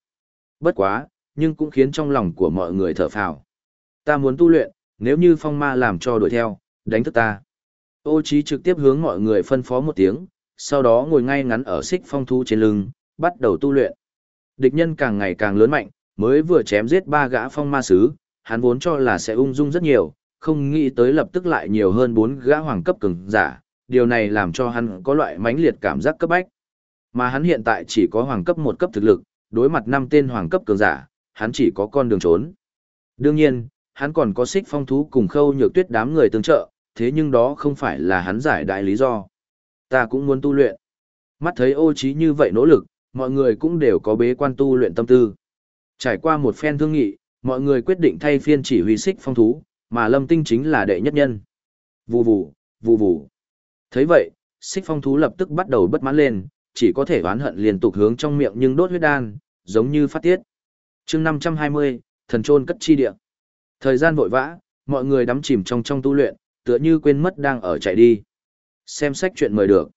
bất quá, nhưng cũng khiến trong lòng của mọi người thở phào. Ta muốn tu luyện, nếu như phong ma làm cho đuổi theo, đánh thức ta. Ô Chí trực tiếp hướng mọi người phân phó một tiếng, sau đó ngồi ngay ngắn ở xích phong thú trên lưng, bắt đầu tu luyện. Địch nhân càng ngày càng lớn mạnh, mới vừa chém giết ba gã phong ma sứ, hắn vốn cho là sẽ ung dung rất nhiều, không nghĩ tới lập tức lại nhiều hơn bốn gã hoàng cấp cường giả, điều này làm cho hắn có loại mãnh liệt cảm giác cấp bách. Mà hắn hiện tại chỉ có hoàng cấp một cấp thực lực, đối mặt năm tên hoàng cấp cường giả, hắn chỉ có con đường trốn. Đương nhiên, hắn còn có xích phong thú cùng khâu nhược tuyết đám người tương trợ, thế nhưng đó không phải là hắn giải đại lý do. Ta cũng muốn tu luyện. Mắt thấy ô trí như vậy nỗ lực, mọi người cũng đều có bế quan tu luyện tâm tư. Trải qua một phen thương nghị, mọi người quyết định thay phiên chỉ huy xích phong thú, mà lâm tinh chính là đệ nhất nhân. Vù vù, vù vù. thấy vậy, xích phong thú lập tức bắt đầu bất mãn lên, chỉ có thể oán hận liên tục hướng trong miệng nhưng đốt huyết đan, giống như phát tiết. chương 520, thần trôn cất chi địa. Thời gian vội vã, mọi người đắm chìm trong trong tu luyện, tựa như quên mất đang ở chạy đi. Xem sách chuyện mời được.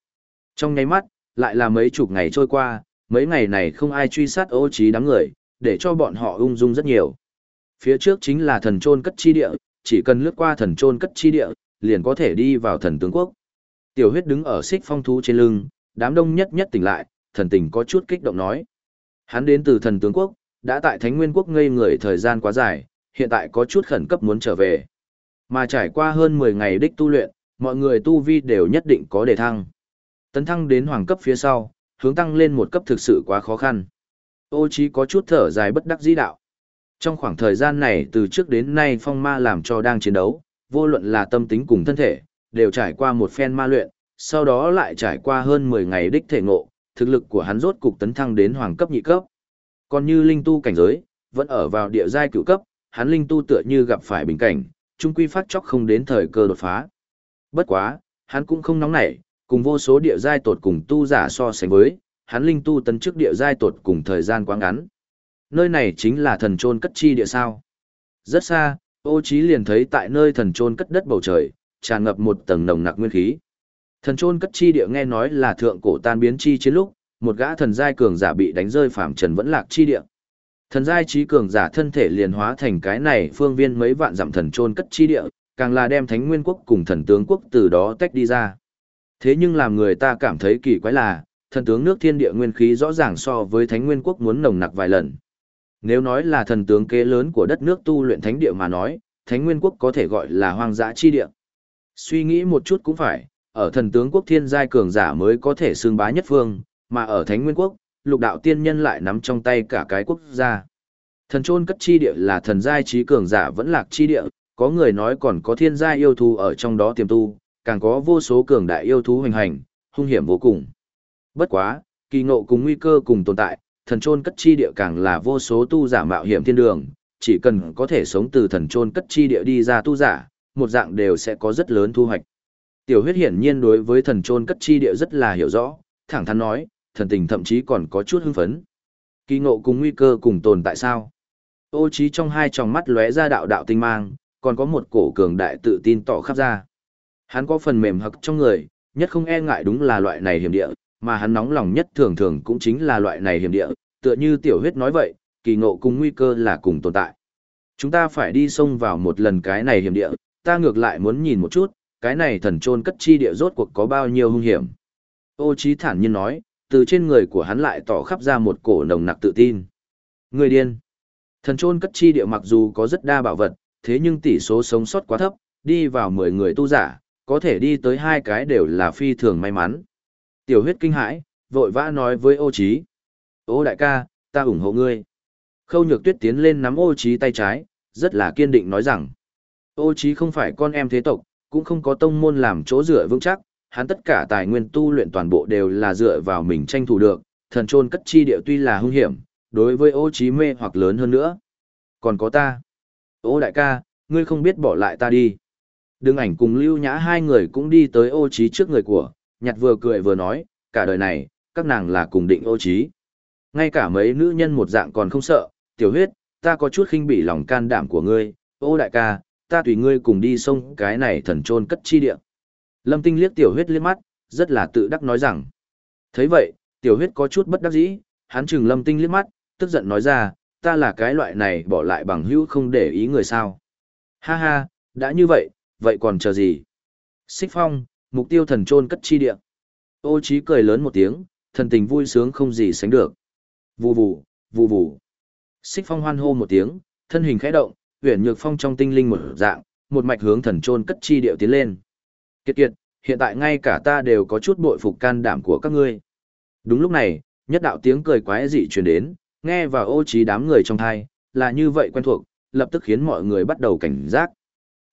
Trong nháy mắt, lại là mấy chục ngày trôi qua, mấy ngày này không ai truy sát ô trí đám người, để cho bọn họ ung dung rất nhiều. Phía trước chính là thần trôn cất chi địa, chỉ cần lướt qua thần trôn cất chi địa, liền có thể đi vào thần tướng quốc. Tiểu huyết đứng ở xích phong thú trên lưng, đám đông nhất nhất tỉnh lại, thần tình có chút kích động nói. Hắn đến từ thần tướng quốc, đã tại Thánh Nguyên quốc ngây người thời gian quá dài, hiện tại có chút khẩn cấp muốn trở về. Mà trải qua hơn 10 ngày đích tu luyện, mọi người tu vi đều nhất định có đề thăng. Tấn thăng đến hoàng cấp phía sau, hướng tăng lên một cấp thực sự quá khó khăn. Ô chí có chút thở dài bất đắc dĩ đạo. Trong khoảng thời gian này từ trước đến nay phong ma làm cho đang chiến đấu, vô luận là tâm tính cùng thân thể, đều trải qua một phen ma luyện, sau đó lại trải qua hơn 10 ngày đích thể ngộ, thực lực của hắn rốt cục tấn thăng đến hoàng cấp nhị cấp. Còn như linh tu cảnh giới, vẫn ở vào địa giai cửu cấp, hắn linh tu tựa như gặp phải bình cảnh, chung quy phát chóc không đến thời cơ đột phá. Bất quá, hắn cũng không nóng nảy, cùng vô số địa giai tột cùng tu giả so sánh với, hắn linh tu tấn chức địa giai tột cùng thời gian quá ngắn. Nơi này chính là thần trôn cất chi địa sao. Rất xa, ô trí liền thấy tại nơi thần trôn cất đất bầu trời, tràn ngập một tầng nồng nặc nguyên khí. Thần trôn cất chi địa nghe nói là thượng cổ tan biến chi chiến lúc, một gã thần giai cường giả bị đánh rơi phàm trần vẫn lạc chi địa. Thần giai trí cường giả thân thể liền hóa thành cái này phương viên mấy vạn dặm thần trôn cất chi địa, càng là đem Thánh Nguyên quốc cùng thần tướng quốc từ đó tách đi ra. Thế nhưng làm người ta cảm thấy kỳ quái là, thần tướng nước thiên địa nguyên khí rõ ràng so với Thánh Nguyên quốc muốn nồng nặc vài lần. Nếu nói là thần tướng kế lớn của đất nước tu luyện thánh địa mà nói, thánh nguyên quốc có thể gọi là hoang dã chi địa. Suy nghĩ một chút cũng phải, ở thần tướng quốc thiên giai cường giả mới có thể xương bá nhất phương, mà ở thánh nguyên quốc, lục đạo tiên nhân lại nắm trong tay cả cái quốc gia. Thần trôn cất chi địa là thần giai trí cường giả vẫn lạc chi địa, có người nói còn có thiên giai yêu thú ở trong đó tiềm tu, càng có vô số cường đại yêu thú hoành hành, hung hiểm vô cùng. Bất quá, kỳ ngộ cùng nguy cơ cùng tồn tại, thần trôn cất chi địa càng là vô số tu giả mạo hiểm thiên đường, chỉ cần có thể sống từ thần trôn cất chi địa đi ra tu giả, một dạng đều sẽ có rất lớn thu hoạch. Tiểu huyết hiển nhiên đối với thần trôn cất chi địa rất là hiểu rõ, thẳng thắn nói, thần tình thậm chí còn có chút hưng phấn. Kỳ ngộ cùng nguy cơ cùng tồn tại sao? Ô trí trong hai tròng mắt lóe ra đạo đạo tinh mang, còn có một cổ cường đại tự tin tỏ khắp ra. Hắn có phần mềm hực trong người, nhất không e ngại đúng là loại này hiểm địa, mà hắn nóng lòng nhất thường thường cũng chính là loại này hiểm địa, tựa như tiểu huyết nói vậy, kỳ ngộ cùng nguy cơ là cùng tồn tại. Chúng ta phải đi xông vào một lần cái này hiểm địa, ta ngược lại muốn nhìn một chút, cái này thần trôn cất chi địa rốt cuộc có bao nhiêu hung hiểm. Ô trí thản nhiên nói, từ trên người của hắn lại tỏ khắp ra một cổ nồng nặc tự tin. Người điên. Thần trôn cất chi địa mặc dù có rất đa bảo vật, thế nhưng tỷ số sống sót quá thấp, đi vào 10 người tu giả, có thể đi tới hai cái đều là phi thường may mắn. Tiểu huyết kinh hãi, vội vã nói với ô trí. Ô đại ca, ta ủng hộ ngươi. Khâu nhược tuyết tiến lên nắm ô trí tay trái, rất là kiên định nói rằng. Ô trí không phải con em thế tộc, cũng không có tông môn làm chỗ dựa vững chắc, hắn tất cả tài nguyên tu luyện toàn bộ đều là dựa vào mình tranh thủ được, thần trôn cất chi địa tuy là hung hiểm, đối với ô trí mê hoặc lớn hơn nữa. Còn có ta. Ô đại ca, ngươi không biết bỏ lại ta đi. Đừng ảnh cùng lưu nhã hai người cũng đi tới ô trí trước người của, nhặt vừa cười vừa nói, cả đời này, các nàng là cùng định ô trí. Ngay cả mấy nữ nhân một dạng còn không sợ, tiểu huyết, ta có chút khinh bỉ lòng can đảm của ngươi, ô đại ca, ta tùy ngươi cùng đi sông cái này thần trôn cất chi địa. Lâm tinh liếc tiểu huyết liếc mắt, rất là tự đắc nói rằng. thấy vậy, tiểu huyết có chút bất đắc dĩ, hắn chừng lâm tinh liếc mắt, tức giận nói ra, ta là cái loại này bỏ lại bằng hữu không để ý người sao. Ha ha, đã như vậy, vậy còn chờ gì? Xích phong, mục tiêu thần trôn cất chi địa. Ô trí cười lớn một tiếng, thần tình vui sướng không gì sánh được. Vù vù, vù vù. Xích phong hoan hô một tiếng, thân hình khẽ động, huyền nhược phong trong tinh linh một dạng, một mạch hướng thần trôn cất chi địa tiến lên. Kiệt kiệt, hiện tại ngay cả ta đều có chút bội phục can đảm của các ngươi. Đúng lúc này, nhất đạo tiếng cười quái dị truyền đến, nghe vào ô trí đám người trong thai, là như vậy quen thuộc, lập tức khiến mọi người bắt đầu cảnh giác.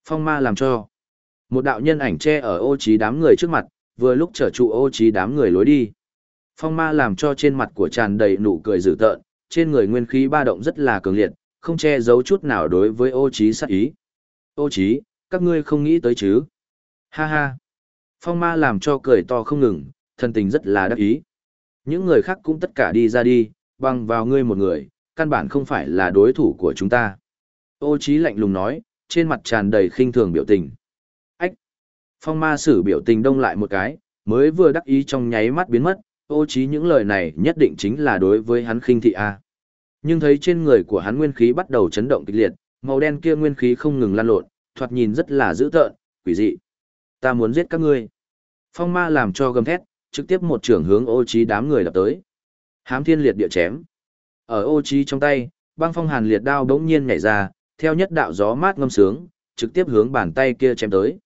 Phong ma làm cho. Một đạo nhân ảnh che ở ô trí đám người trước mặt, vừa lúc trở trụ ô trí đám người lối đi. Phong ma làm cho trên mặt của tràn đầy nụ cười dữ tợn, trên người nguyên khí ba động rất là cường liệt, không che giấu chút nào đối với ô trí sát ý. Ô trí, các ngươi không nghĩ tới chứ? Ha ha. Phong ma làm cho cười to không ngừng, thân tình rất là đắc ý. Những người khác cũng tất cả đi ra đi, bằng vào ngươi một người, căn bản không phải là đối thủ của chúng ta. Ô trí lạnh lùng nói, trên mặt tràn đầy khinh thường biểu tình. Phong ma sử biểu tình đông lại một cái, mới vừa đắc ý trong nháy mắt biến mất, ô trí những lời này nhất định chính là đối với hắn khinh thị A. Nhưng thấy trên người của hắn nguyên khí bắt đầu chấn động kịch liệt, màu đen kia nguyên khí không ngừng lan lộn, thoạt nhìn rất là dữ tợn, quỷ dị. Ta muốn giết các ngươi. Phong ma làm cho gầm thét, trực tiếp một trưởng hướng ô trí đám người lập tới. Hám thiên liệt địa chém. Ở ô trí trong tay, băng phong hàn liệt đao đống nhiên nhảy ra, theo nhất đạo gió mát ngâm sướng, trực tiếp hướng bàn tay kia chém tới.